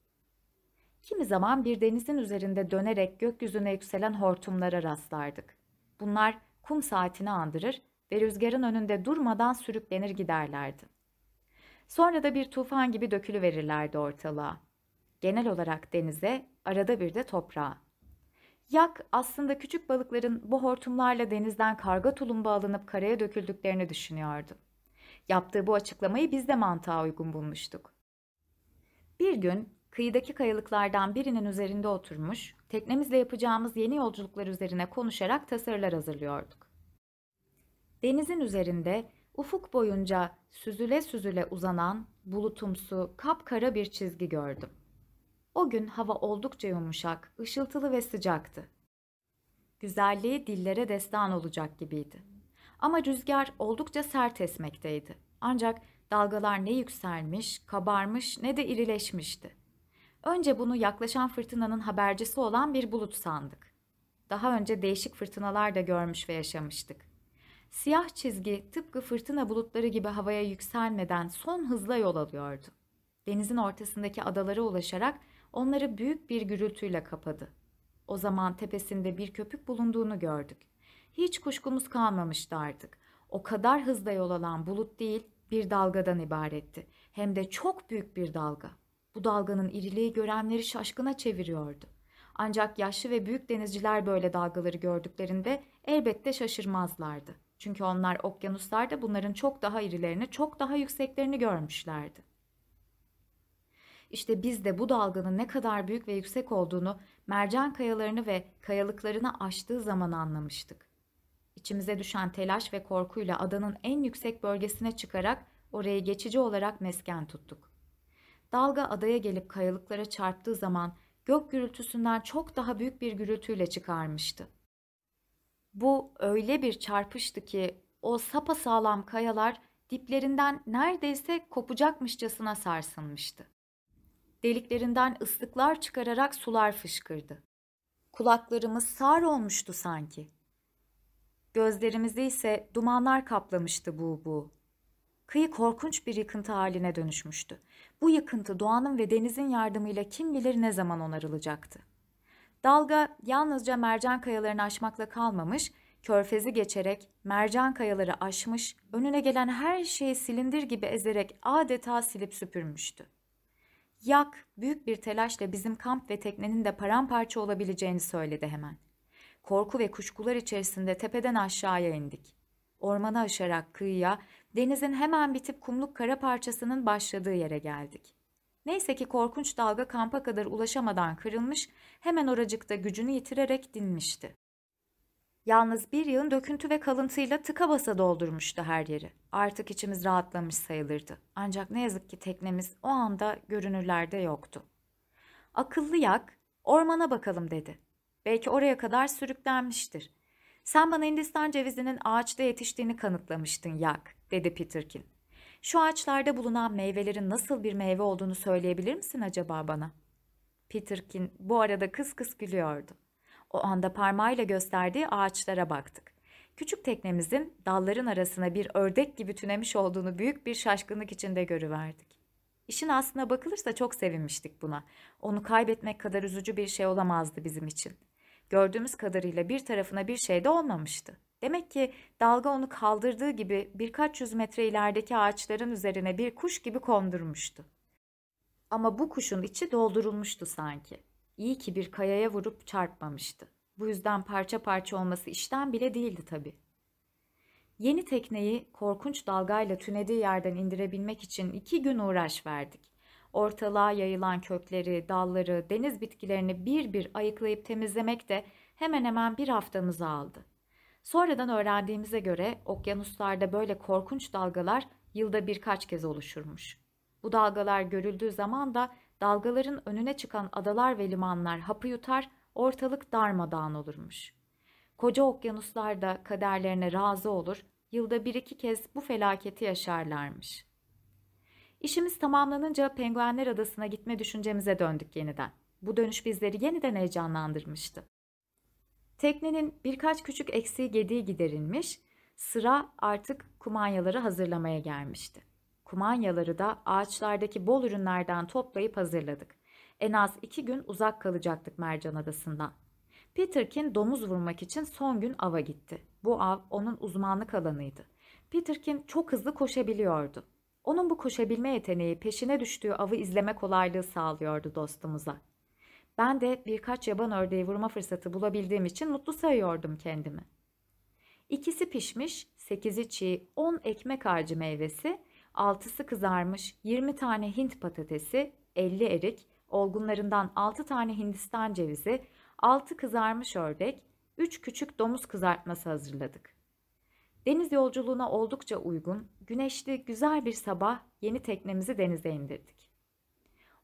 Kimi zaman bir denizin üzerinde dönerek gökyüzüne yükselen hortumlara rastlardık. Bunlar kum saatini andırır ve rüzgarın önünde durmadan sürüklenir giderlerdi. Sonra da bir tufan gibi dökülü verirlerdi ortalığa. Genel olarak denize, arada bir de toprağa. Yak aslında küçük balıkların bu hortumlarla denizden karga tulumba alınıp karaya döküldüklerini düşünüyordu. Yaptığı bu açıklamayı biz de mantığa uygun bulmuştuk. Bir gün kıyıdaki kayalıklardan birinin üzerinde oturmuş, teknemizle yapacağımız yeni yolculuklar üzerine konuşarak tasarılar hazırlıyorduk. Denizin üzerinde ufuk boyunca süzüle süzüle uzanan bulutumsu, kapkara bir çizgi gördüm. O gün hava oldukça yumuşak, ışıltılı ve sıcaktı. Güzelliği dillere destan olacak gibiydi. Ama rüzgar oldukça sert esmekteydi. Ancak dalgalar ne yükselmiş, kabarmış ne de irileşmişti. Önce bunu yaklaşan fırtınanın habercisi olan bir bulut sandık. Daha önce değişik fırtınalar da görmüş ve yaşamıştık. Siyah çizgi tıpkı fırtına bulutları gibi havaya yükselmeden son hızla yol alıyordu. Denizin ortasındaki adalara ulaşarak onları büyük bir gürültüyle kapadı. O zaman tepesinde bir köpük bulunduğunu gördük. Hiç kuşkumuz kalmamıştı artık. O kadar hızla yol alan bulut değil, bir dalgadan ibaretti. Hem de çok büyük bir dalga. Bu dalganın iriliği görenleri şaşkına çeviriyordu. Ancak yaşlı ve büyük denizciler böyle dalgaları gördüklerinde elbette şaşırmazlardı. Çünkü onlar okyanuslarda bunların çok daha irilerini, çok daha yükseklerini görmüşlerdi. İşte biz de bu dalganın ne kadar büyük ve yüksek olduğunu mercan kayalarını ve kayalıklarını aştığı zaman anlamıştık. İçimize düşen telaş ve korkuyla adanın en yüksek bölgesine çıkarak orayı geçici olarak mesken tuttuk. Dalga adaya gelip kayalıklara çarptığı zaman gök gürültüsünden çok daha büyük bir gürültüyle çıkarmıştı. Bu öyle bir çarpıştı ki o sapasağlam kayalar diplerinden neredeyse kopacakmışçasına sarsılmıştı. Deliklerinden ıslıklar çıkararak sular fışkırdı. Kulaklarımız sağır olmuştu sanki. Gözlerimizi ise dumanlar kaplamıştı bu bu. Kıyı korkunç bir yıkıntı haline dönüşmüştü. Bu yıkıntı doğanın ve denizin yardımıyla kim bilir ne zaman onarılacaktı. Dalga yalnızca mercan kayalarını aşmakla kalmamış, körfezi geçerek mercan kayaları aşmış, önüne gelen her şeyi silindir gibi ezerek adeta silip süpürmüştü. Yak büyük bir telaşla bizim kamp ve teknenin de paramparça olabileceğini söyledi hemen. Korku ve kuşkular içerisinde tepeden aşağıya indik. Ormanı aşarak kıyıya, denizin hemen bitip kumluk kara parçasının başladığı yere geldik. Neyse ki korkunç dalga kampa kadar ulaşamadan kırılmış, hemen oracıkta gücünü yitirerek dinmişti. Yalnız bir yığın döküntü ve kalıntıyla tıka basa doldurmuştu her yeri. Artık içimiz rahatlamış sayılırdı. Ancak ne yazık ki teknemiz o anda görünürlerde yoktu. Akıllı yak, ormana bakalım dedi. Belki oraya kadar sürüklenmiştir. Sen bana Hindistan cevizinin ağaçta yetiştiğini kanıtlamıştın yak, dedi Peterkin. Şu ağaçlarda bulunan meyvelerin nasıl bir meyve olduğunu söyleyebilir misin acaba bana? Peterkin bu arada kıs kıs gülüyordu. O anda parmağıyla gösterdiği ağaçlara baktık. Küçük teknemizin dalların arasına bir ördek gibi tünemiş olduğunu büyük bir şaşkınlık içinde görüverdik. İşin aslına bakılırsa çok sevinmiştik buna. Onu kaybetmek kadar üzücü bir şey olamazdı bizim için. Gördüğümüz kadarıyla bir tarafına bir şey de olmamıştı. Demek ki dalga onu kaldırdığı gibi birkaç yüz metre ilerideki ağaçların üzerine bir kuş gibi kondurmuştu. Ama bu kuşun içi doldurulmuştu sanki. İyi ki bir kayaya vurup çarpmamıştı. Bu yüzden parça parça olması işten bile değildi tabii. Yeni tekneyi korkunç dalgayla tünediği yerden indirebilmek için iki gün uğraş verdik. Ortalığa yayılan kökleri, dalları, deniz bitkilerini bir bir ayıklayıp temizlemek de hemen hemen bir haftamızı aldı. Sonradan öğrendiğimize göre okyanuslarda böyle korkunç dalgalar yılda birkaç kez oluşurmuş. Bu dalgalar görüldüğü zaman da dalgaların önüne çıkan adalar ve limanlar hapı yutar, ortalık darmadağın olurmuş. Koca okyanuslar da kaderlerine razı olur, yılda bir iki kez bu felaketi yaşarlarmış. İşimiz tamamlanınca Penguenler Adası'na gitme düşüncemize döndük yeniden. Bu dönüş bizleri yeniden heyecanlandırmıştı. Teknenin birkaç küçük eksiği gediği giderilmiş, sıra artık kumanyaları hazırlamaya gelmişti. Kumanyaları da ağaçlardaki bol ürünlerden toplayıp hazırladık. En az iki gün uzak kalacaktık Mercan Adası'ndan. Peterkin domuz vurmak için son gün ava gitti. Bu av onun uzmanlık alanıydı. Peterkin çok hızlı koşabiliyordu. Onun bu koşabilme yeteneği peşine düştüğü avı izleme kolaylığı sağlıyordu dostumuza. Ben de birkaç yaban ördeği vurma fırsatı bulabildiğim için mutlu sayıyordum kendimi. İkisi pişmiş, sekizi çiğ, on ekmek ağacı meyvesi, altısı kızarmış 20 tane Hint patatesi, 50 erik, olgunlarından 6 tane Hindistan cevizi, 6 kızarmış ördek, 3 küçük domuz kızartması hazırladık. Deniz yolculuğuna oldukça uygun, güneşli, güzel bir sabah yeni teknemizi denize indirdik.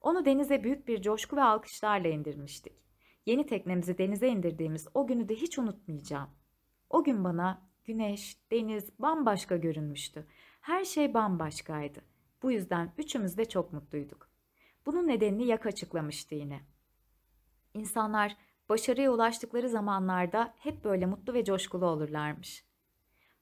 Onu denize büyük bir coşku ve alkışlarla indirmiştik. Yeni teknemizi denize indirdiğimiz o günü de hiç unutmayacağım. O gün bana güneş, deniz bambaşka görünmüştü. Her şey bambaşkaydı. Bu yüzden üçümüz de çok mutluyduk. Bunun nedenini Yak açıklamıştı yine. İnsanlar başarıya ulaştıkları zamanlarda hep böyle mutlu ve coşkulu olurlarmış.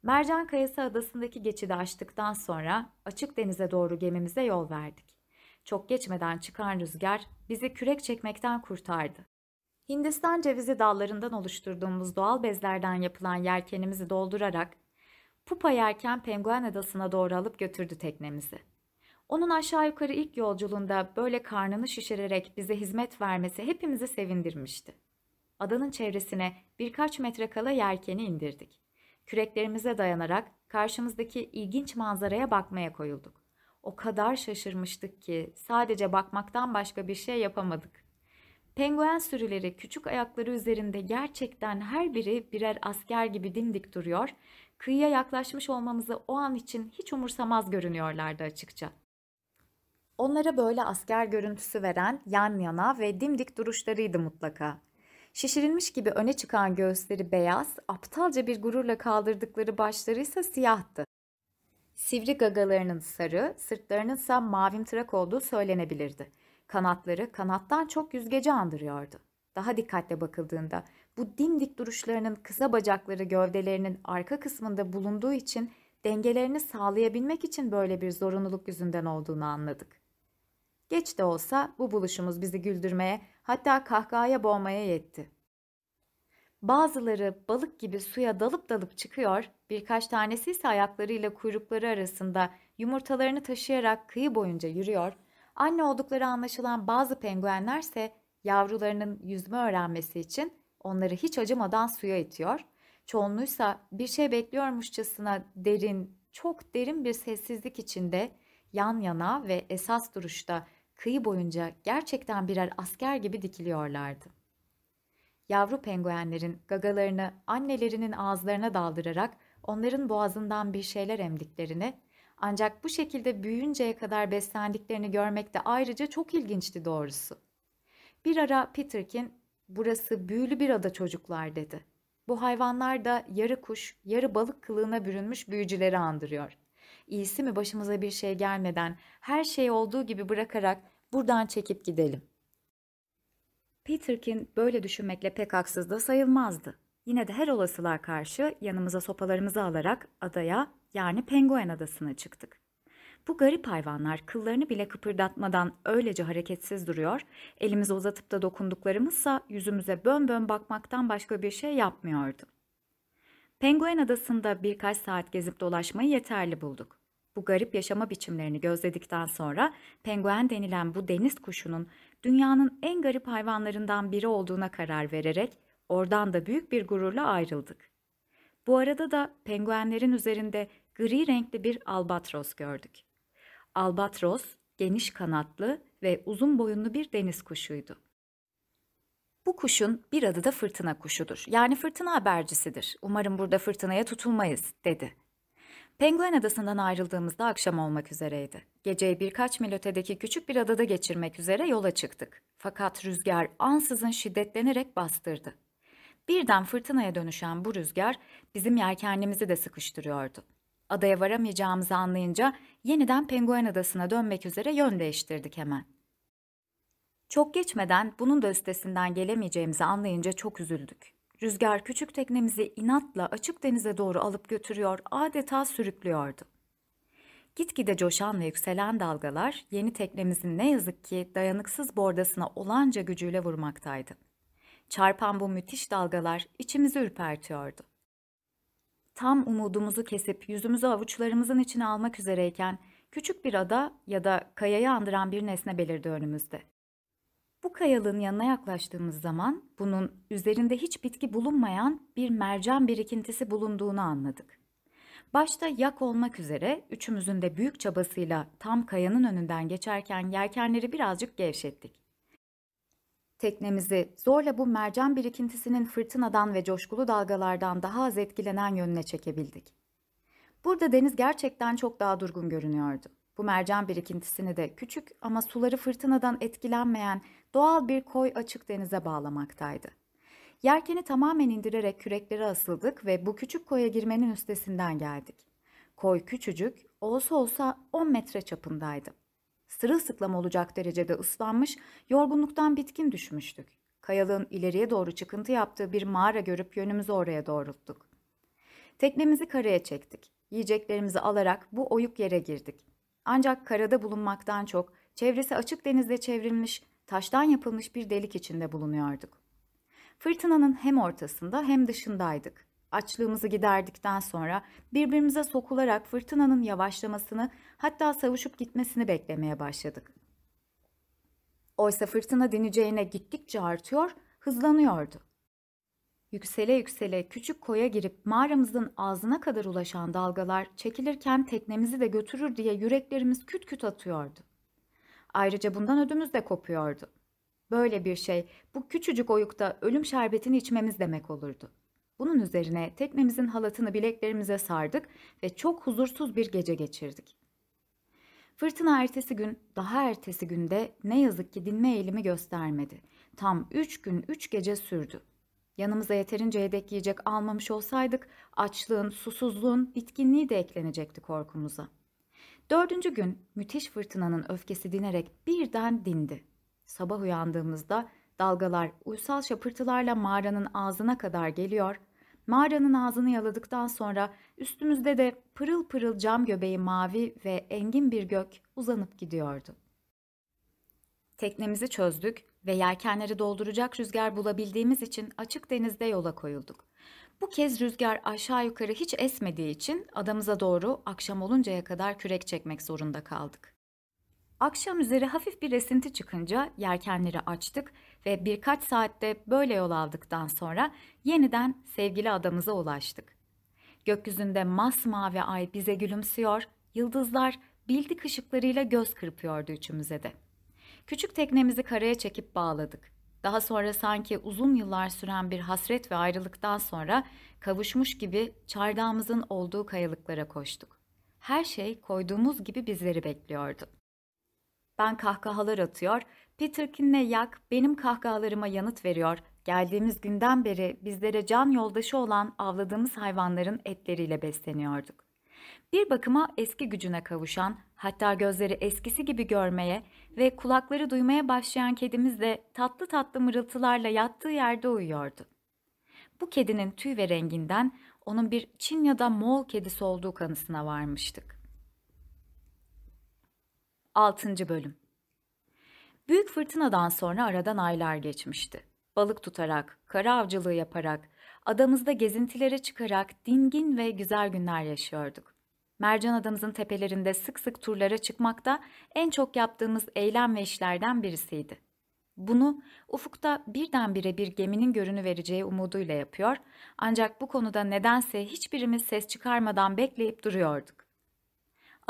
Mercan Kayası adasındaki geçidi açtıktan sonra açık denize doğru gemimize yol verdik. Çok geçmeden çıkan rüzgar bizi kürek çekmekten kurtardı. Hindistan cevizi dallarından oluşturduğumuz doğal bezlerden yapılan yelkenimizi doldurarak Pupa Yerken Penguen Adası'na doğru alıp götürdü teknemizi. Onun aşağı yukarı ilk yolculuğunda böyle karnını şişirerek bize hizmet vermesi hepimizi sevindirmişti. Adanın çevresine birkaç metre kala yelkeni indirdik. Küreklerimize dayanarak karşımızdaki ilginç manzaraya bakmaya koyulduk. O kadar şaşırmıştık ki sadece bakmaktan başka bir şey yapamadık. Penguen sürüleri küçük ayakları üzerinde gerçekten her biri birer asker gibi dimdik duruyor, kıyıya yaklaşmış olmamızı o an için hiç umursamaz görünüyorlardı açıkça. Onlara böyle asker görüntüsü veren yan yana ve dimdik duruşlarıydı mutlaka. Şişirilmiş gibi öne çıkan göğüsleri beyaz, aptalca bir gururla kaldırdıkları başları ise siyahtı. Sivri gagalarının sarı, sırtlarının ise mavimtırak olduğu söylenebilirdi. Kanatları kanattan çok yüzgeci andırıyordu. Daha dikkatle bakıldığında bu dimdik duruşlarının kısa bacakları gövdelerinin arka kısmında bulunduğu için dengelerini sağlayabilmek için böyle bir zorunluluk yüzünden olduğunu anladık. Geç de olsa bu buluşumuz bizi güldürmeye hatta kahkahaya boğmaya yetti. Bazıları balık gibi suya dalıp dalıp çıkıyor, birkaç tanesi ise ayaklarıyla kuyrukları arasında yumurtalarını taşıyarak kıyı boyunca yürüyor, anne oldukları anlaşılan bazı penguenlerse yavrularının yüzme öğrenmesi için onları hiç acımadan suya itiyor, çoğunluysa bir şey bekliyormuşçasına derin, çok derin bir sessizlik içinde yan yana ve esas duruşta kıyı boyunca gerçekten birer asker gibi dikiliyorlardı. Yavru penguenlerin gagalarını annelerinin ağızlarına daldırarak onların boğazından bir şeyler emdiklerini ancak bu şekilde büyüyünceye kadar beslendiklerini görmek de ayrıca çok ilginçti doğrusu. Bir ara Peterkin burası büyülü bir ada çocuklar dedi. Bu hayvanlar da yarı kuş, yarı balık kılığına bürünmüş büyücüleri andırıyor. İyisi mi başımıza bir şey gelmeden her şey olduğu gibi bırakarak buradan çekip gidelim. Peterkin böyle düşünmekle pek haksız da sayılmazdı. Yine de her olasılığa karşı yanımıza sopalarımızı alarak adaya yani Penguen Adası'na çıktık. Bu garip hayvanlar kıllarını bile kıpırdatmadan öylece hareketsiz duruyor, elimizi uzatıp da dokunduklarımızsa yüzümüze bön bön bakmaktan başka bir şey yapmıyordu. Penguen Adası'nda birkaç saat gezip dolaşmayı yeterli bulduk. Bu garip yaşama biçimlerini gözledikten sonra penguen denilen bu deniz kuşunun dünyanın en garip hayvanlarından biri olduğuna karar vererek oradan da büyük bir gururla ayrıldık. Bu arada da penguenlerin üzerinde gri renkli bir albatros gördük. Albatros geniş kanatlı ve uzun boyunlu bir deniz kuşuydu. Bu kuşun bir adı da fırtına kuşudur. Yani fırtına habercisidir. Umarım burada fırtınaya tutulmayız, dedi. Penguen adasından ayrıldığımızda akşam olmak üzereydi. Geceyi birkaç mil ötedeki küçük bir adada geçirmek üzere yola çıktık. Fakat rüzgar ansızın şiddetlenerek bastırdı. Birden fırtınaya dönüşen bu rüzgar bizim yelkenimizi de sıkıştırıyordu. Adaya varamayacağımızı anlayınca yeniden Penguen adasına dönmek üzere yön değiştirdik hemen. Çok geçmeden bunun da üstesinden gelemeyeceğimizi anlayınca çok üzüldük. Rüzgar küçük teknemizi inatla açık denize doğru alıp götürüyor, adeta sürüklüyordu. Gitgide coşan ve yükselen dalgalar yeni teknemizin ne yazık ki dayanıksız bordasına olanca gücüyle vurmaktaydı. Çarpan bu müthiş dalgalar içimizi ürpertiyordu. Tam umudumuzu kesip yüzümüzü avuçlarımızın içine almak üzereyken küçük bir ada ya da kayayı andıran bir nesne belirdi önümüzde. Bu kayalığın yanına yaklaştığımız zaman bunun üzerinde hiç bitki bulunmayan bir mercan birikintisi bulunduğunu anladık. Başta yak olmak üzere üçümüzün de büyük çabasıyla tam kayanın önünden geçerken yelkenleri birazcık gevşettik. Teknemizi zorla bu mercan birikintisinin fırtınadan ve coşkulu dalgalardan daha az etkilenen yönüne çekebildik. Burada deniz gerçekten çok daha durgun görünüyordu. Bu mercan birikintisini de küçük ama suları fırtınadan etkilenmeyen doğal bir koy açık denize bağlamaktaydı. Yelkeni tamamen indirerek küreklere asıldık ve bu küçük koya girmenin üstesinden geldik. Koy küçücük, olsa olsa 10 metre çapındaydı. Sırılsıklam olacak derecede ıslanmış, yorgunluktan bitkin düşmüştük. Kayalığın ileriye doğru çıkıntı yaptığı bir mağara görüp yönümüzü oraya doğrulttuk. Teknemizi karaya çektik. Yiyeceklerimizi alarak bu oyuk yere girdik. Ancak karada bulunmaktan çok çevresi açık denizle çevrilmiş, taştan yapılmış bir delik içinde bulunuyorduk. Fırtınanın hem ortasında hem dışındaydık. Açlığımızı giderdikten sonra birbirimize sokularak fırtınanın yavaşlamasını hatta savuşup gitmesini beklemeye başladık. Oysa fırtına dineceğine gittikçe artıyor, hızlanıyordu. Yüksele yüksele küçük koya girip mağaramızın ağzına kadar ulaşan dalgalar çekilirken teknemizi de götürür diye yüreklerimiz küt küt atıyordu. Ayrıca bundan ödümüz de kopuyordu. Böyle bir şey bu küçücük oyukta ölüm şerbetini içmemiz demek olurdu. Bunun üzerine teknemizin halatını bileklerimize sardık ve çok huzursuz bir gece geçirdik. Fırtına ertesi gün, daha ertesi günde ne yazık ki dinme eğilimi göstermedi. Tam üç gün, üç gece sürdü. Yanımıza yeterince yedek yiyecek almamış olsaydık açlığın, susuzluğun, bitkinliği de eklenecekti korkumuza. Dördüncü gün müthiş fırtınanın öfkesi dinerek birden dindi. Sabah uyandığımızda dalgalar uysal şapırtılarla mağaranın ağzına kadar geliyor, mağaranın ağzını yaladıktan sonra üstümüzde de pırıl pırıl cam göbeği mavi ve engin bir gök uzanıp gidiyordu. Teknemizi çözdük ve yelkenleri dolduracak rüzgar bulabildiğimiz için açık denizde yola koyulduk. Bu kez rüzgar aşağı yukarı hiç esmediği için adamıza doğru akşam oluncaya kadar kürek çekmek zorunda kaldık. Akşam üzeri hafif bir esinti çıkınca yelkenleri açtık ve birkaç saatte böyle yol aldıktan sonra yeniden sevgili adamıza ulaştık. Gökyüzünde masmavi ay bize gülümsüyor, yıldızlar bildik ışıklarıyla göz kırpıyordu üçümüze de. Küçük teknemizi karaya çekip bağladık. Daha sonra sanki uzun yıllar süren bir hasret ve ayrılıktan sonra kavuşmuş gibi çardağımızın olduğu kayalıklara koştuk. Her şey koyduğumuz gibi bizleri bekliyordu. Ben kahkahalar atıyor, Peterkin'le Yak benim kahkahalarıma yanıt veriyor. Geldiğimiz günden beri bizlere can yoldaşı olan avladığımız hayvanların etleriyle besleniyorduk. Bir bakıma eski gücüne kavuşan, hatta gözleri eskisi gibi görmeye ve kulakları duymaya başlayan kedimiz de tatlı tatlı mırıltılarla yattığı yerde uyuyordu. Bu kedinin tüy ve renginden onun bir Çin ya da Moğol kedisi olduğu kanısına varmıştık. 6. Bölüm Büyük fırtınadan sonra aradan aylar geçmişti. Balık tutarak, kara avcılığı yaparak, adamızda gezintilere çıkarak dingin ve güzel günler yaşıyorduk. Mercan adamızın tepelerinde sık sık turlara çıkmakta en çok yaptığımız eylem ve işlerden birisiydi. Bunu ufukta birdenbire bir geminin görünü vereceği umuduyla yapıyor ancak bu konuda nedense hiçbirimiz ses çıkarmadan bekleyip duruyorduk.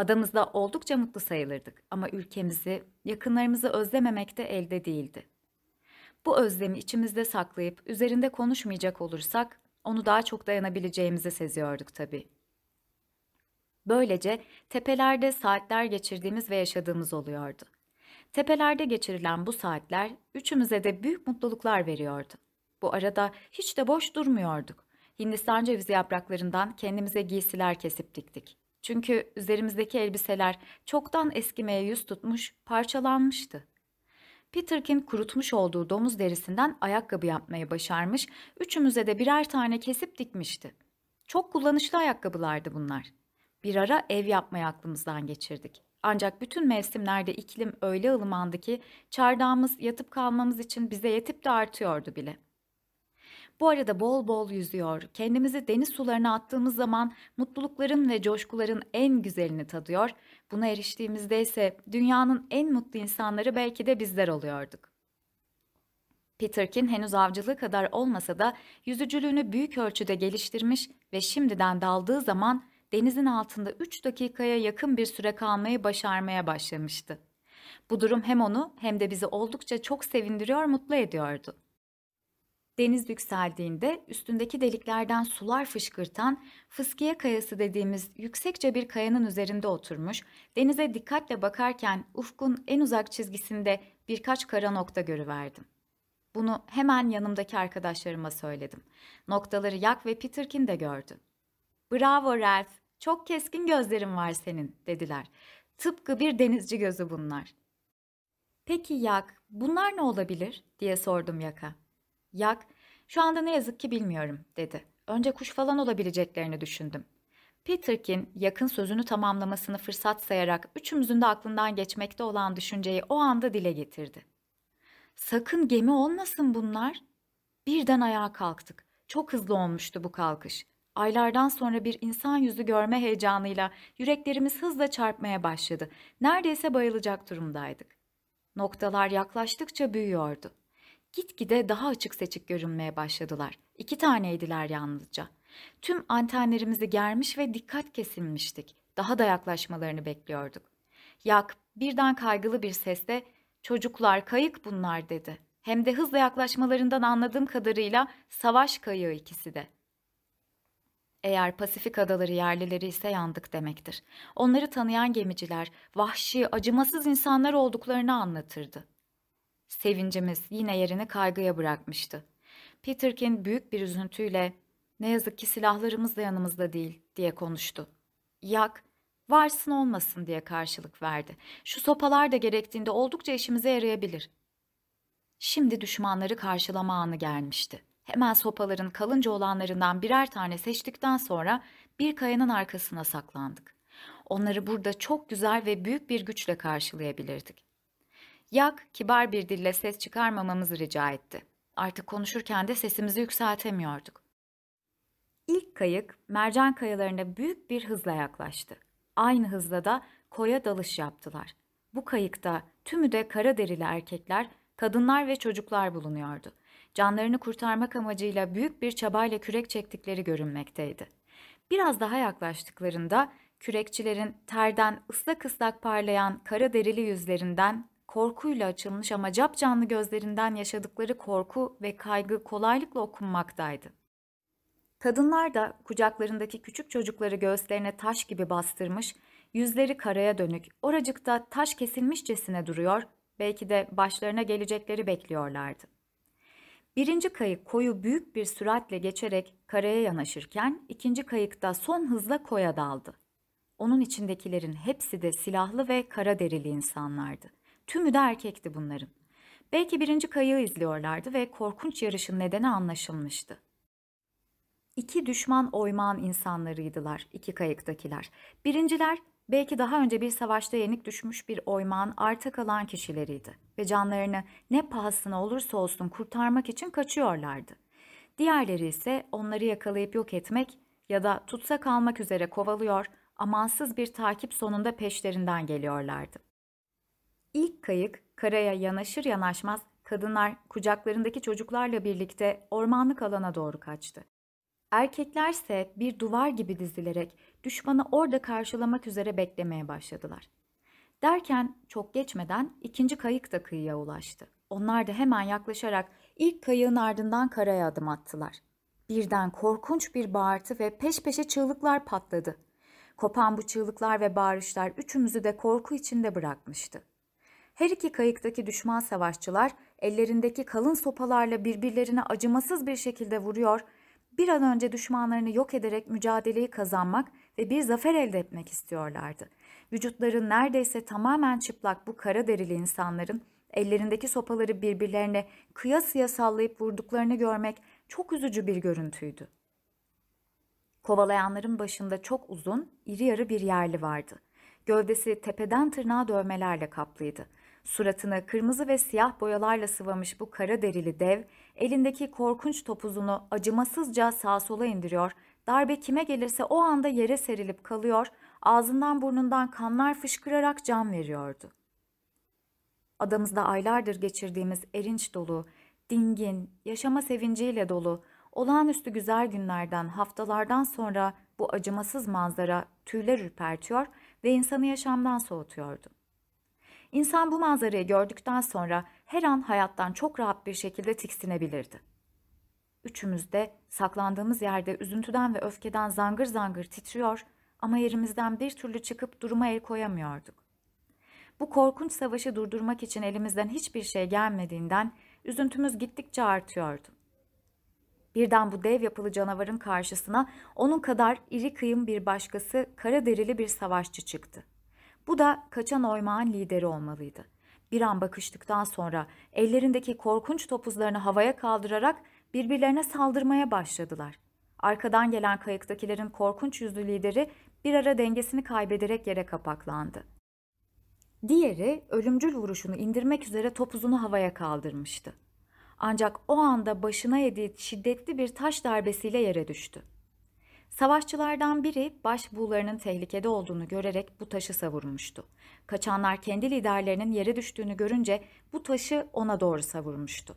Adamızda oldukça mutlu sayılırdık ama ülkemizi, yakınlarımızı özlememek de elde değildi. Bu özlemi içimizde saklayıp üzerinde konuşmayacak olursak onu daha çok dayanabileceğimizi seziyorduk tabii. Böylece tepelerde saatler geçirdiğimiz ve yaşadığımız oluyordu. Tepelerde geçirilen bu saatler üçümüze de büyük mutluluklar veriyordu. Bu arada hiç de boş durmuyorduk. Hindistan cevizi yapraklarından kendimize giysiler kesip diktik. Çünkü üzerimizdeki elbiseler çoktan eskimeye yüz tutmuş, parçalanmıştı. Peterkin kurutmuş olduğu domuz derisinden ayakkabı yapmayı başarmış, üçümüze de birer tane kesip dikmişti. Çok kullanışlı ayakkabılardı bunlar. Bir ara ev yapmayı aklımızdan geçirdik. Ancak bütün mevsimlerde iklim öyle ılımandı ki çardağımız yatıp kalmamız için bize yetip de artıyordu bile. Bu arada bol bol yüzüyor, kendimizi deniz sularına attığımız zaman mutlulukların ve coşkuların en güzelini tadıyor, buna eriştiğimizde ise dünyanın en mutlu insanları belki de bizler oluyorduk. Peterkin henüz avcılığı kadar olmasa da yüzücülüğünü büyük ölçüde geliştirmiş ve şimdiden daldığı zaman denizin altında 3 dakikaya yakın bir süre kalmayı başarmaya başlamıştı. Bu durum hem onu hem de bizi oldukça çok sevindiriyor, mutlu ediyordu. Deniz yükseldiğinde üstündeki deliklerden sular fışkırtan Fıskiye Kayası dediğimiz yüksekçe bir kayanın üzerinde oturmuş, denize dikkatle bakarken ufkun en uzak çizgisinde birkaç kara nokta görüverdim. Bunu hemen yanımdaki arkadaşlarıma söyledim. Noktaları Yak ve Peterkin de gördü. Bravo Ralph, çok keskin gözlerin var senin dediler. Tıpkı bir denizci gözü bunlar. Peki Yak, bunlar ne olabilir diye sordum Yak'a. Yak, şu anda ne yazık ki bilmiyorum dedi. Önce kuş falan olabileceklerini düşündüm. Peterkin yakın sözünü tamamlamasını fırsat sayarak üçümüzün de aklından geçmekte olan düşünceyi o anda dile getirdi. Sakın gemi olmasın bunlar. Birden ayağa kalktık. Çok hızlı olmuştu bu kalkış. Aylardan sonra bir insan yüzü görme heyecanıyla yüreklerimiz hızla çarpmaya başladı. Neredeyse bayılacak durumdaydık. Noktalar yaklaştıkça büyüyordu. Gitgide daha açık seçik görünmeye başladılar. İki taneydiler yalnızca. Tüm antenlerimizi germiş ve dikkat kesilmiştik. Daha da yaklaşmalarını bekliyorduk. Yak birden kaygılı bir sesle çocuklar kayık bunlar dedi. Hem de hızla yaklaşmalarından anladığım kadarıyla savaş kayığı ikisi de. Eğer Pasifik adaları yerlileri ise yandık demektir. Onları tanıyan gemiciler, vahşi, acımasız insanlar olduklarını anlatırdı. Sevincimiz yine yerini kaygıya bırakmıştı. Peterkin büyük bir üzüntüyle ne yazık ki silahlarımız da yanımızda değil diye konuştu. Yak, varsın olmasın diye karşılık verdi. Şu sopalar da gerektiğinde oldukça işimize yarayabilir. Şimdi düşmanları karşılama anı gelmişti. Hemen sopaların kalınca olanlarından birer tane seçtikten sonra bir kayanın arkasına saklandık. Onları burada çok güzel ve büyük bir güçle karşılayabilirdik. Yak kibar bir dille ses çıkarmamamızı rica etti. Artık konuşurken de sesimizi yükseltemiyorduk. İlk kayık mercan kayalarına büyük bir hızla yaklaştı. Aynı hızla da koya dalış yaptılar. Bu kayıkta tümü de kara derili erkekler, kadınlar ve çocuklar bulunuyordu. Canlarını kurtarmak amacıyla büyük bir çabayla kürek çektikleri görünmekteydi. Biraz daha yaklaştıklarında kürekçilerin terden ıslak ıslak parlayan kara derili yüzlerinden korkuyla açılmış ama capcanlı gözlerinden yaşadıkları korku ve kaygı kolaylıkla okunmaktaydı. Kadınlar da kucaklarındaki küçük çocukları göğüslerine taş gibi bastırmış, yüzleri karaya dönük, oracıkta taş kesilmişçesine duruyor, belki de başlarına gelecekleri bekliyorlardı. Birinci kayık koyu büyük bir süratle geçerek karaya yanaşırken ikinci kayık da son hızla koya daldı. Onun içindekilerin hepsi de silahlı ve kara derili insanlardı. Tümü de erkekti bunların. Belki birinci kayığı izliyorlardı ve korkunç yarışın nedeni anlaşılmıştı. İki düşman oymağın insanlarıydılar iki kayıktakiler. Birinciler belki daha önce bir savaşta yenik düşmüş bir oymağın arta kalan kişileriydi ve canlarını ne pahasına olursa olsun kurtarmak için kaçıyorlardı. Diğerleri ise onları yakalayıp yok etmek ya da tutsak almak üzere kovalıyor, amansız bir takip sonunda peşlerinden geliyorlardı. İlk kayık karaya yanaşır yanaşmaz kadınlar kucaklarındaki çocuklarla birlikte ormanlık alana doğru kaçtı. Erkeklerse bir duvar gibi dizilerek düşmanı orada karşılamak üzere beklemeye başladılar. Derken çok geçmeden ikinci kayık da kıyıya ulaştı. Onlar da hemen yaklaşarak ilk kayığın ardından karaya adım attılar. Birden korkunç bir bağırtı ve peş peşe çığlıklar patladı. Kopan bu çığlıklar ve bağırışlar üçümüzü de korku içinde bırakmıştı. Her iki kayıktaki düşman savaşçılar ellerindeki kalın sopalarla birbirlerine acımasız bir şekilde vuruyor, bir an önce düşmanlarını yok ederek mücadeleyi kazanmak ve bir zafer elde etmek istiyorlardı. Vücutları neredeyse tamamen çıplak bu kara derili insanların ellerindeki sopaları birbirlerine kıyasıya sallayıp vurduklarını görmek çok üzücü bir görüntüydü. Kovalayanların başında çok uzun, iri yarı bir yerli vardı. Gövdesi tepeden tırnağa dövmelerle kaplıydı. Suratını kırmızı ve siyah boyalarla sıvamış bu kara derili dev, elindeki korkunç topuzunu acımasızca sağa sola indiriyor, darbe kime gelirse o anda yere serilip kalıyor, ağzından burnundan kanlar fışkırarak can veriyordu. Adamızda aylardır geçirdiğimiz erinç dolu, dingin, yaşama sevinciyle dolu, olağanüstü güzel günlerden, haftalardan sonra bu acımasız manzara tüyler ürpertiyor ve insanı yaşamdan soğutuyordu. İnsan bu manzarayı gördükten sonra her an hayattan çok rahat bir şekilde tiksinebilirdi. Üçümüz de saklandığımız yerde üzüntüden ve öfkeden zangır zangır titriyor ama yerimizden bir türlü çıkıp duruma el koyamıyorduk. Bu korkunç savaşı durdurmak için elimizden hiçbir şey gelmediğinden üzüntümüz gittikçe artıyordu. Birden bu dev yapılı canavarın karşısına onun kadar iri kıyım bir başkası kara derili bir savaşçı çıktı. Bu da kaçan oymağın lideri olmalıydı. Bir an bakıştıktan sonra ellerindeki korkunç topuzlarını havaya kaldırarak birbirlerine saldırmaya başladılar. Arkadan gelen kayıktakilerin korkunç yüzlü lideri bir ara dengesini kaybederek yere kapaklandı. Diğeri ölümcül vuruşunu indirmek üzere topuzunu havaya kaldırmıştı. Ancak o anda başına yediği şiddetli bir taş darbesiyle yere düştü. Savaşçılardan biri başbuğlarının tehlikede olduğunu görerek bu taşı savurmuştu. Kaçanlar kendi liderlerinin yere düştüğünü görünce bu taşı ona doğru savurmuştu.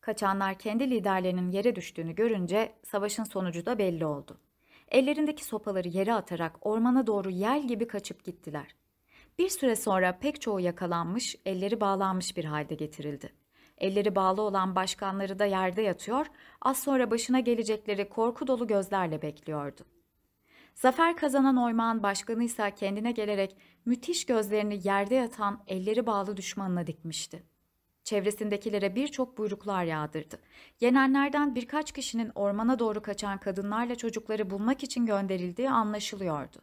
Kaçanlar kendi liderlerinin yere düştüğünü görünce savaşın sonucu da belli oldu. Ellerindeki sopaları yere atarak ormana doğru yel gibi kaçıp gittiler. Bir süre sonra pek çoğu yakalanmış, elleri bağlanmış bir halde getirildi. Elleri bağlı olan başkanları da yerde yatıyor, az sonra başına gelecekleri korku dolu gözlerle bekliyordu. Zafer kazanan oymağın başkanı ise kendine gelerek müthiş gözlerini yerde yatan elleri bağlı düşmanına dikmişti. Çevresindekilere birçok buyruklar yağdırdı. Yenenlerden birkaç kişinin ormana doğru kaçan kadınlarla çocukları bulmak için gönderildiği anlaşılıyordu.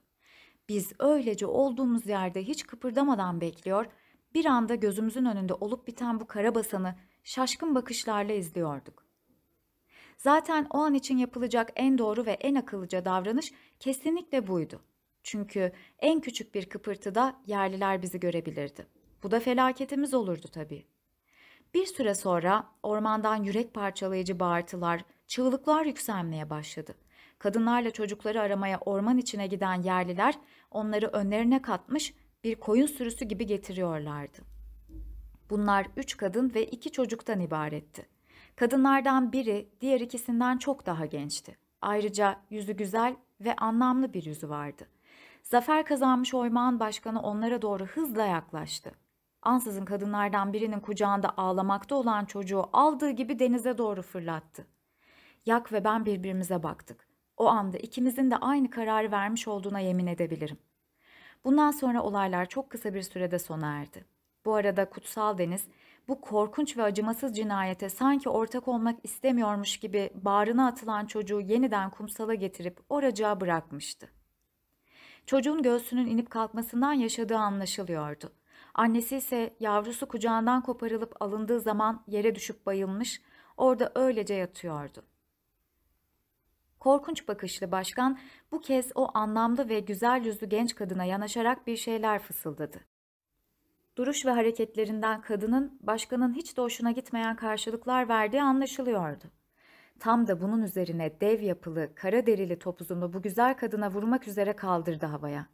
Biz öylece olduğumuz yerde hiç kıpırdamadan bekliyor, bir anda gözümüzün önünde olup biten bu karabasanı şaşkın bakışlarla izliyorduk. Zaten o an için yapılacak en doğru ve en akıllıca davranış kesinlikle buydu. Çünkü en küçük bir kıpırtıda yerliler bizi görebilirdi. Bu da felaketimiz olurdu tabii. Bir süre sonra ormandan yürek parçalayıcı bağırtılar, çığlıklar yükselmeye başladı. Kadınlarla çocukları aramaya orman içine giden yerliler onları önlerine katmış bir koyun sürüsü gibi getiriyorlardı. Bunlar üç kadın ve iki çocuktan ibaretti. Kadınlardan biri diğer ikisinden çok daha gençti. Ayrıca yüzü güzel ve anlamlı bir yüzü vardı. Zafer kazanmış oymağın başkanı onlara doğru hızla yaklaştı. Ansızın kadınlardan birinin kucağında ağlamakta olan çocuğu aldığı gibi denize doğru fırlattı. Yak ve ben birbirimize baktık. O anda ikimizin de aynı kararı vermiş olduğuna yemin edebilirim. Bundan sonra olaylar çok kısa bir sürede sona erdi. Bu arada Kutsal Deniz bu korkunç ve acımasız cinayete sanki ortak olmak istemiyormuş gibi bağrına atılan çocuğu yeniden kumsala getirip oracığa bırakmıştı. Çocuğun göğsünün inip kalkmasından yaşadığı anlaşılıyordu. Annesi ise yavrusu kucağından koparılıp alındığı zaman yere düşüp bayılmış, orada öylece yatıyordu. Korkunç bakışlı başkan bu kez o anlamlı ve güzel yüzlü genç kadına yanaşarak bir şeyler fısıldadı. Duruş ve hareketlerinden kadının başkanın hiç de hoşuna gitmeyen karşılıklar verdiği anlaşılıyordu. Tam da bunun üzerine dev yapılı, kara derili topuzunu bu güzel kadına vurmak üzere kaldırdı havaya.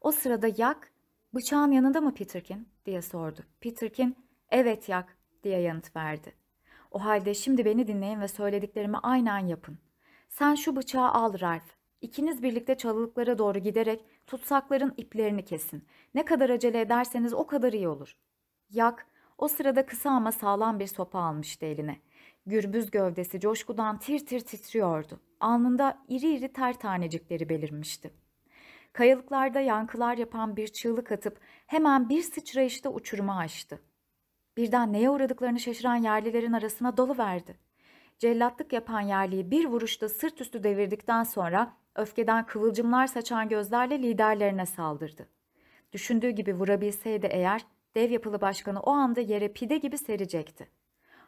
O sırada Yak, bıçağın yanında mı Peterkin diye sordu. Peterkin, evet Yak diye yanıt verdi. O halde şimdi beni dinleyin ve söylediklerimi aynen yapın. Sen şu bıçağı al Ralph. İkiniz birlikte çalılıklara doğru giderek tutsakların iplerini kesin. Ne kadar acele ederseniz o kadar iyi olur. Yak o sırada kısa ama sağlam bir sopa almıştı eline. Gürbüz gövdesi coşkudan tir tir titriyordu. Alnında iri iri ter tanecikleri belirmişti. Kayalıklarda yankılar yapan bir çığlık atıp hemen bir sıçrayışta uçuruma açtı. Birden neye uğradıklarını şaşıran yerlilerin arasına dolu verdi. Cellatlık yapan yerliyi bir vuruşta sırt üstü devirdikten sonra öfkeden kıvılcımlar saçan gözlerle liderlerine saldırdı. Düşündüğü gibi vurabilseydi eğer dev yapılı başkanı o anda yere pide gibi serecekti.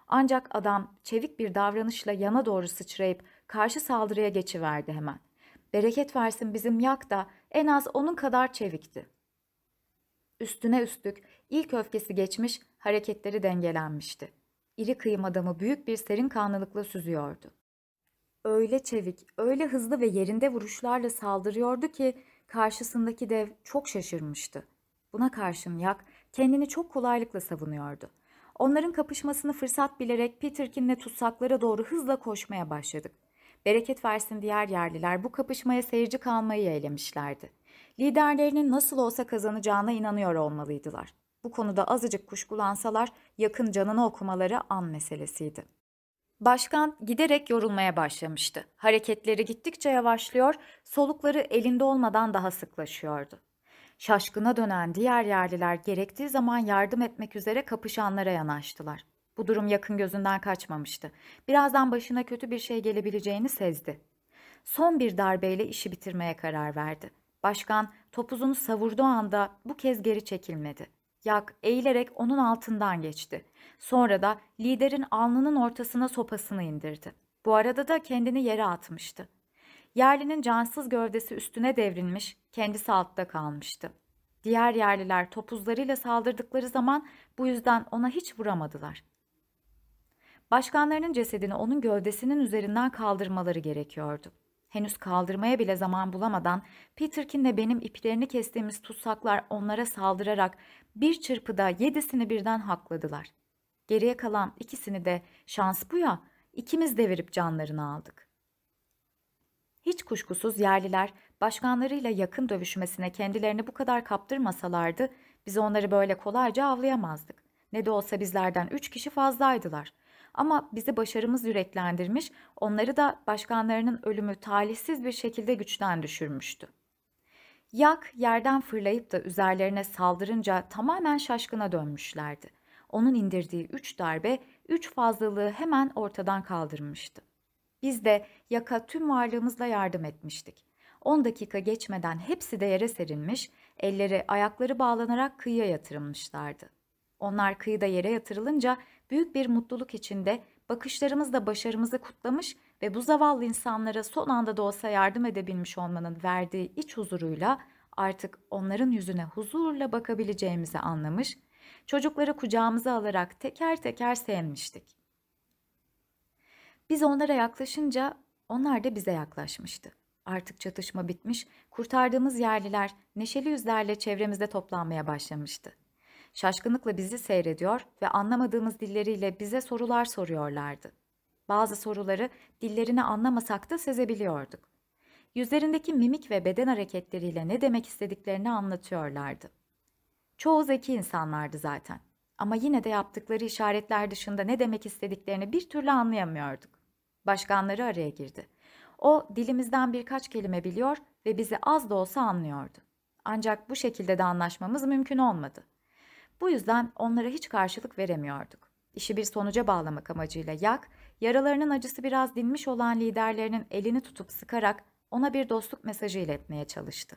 Ancak adam çevik bir davranışla yana doğru sıçrayıp karşı saldırıya geçiverdi hemen. Bereket versin bizim yak da en az onun kadar çevikti. Üstüne üstlük ilk öfkesi geçmiş, hareketleri dengelenmişti. İri kıyım adamı büyük bir serin kanlılıkla süzüyordu. Öyle çevik, öyle hızlı ve yerinde vuruşlarla saldırıyordu ki karşısındaki dev çok şaşırmıştı. Buna karşın Yak kendini çok kolaylıkla savunuyordu. Onların kapışmasını fırsat bilerek Peterkin'le tutsaklara doğru hızla koşmaya başladık. Bereket versin diğer yerliler bu kapışmaya seyirci kalmayı eylemişlerdi. Liderlerinin nasıl olsa kazanacağına inanıyor olmalıydılar. Bu konuda azıcık kuşkulansalar yakın canını okumaları an meselesiydi. Başkan giderek yorulmaya başlamıştı. Hareketleri gittikçe yavaşlıyor, solukları elinde olmadan daha sıklaşıyordu. Şaşkına dönen diğer yerliler gerektiği zaman yardım etmek üzere kapışanlara yanaştılar. Bu durum yakın gözünden kaçmamıştı. Birazdan başına kötü bir şey gelebileceğini sezdi. Son bir darbeyle işi bitirmeye karar verdi. Başkan topuzunu savurduğu anda bu kez geri çekilmedi. Yak eğilerek onun altından geçti. Sonra da liderin alnının ortasına sopasını indirdi. Bu arada da kendini yere atmıştı. Yerlinin cansız gövdesi üstüne devrilmiş, kendisi altta kalmıştı. Diğer yerliler topuzlarıyla saldırdıkları zaman bu yüzden ona hiç vuramadılar. Başkanlarının cesedini onun gövdesinin üzerinden kaldırmaları gerekiyordu. Henüz kaldırmaya bile zaman bulamadan Peterkin'le benim iplerini kestiğimiz tutsaklar onlara saldırarak bir çırpıda yedisini birden hakladılar. Geriye kalan ikisini de şans bu ya ikimiz devirip canlarını aldık. Hiç kuşkusuz yerliler başkanlarıyla yakın dövüşmesine kendilerini bu kadar kaptırmasalardı biz onları böyle kolayca avlayamazdık. Ne de olsa bizlerden üç kişi fazlaydılar. Ama bizi başarımız yüreklendirmiş, onları da başkanlarının ölümü talihsiz bir şekilde güçten düşürmüştü. Yak yerden fırlayıp da üzerlerine saldırınca tamamen şaşkına dönmüşlerdi. Onun indirdiği üç darbe, üç fazlalığı hemen ortadan kaldırmıştı. Biz de Yak'a tüm varlığımızla yardım etmiştik. 10 dakika geçmeden hepsi de yere serilmiş, elleri ayakları bağlanarak kıyıya yatırılmışlardı. Onlar kıyıda yere yatırılınca büyük bir mutluluk içinde bakışlarımızla başarımızı kutlamış ve bu zavallı insanlara son anda da olsa yardım edebilmiş olmanın verdiği iç huzuruyla artık onların yüzüne huzurla bakabileceğimizi anlamış, çocukları kucağımıza alarak teker teker sevmiştik. Biz onlara yaklaşınca onlar da bize yaklaşmıştı. Artık çatışma bitmiş, kurtardığımız yerliler neşeli yüzlerle çevremizde toplanmaya başlamıştı. Şaşkınlıkla bizi seyrediyor ve anlamadığımız dilleriyle bize sorular soruyorlardı. Bazı soruları dillerini anlamasak da sezebiliyorduk. Yüzlerindeki mimik ve beden hareketleriyle ne demek istediklerini anlatıyorlardı. Çoğu zeki insanlardı zaten. Ama yine de yaptıkları işaretler dışında ne demek istediklerini bir türlü anlayamıyorduk. Başkanları araya girdi. O dilimizden birkaç kelime biliyor ve bizi az da olsa anlıyordu. Ancak bu şekilde de anlaşmamız mümkün olmadı. Bu yüzden onlara hiç karşılık veremiyorduk. İşi bir sonuca bağlamak amacıyla Yak, yaralarının acısı biraz dinmiş olan liderlerinin elini tutup sıkarak ona bir dostluk mesajı iletmeye çalıştı.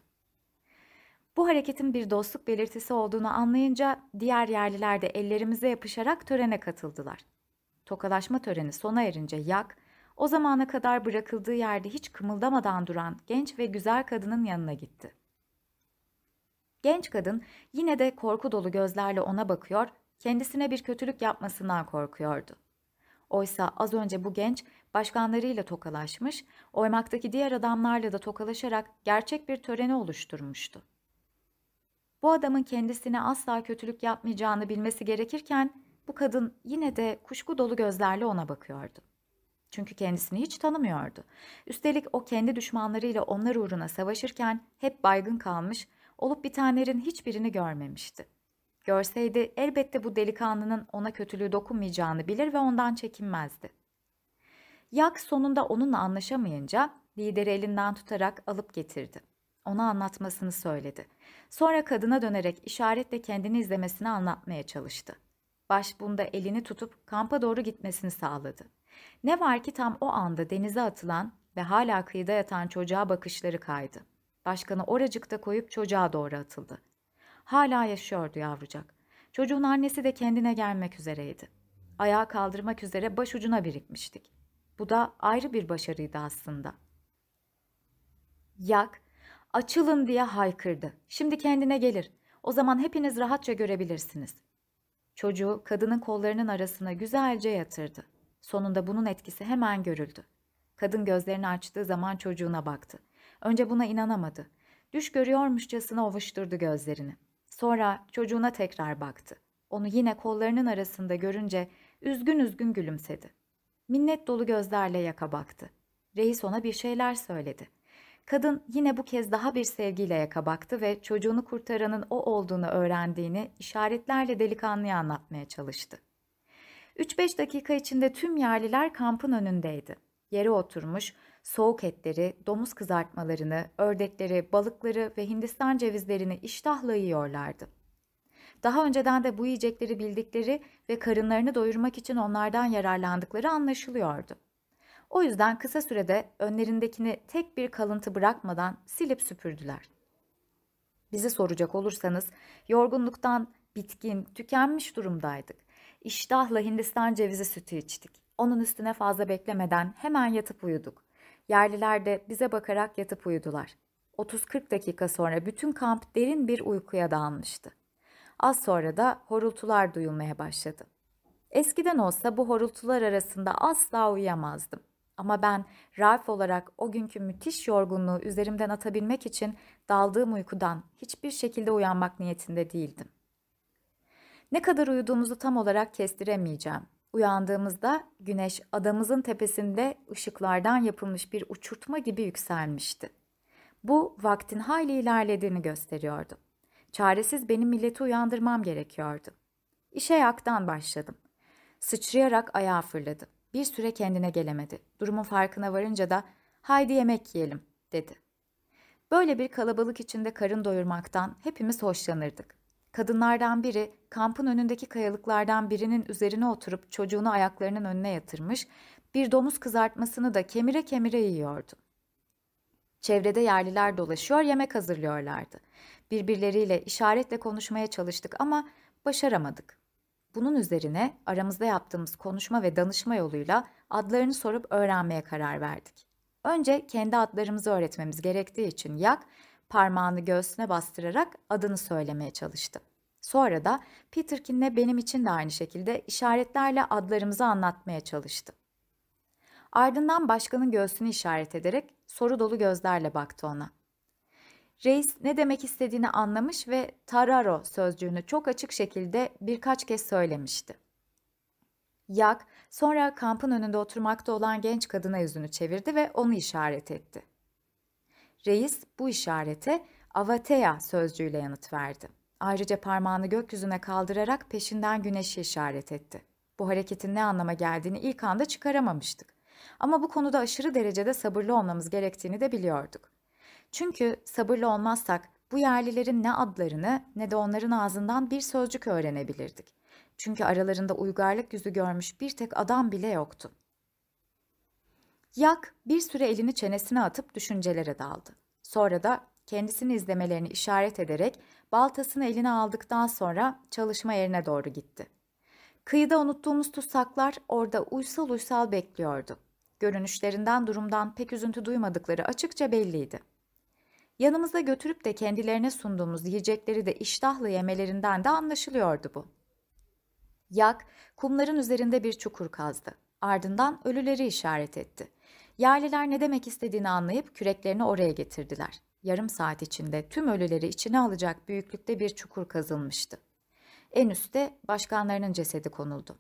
Bu hareketin bir dostluk belirtisi olduğunu anlayınca diğer yerliler de ellerimize yapışarak törene katıldılar. Tokalaşma töreni sona erince Yak, o zamana kadar bırakıldığı yerde hiç kımıldamadan duran genç ve güzel kadının yanına gitti. Genç kadın yine de korku dolu gözlerle ona bakıyor, kendisine bir kötülük yapmasından korkuyordu. Oysa az önce bu genç başkanlarıyla tokalaşmış, oymaktaki diğer adamlarla da tokalaşarak gerçek bir töreni oluşturmuştu. Bu adamın kendisine asla kötülük yapmayacağını bilmesi gerekirken bu kadın yine de kuşku dolu gözlerle ona bakıyordu. Çünkü kendisini hiç tanımıyordu. Üstelik o kendi düşmanlarıyla onlar uğruna savaşırken hep baygın kalmış, olup bitenlerin hiçbirini görmemişti. Görseydi elbette bu delikanlının ona kötülüğü dokunmayacağını bilir ve ondan çekinmezdi. Yak sonunda onunla anlaşamayınca lideri elinden tutarak alıp getirdi. Ona anlatmasını söyledi. Sonra kadına dönerek işaretle kendini izlemesini anlatmaya çalıştı. Baş bunda elini tutup kampa doğru gitmesini sağladı. Ne var ki tam o anda denize atılan ve hala kıyıda yatan çocuğa bakışları kaydı. Başkanı oracıkta koyup çocuğa doğru atıldı. Hala yaşıyordu yavrucak. Çocuğun annesi de kendine gelmek üzereydi. Ayağa kaldırmak üzere başucuna birikmiştik. Bu da ayrı bir başarıydı aslında. Yak, açılın diye haykırdı. Şimdi kendine gelir. O zaman hepiniz rahatça görebilirsiniz. Çocuğu kadının kollarının arasına güzelce yatırdı. Sonunda bunun etkisi hemen görüldü. Kadın gözlerini açtığı zaman çocuğuna baktı. Önce buna inanamadı. Düş görüyormuşçasına ovuşturdu gözlerini. Sonra çocuğuna tekrar baktı. Onu yine kollarının arasında görünce üzgün üzgün gülümsedi. Minnet dolu gözlerle yaka baktı. Reis ona bir şeyler söyledi. Kadın yine bu kez daha bir sevgiyle yaka baktı ve çocuğunu kurtaranın o olduğunu öğrendiğini işaretlerle delikanlıya anlatmaya çalıştı. 3-5 dakika içinde tüm yerliler kampın önündeydi. Yere oturmuş, soğuk etleri, domuz kızartmalarını, ördekleri, balıkları ve Hindistan cevizlerini iştahla yiyorlardı. Daha önceden de bu yiyecekleri bildikleri ve karınlarını doyurmak için onlardan yararlandıkları anlaşılıyordu. O yüzden kısa sürede önlerindekini tek bir kalıntı bırakmadan silip süpürdüler. Bizi soracak olursanız yorgunluktan bitkin, tükenmiş durumdaydık. İştahla Hindistan cevizi sütü içtik. Onun üstüne fazla beklemeden hemen yatıp uyuduk. Yerliler de bize bakarak yatıp uyudular. 30-40 dakika sonra bütün kamp derin bir uykuya dalmıştı. Az sonra da horultular duyulmaya başladı. Eskiden olsa bu horultular arasında asla uyuyamazdım. Ama ben Ralph olarak o günkü müthiş yorgunluğu üzerimden atabilmek için daldığım uykudan hiçbir şekilde uyanmak niyetinde değildim. Ne kadar uyuduğumuzu tam olarak kestiremeyeceğim. Uyandığımızda güneş adamızın tepesinde ışıklardan yapılmış bir uçurtma gibi yükselmişti. Bu vaktin hayli ilerlediğini gösteriyordu. Çaresiz benim milleti uyandırmam gerekiyordu. İşe yaktan başladım. Sıçrayarak ayağa fırladı. Bir süre kendine gelemedi. Durumun farkına varınca da haydi yemek yiyelim dedi. Böyle bir kalabalık içinde karın doyurmaktan hepimiz hoşlanırdık. Kadınlardan biri kampın önündeki kayalıklardan birinin üzerine oturup çocuğunu ayaklarının önüne yatırmış, bir domuz kızartmasını da kemire kemire yiyordu. Çevrede yerliler dolaşıyor, yemek hazırlıyorlardı. Birbirleriyle işaretle konuşmaya çalıştık ama başaramadık. Bunun üzerine aramızda yaptığımız konuşma ve danışma yoluyla adlarını sorup öğrenmeye karar verdik. Önce kendi adlarımızı öğretmemiz gerektiği için Yak parmağını göğsüne bastırarak adını söylemeye çalıştı. Sonra da Peterkin'le benim için de aynı şekilde işaretlerle adlarımızı anlatmaya çalıştı. Ardından başkanın göğsünü işaret ederek soru dolu gözlerle baktı ona. Reis ne demek istediğini anlamış ve tararo sözcüğünü çok açık şekilde birkaç kez söylemişti. Yak sonra kampın önünde oturmakta olan genç kadına yüzünü çevirdi ve onu işaret etti. Reis bu işarete avateya sözcüğüyle yanıt verdi. Ayrıca parmağını gökyüzüne kaldırarak peşinden güneşi işaret etti. Bu hareketin ne anlama geldiğini ilk anda çıkaramamıştık. Ama bu konuda aşırı derecede sabırlı olmamız gerektiğini de biliyorduk. Çünkü sabırlı olmazsak bu yerlilerin ne adlarını ne de onların ağzından bir sözcük öğrenebilirdik. Çünkü aralarında uygarlık yüzü görmüş bir tek adam bile yoktu. Yak bir süre elini çenesine atıp düşüncelere daldı. Sonra da kendisini izlemelerini işaret ederek baltasını eline aldıktan sonra çalışma yerine doğru gitti. Kıyıda unuttuğumuz tutsaklar orada uysal uysal bekliyordu. Görünüşlerinden durumdan pek üzüntü duymadıkları açıkça belliydi. Yanımızda götürüp de kendilerine sunduğumuz yiyecekleri de iştahla yemelerinden de anlaşılıyordu bu. Yak, kumların üzerinde bir çukur kazdı. Ardından ölüleri işaret etti. Yerliler ne demek istediğini anlayıp küreklerini oraya getirdiler. Yarım saat içinde tüm ölüleri içine alacak büyüklükte bir çukur kazılmıştı. En üstte başkanlarının cesedi konuldu.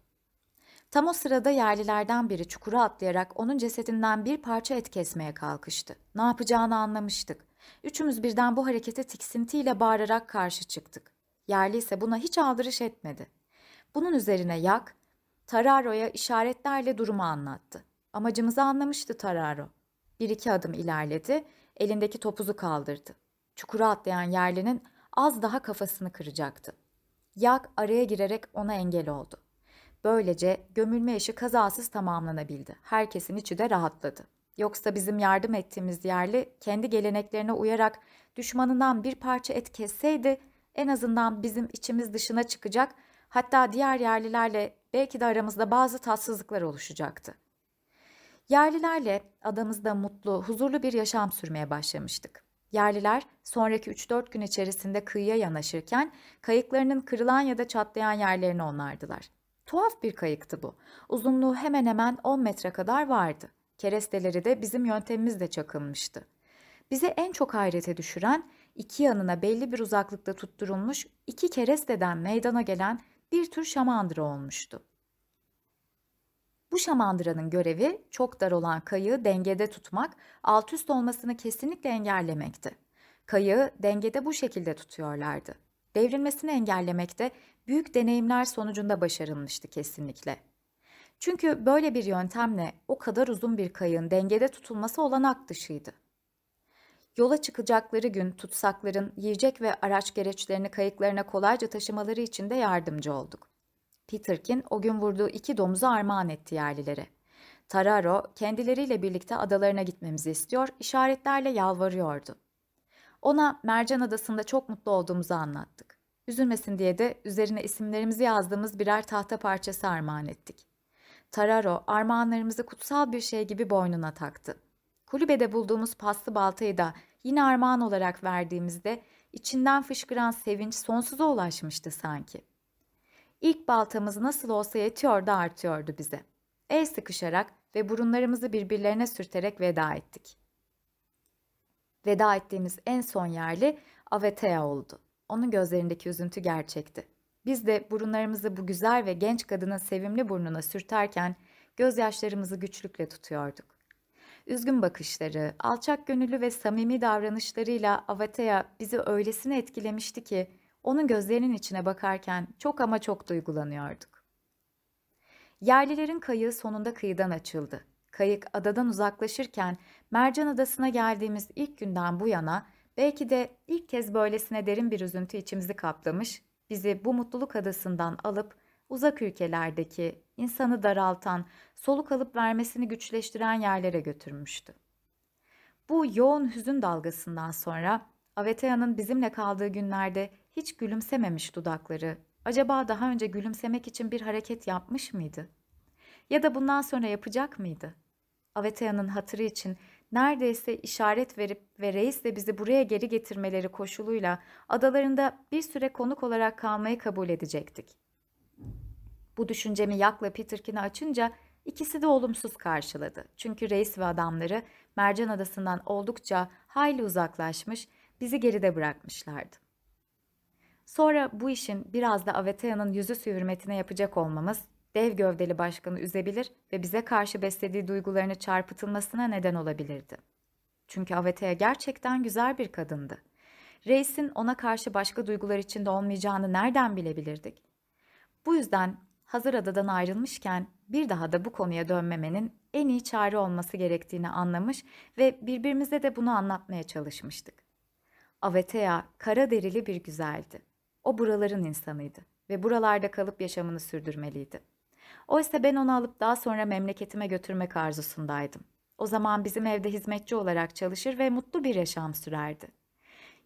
Tam o sırada yerlilerden biri çukura atlayarak onun cesedinden bir parça et kesmeye kalkıştı. Ne yapacağını anlamıştık. Üçümüz birden bu harekete tiksintiyle bağırarak karşı çıktık. Yerli ise buna hiç aldırış etmedi. Bunun üzerine Yak, Tararo'ya işaretlerle durumu anlattı. Amacımızı anlamıştı Tararo. Bir iki adım ilerledi, elindeki topuzu kaldırdı. Çukura atlayan yerlinin az daha kafasını kıracaktı. Yak araya girerek ona engel oldu. Böylece gömülme işi kazasız tamamlanabildi. Herkesin içi de rahatladı. Yoksa bizim yardım ettiğimiz yerli kendi geleneklerine uyarak düşmanından bir parça et kesseydi en azından bizim içimiz dışına çıkacak hatta diğer yerlilerle belki de aramızda bazı tatsızlıklar oluşacaktı. Yerlilerle adamızda mutlu, huzurlu bir yaşam sürmeye başlamıştık. Yerliler sonraki 3-4 gün içerisinde kıyıya yanaşırken kayıklarının kırılan ya da çatlayan yerlerini onlardılar. Tuhaf bir kayıktı bu. Uzunluğu hemen hemen 10 metre kadar vardı. Keresteleri de bizim yöntemimizle çakılmıştı. Bize en çok hayrete düşüren iki yanına belli bir uzaklıkta tutturulmuş iki keresteden meydana gelen bir tür şamandıra olmuştu. Bu şamandıranın görevi çok dar olan kayığı dengede tutmak, alt üst olmasını kesinlikle engellemekti. Kayığı dengede bu şekilde tutuyorlardı. Devrilmesini engellemekte büyük deneyimler sonucunda başarılmıştı kesinlikle. Çünkü böyle bir yöntemle o kadar uzun bir kayığın dengede tutulması olanak dışıydı. Yola çıkacakları gün tutsakların yiyecek ve araç gereçlerini kayıklarına kolayca taşımaları için de yardımcı olduk. Peterkin o gün vurduğu iki domuzu armağan etti yerlilere. Tararo kendileriyle birlikte adalarına gitmemizi istiyor, işaretlerle yalvarıyordu. Ona Mercan Adası'nda çok mutlu olduğumuzu anlattık. Üzülmesin diye de üzerine isimlerimizi yazdığımız birer tahta parçası armağan ettik. Tararo armağanlarımızı kutsal bir şey gibi boynuna taktı. Kulübede bulduğumuz paslı baltayı da yine armağan olarak verdiğimizde içinden fışkıran sevinç sonsuza ulaşmıştı sanki. İlk baltamız nasıl olsa yetiyor da artıyordu bize. El sıkışarak ve burunlarımızı birbirlerine sürterek veda ettik. Veda ettiğimiz en son yerli Avetea oldu. Onun gözlerindeki üzüntü gerçekti. Biz de burunlarımızı bu güzel ve genç kadının sevimli burnuna sürterken gözyaşlarımızı güçlükle tutuyorduk. Üzgün bakışları, alçak gönüllü ve samimi davranışlarıyla Avatea bizi öylesine etkilemişti ki onun gözlerinin içine bakarken çok ama çok duygulanıyorduk. Yerlilerin kayığı sonunda kıyıdan açıldı. Kayık adadan uzaklaşırken Mercan Adası'na geldiğimiz ilk günden bu yana belki de ilk kez böylesine derin bir üzüntü içimizi kaplamış, bizi bu mutluluk adasından alıp uzak ülkelerdeki insanı daraltan, soluk alıp vermesini güçleştiren yerlere götürmüştü. Bu yoğun hüzün dalgasından sonra Avetea'nın bizimle kaldığı günlerde hiç gülümsememiş dudakları, acaba daha önce gülümsemek için bir hareket yapmış mıydı? Ya da bundan sonra yapacak mıydı? Avetea'nın hatırı için neredeyse işaret verip ve reisle bizi buraya geri getirmeleri koşuluyla adalarında bir süre konuk olarak kalmayı kabul edecektik. Bu düşüncemi Yak'la Peterkin'e açınca ikisi de olumsuz karşıladı. Çünkü reis ve adamları Mercan Adası'ndan oldukça hayli uzaklaşmış, bizi geride bırakmışlardı. Sonra bu işin biraz da Avetea'nın yüzü hürmetine yapacak olmamız dev gövdeli başkanı üzebilir ve bize karşı beslediği duygularını çarpıtılmasına neden olabilirdi. Çünkü Avetea gerçekten güzel bir kadındı. Reis'in ona karşı başka duygular içinde olmayacağını nereden bilebilirdik? Bu yüzden hazır adadan ayrılmışken bir daha da bu konuya dönmemenin en iyi çare olması gerektiğini anlamış ve birbirimize de bunu anlatmaya çalışmıştık. Avetea kara derili bir güzeldi. O buraların insanıydı ve buralarda kalıp yaşamını sürdürmeliydi. Oysa ben onu alıp daha sonra memleketime götürmek arzusundaydım. O zaman bizim evde hizmetçi olarak çalışır ve mutlu bir yaşam sürerdi.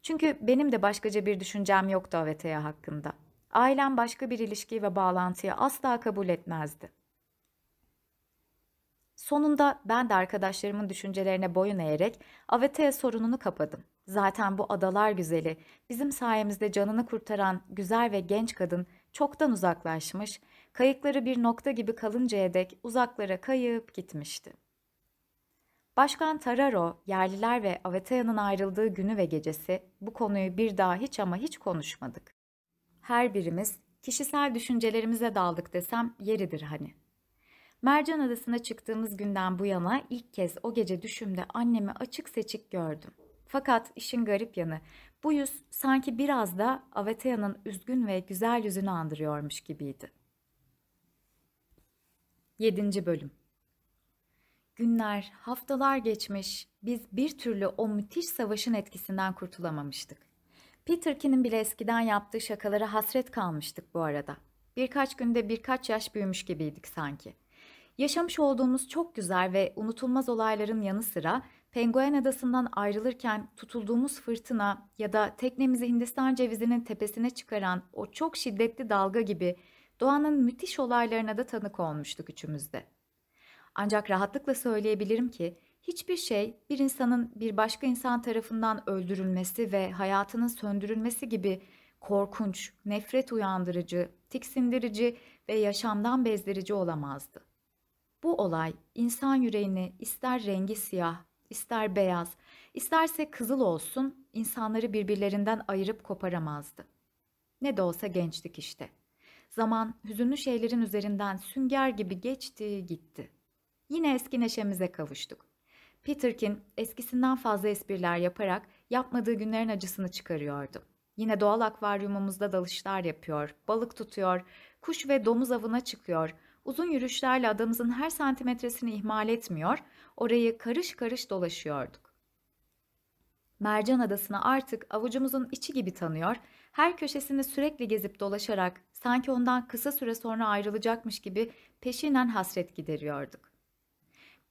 Çünkü benim de başkaca bir düşüncem yoktu Avetea hakkında. Ailem başka bir ilişki ve bağlantıyı asla kabul etmezdi. Sonunda ben de arkadaşlarımın düşüncelerine boyun eğerek Avetea sorununu kapadım. Zaten bu adalar güzeli, bizim sayemizde canını kurtaran güzel ve genç kadın çoktan uzaklaşmış, kayıkları bir nokta gibi kalıncaya dek uzaklara kayıp gitmişti. Başkan Tararo, yerliler ve Avetea'nın ayrıldığı günü ve gecesi bu konuyu bir daha hiç ama hiç konuşmadık. Her birimiz kişisel düşüncelerimize daldık desem yeridir hani. Mercan Adası'na çıktığımız günden bu yana ilk kez o gece düşümde annemi açık seçik gördüm. Fakat işin garip yanı bu yüz sanki biraz da Avetea'nın üzgün ve güzel yüzünü andırıyormuş gibiydi. 7. Bölüm Günler, haftalar geçmiş, biz bir türlü o müthiş savaşın etkisinden kurtulamamıştık. Peterkin'in bile eskiden yaptığı şakalara hasret kalmıştık bu arada. Birkaç günde birkaç yaş büyümüş gibiydik sanki. Yaşamış olduğumuz çok güzel ve unutulmaz olayların yanı sıra Penguen Adası'ndan ayrılırken tutulduğumuz fırtına ya da teknemizi Hindistan cevizinin tepesine çıkaran o çok şiddetli dalga gibi doğanın müthiş olaylarına da tanık olmuştuk üçümüzde. Ancak rahatlıkla söyleyebilirim ki hiçbir şey bir insanın bir başka insan tarafından öldürülmesi ve hayatının söndürülmesi gibi korkunç, nefret uyandırıcı, tiksindirici ve yaşamdan bezdirici olamazdı. Bu olay insan yüreğini ister rengi siyah, ister beyaz, isterse kızıl olsun insanları birbirlerinden ayırıp koparamazdı. Ne de olsa gençtik işte. Zaman hüzünlü şeylerin üzerinden sünger gibi geçti gitti. Yine eski neşemize kavuştuk. Peterkin eskisinden fazla espriler yaparak yapmadığı günlerin acısını çıkarıyordu. Yine doğal akvaryumumuzda dalışlar yapıyor, balık tutuyor, kuş ve domuz avına çıkıyor, Uzun yürüyüşlerle adamızın her santimetresini ihmal etmiyor, orayı karış karış dolaşıyorduk. Mercan Adası'nı artık avucumuzun içi gibi tanıyor, her köşesini sürekli gezip dolaşarak sanki ondan kısa süre sonra ayrılacakmış gibi peşinen hasret gideriyorduk.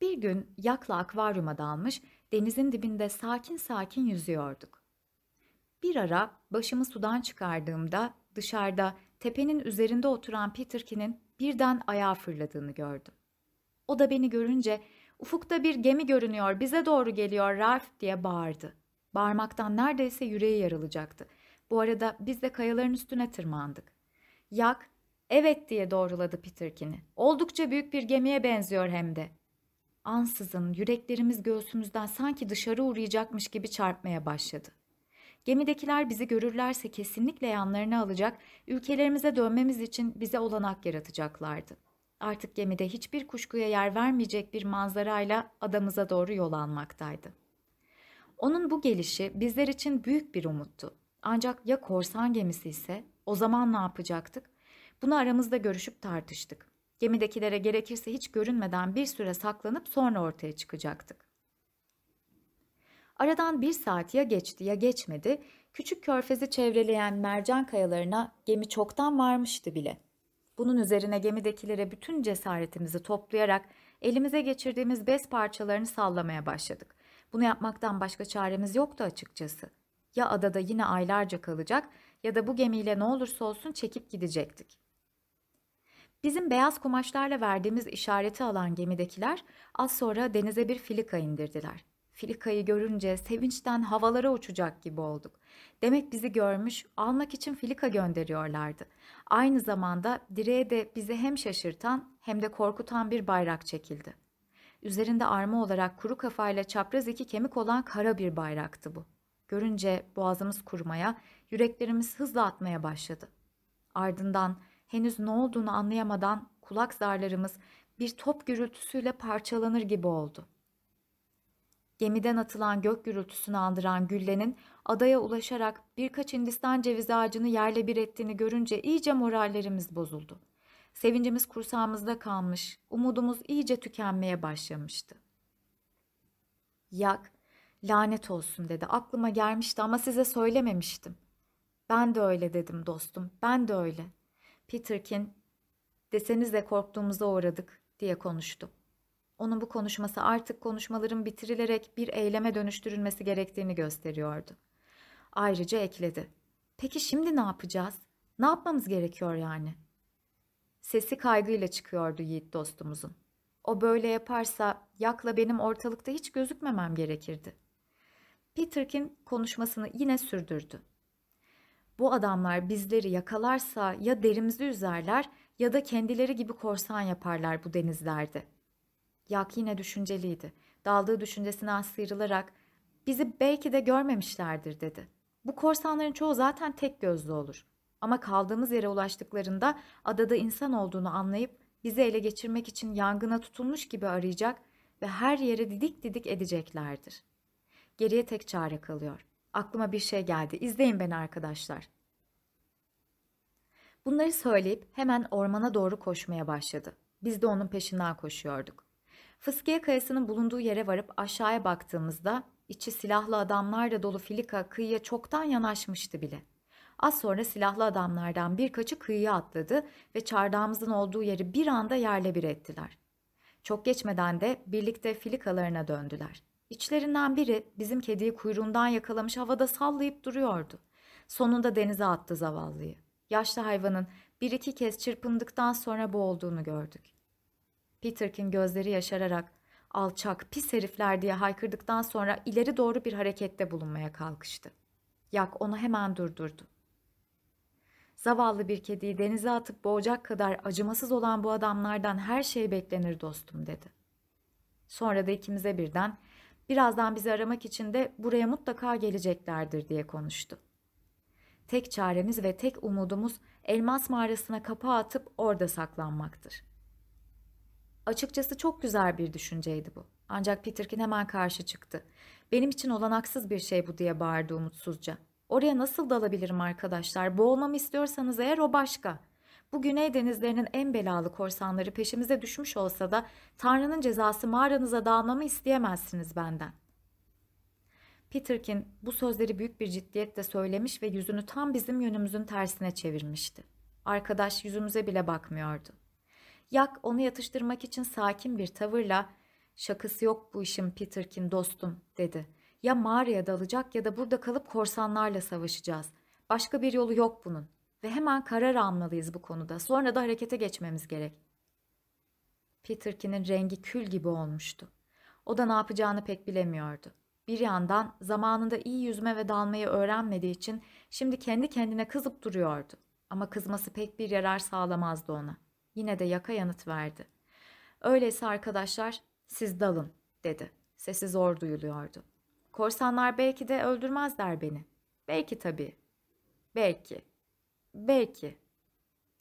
Bir gün yakla akvaryuma dalmış, denizin dibinde sakin sakin yüzüyorduk. Bir ara başımı sudan çıkardığımda dışarıda tepenin üzerinde oturan Peterkin'in birden ayağa fırladığını gördüm. O da beni görünce ufukta bir gemi görünüyor bize doğru geliyor Ralph diye bağırdı. Bağırmaktan neredeyse yüreği yarılacaktı. Bu arada biz de kayaların üstüne tırmandık. Yak, evet diye doğruladı Peterkin'i. Oldukça büyük bir gemiye benziyor hem de. Ansızın yüreklerimiz göğsümüzden sanki dışarı uğrayacakmış gibi çarpmaya başladı. Gemidekiler bizi görürlerse kesinlikle yanlarına alacak, ülkelerimize dönmemiz için bize olanak yaratacaklardı. Artık gemide hiçbir kuşkuya yer vermeyecek bir manzarayla adamıza doğru yol almaktaydı. Onun bu gelişi bizler için büyük bir umuttu. Ancak ya korsan gemisi ise o zaman ne yapacaktık? Bunu aramızda görüşüp tartıştık. Gemidekilere gerekirse hiç görünmeden bir süre saklanıp sonra ortaya çıkacaktık. Aradan bir saat ya geçti ya geçmedi, küçük körfezi çevreleyen mercan kayalarına gemi çoktan varmıştı bile. Bunun üzerine gemidekilere bütün cesaretimizi toplayarak elimize geçirdiğimiz bez parçalarını sallamaya başladık. Bunu yapmaktan başka çaremiz yoktu açıkçası. Ya adada yine aylarca kalacak ya da bu gemiyle ne olursa olsun çekip gidecektik. Bizim beyaz kumaşlarla verdiğimiz işareti alan gemidekiler az sonra denize bir filika indirdiler. Filikayı görünce sevinçten havalara uçacak gibi olduk. Demek bizi görmüş, almak için filika gönderiyorlardı. Aynı zamanda direğe de bizi hem şaşırtan hem de korkutan bir bayrak çekildi. Üzerinde arma olarak kuru kafayla çapraz iki kemik olan kara bir bayraktı bu. Görünce boğazımız kurumaya, yüreklerimiz hızla atmaya başladı. Ardından henüz ne olduğunu anlayamadan kulak zarlarımız bir top gürültüsüyle parçalanır gibi oldu.'' Gemiden atılan gök gürültüsünü andıran güllenin adaya ulaşarak birkaç Hindistan cevizi ağacını yerle bir ettiğini görünce iyice morallerimiz bozuldu. Sevincimiz kursağımızda kalmış, umudumuz iyice tükenmeye başlamıştı. Yak, lanet olsun dedi. Aklıma gelmişti ama size söylememiştim. Ben de öyle dedim dostum, ben de öyle. Peterkin, desenize korktuğumuza uğradık diye konuştu. Onun bu konuşması artık konuşmaların bitirilerek bir eyleme dönüştürülmesi gerektiğini gösteriyordu. Ayrıca ekledi. Peki şimdi ne yapacağız? Ne yapmamız gerekiyor yani? Sesi kaygıyla çıkıyordu Yiğit dostumuzun. O böyle yaparsa Yak'la benim ortalıkta hiç gözükmemem gerekirdi. Peterkin konuşmasını yine sürdürdü. Bu adamlar bizleri yakalarsa ya derimizi üzerler ya da kendileri gibi korsan yaparlar bu denizlerde.'' Yak yine düşünceliydi. Daldığı düşüncesinden sıyrılarak bizi belki de görmemişlerdir dedi. Bu korsanların çoğu zaten tek gözlü olur. Ama kaldığımız yere ulaştıklarında adada insan olduğunu anlayıp bizi ele geçirmek için yangına tutulmuş gibi arayacak ve her yere didik didik edeceklerdir. Geriye tek çare kalıyor. Aklıma bir şey geldi. İzleyin beni arkadaşlar. Bunları söyleyip hemen ormana doğru koşmaya başladı. Biz de onun peşinden koşuyorduk. Fıskiye kayasının bulunduğu yere varıp aşağıya baktığımızda içi silahlı adamlarla dolu filika kıyıya çoktan yanaşmıştı bile. Az sonra silahlı adamlardan birkaçı kıyıya atladı ve çardağımızın olduğu yeri bir anda yerle bir ettiler. Çok geçmeden de birlikte filikalarına döndüler. İçlerinden biri bizim kediyi kuyruğundan yakalamış havada sallayıp duruyordu. Sonunda denize attı zavallıyı. Yaşlı hayvanın bir iki kez çırpındıktan sonra boğulduğunu gördük. Peterkin gözleri yaşararak alçak, pis herifler diye haykırdıktan sonra ileri doğru bir harekette bulunmaya kalkıştı. Yak onu hemen durdurdu. Zavallı bir kediyi denize atıp boğacak kadar acımasız olan bu adamlardan her şey beklenir dostum dedi. Sonra da ikimize birden birazdan bizi aramak için de buraya mutlaka geleceklerdir diye konuştu. Tek çaremiz ve tek umudumuz elmas mağarasına kapağı atıp orada saklanmaktır. Açıkçası çok güzel bir düşünceydi bu. Ancak Peterkin hemen karşı çıktı. Benim için olanaksız bir şey bu diye bağırdı umutsuzca. Oraya nasıl dalabilirim arkadaşlar? Boğulmamı istiyorsanız eğer o başka. Bu güney denizlerinin en belalı korsanları peşimize düşmüş olsa da Tanrı'nın cezası mağaranıza dalmamı isteyemezsiniz benden. Peterkin bu sözleri büyük bir ciddiyetle söylemiş ve yüzünü tam bizim yönümüzün tersine çevirmişti. Arkadaş yüzümüze bile bakmıyordu. Yak onu yatıştırmak için sakin bir tavırla "Şakası yok bu işin Peterkin dostum." dedi. "Ya mağaraya dalacak ya da burada kalıp korsanlarla savaşacağız. Başka bir yolu yok bunun ve hemen karar almalıyız bu konuda. Sonra da harekete geçmemiz gerek." Peterkin'in rengi kül gibi olmuştu. O da ne yapacağını pek bilemiyordu. Bir yandan zamanında iyi yüzme ve dalmayı öğrenmediği için şimdi kendi kendine kızıp duruyordu. Ama kızması pek bir yarar sağlamazdı ona. Yine de yaka yanıt verdi. Öyleyse arkadaşlar siz dalın dedi. Sesi zor duyuluyordu. Korsanlar belki de öldürmezler beni. Belki tabii. Belki. Belki.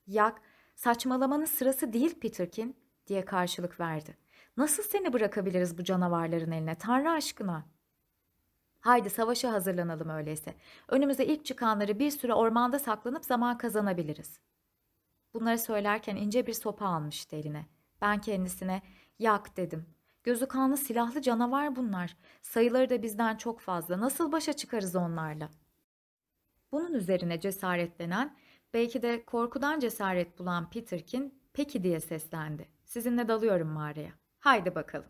Yak saçmalamanın sırası değil Peterkin diye karşılık verdi. Nasıl seni bırakabiliriz bu canavarların eline Tanrı aşkına? Haydi savaşa hazırlanalım öyleyse. Önümüze ilk çıkanları bir süre ormanda saklanıp zaman kazanabiliriz. Bunları söylerken ince bir sopa almıştı eline. Ben kendisine yak dedim. Gözü kanlı silahlı canavar bunlar. Sayıları da bizden çok fazla. Nasıl başa çıkarız onlarla? Bunun üzerine cesaretlenen, belki de korkudan cesaret bulan Peterkin peki diye seslendi. Sizinle dalıyorum mağaraya. Haydi bakalım.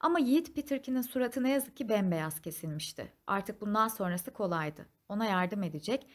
Ama Yiğit Peterkin'in suratı ne yazık ki bembeyaz kesilmişti. Artık bundan sonrası kolaydı. Ona yardım edecek,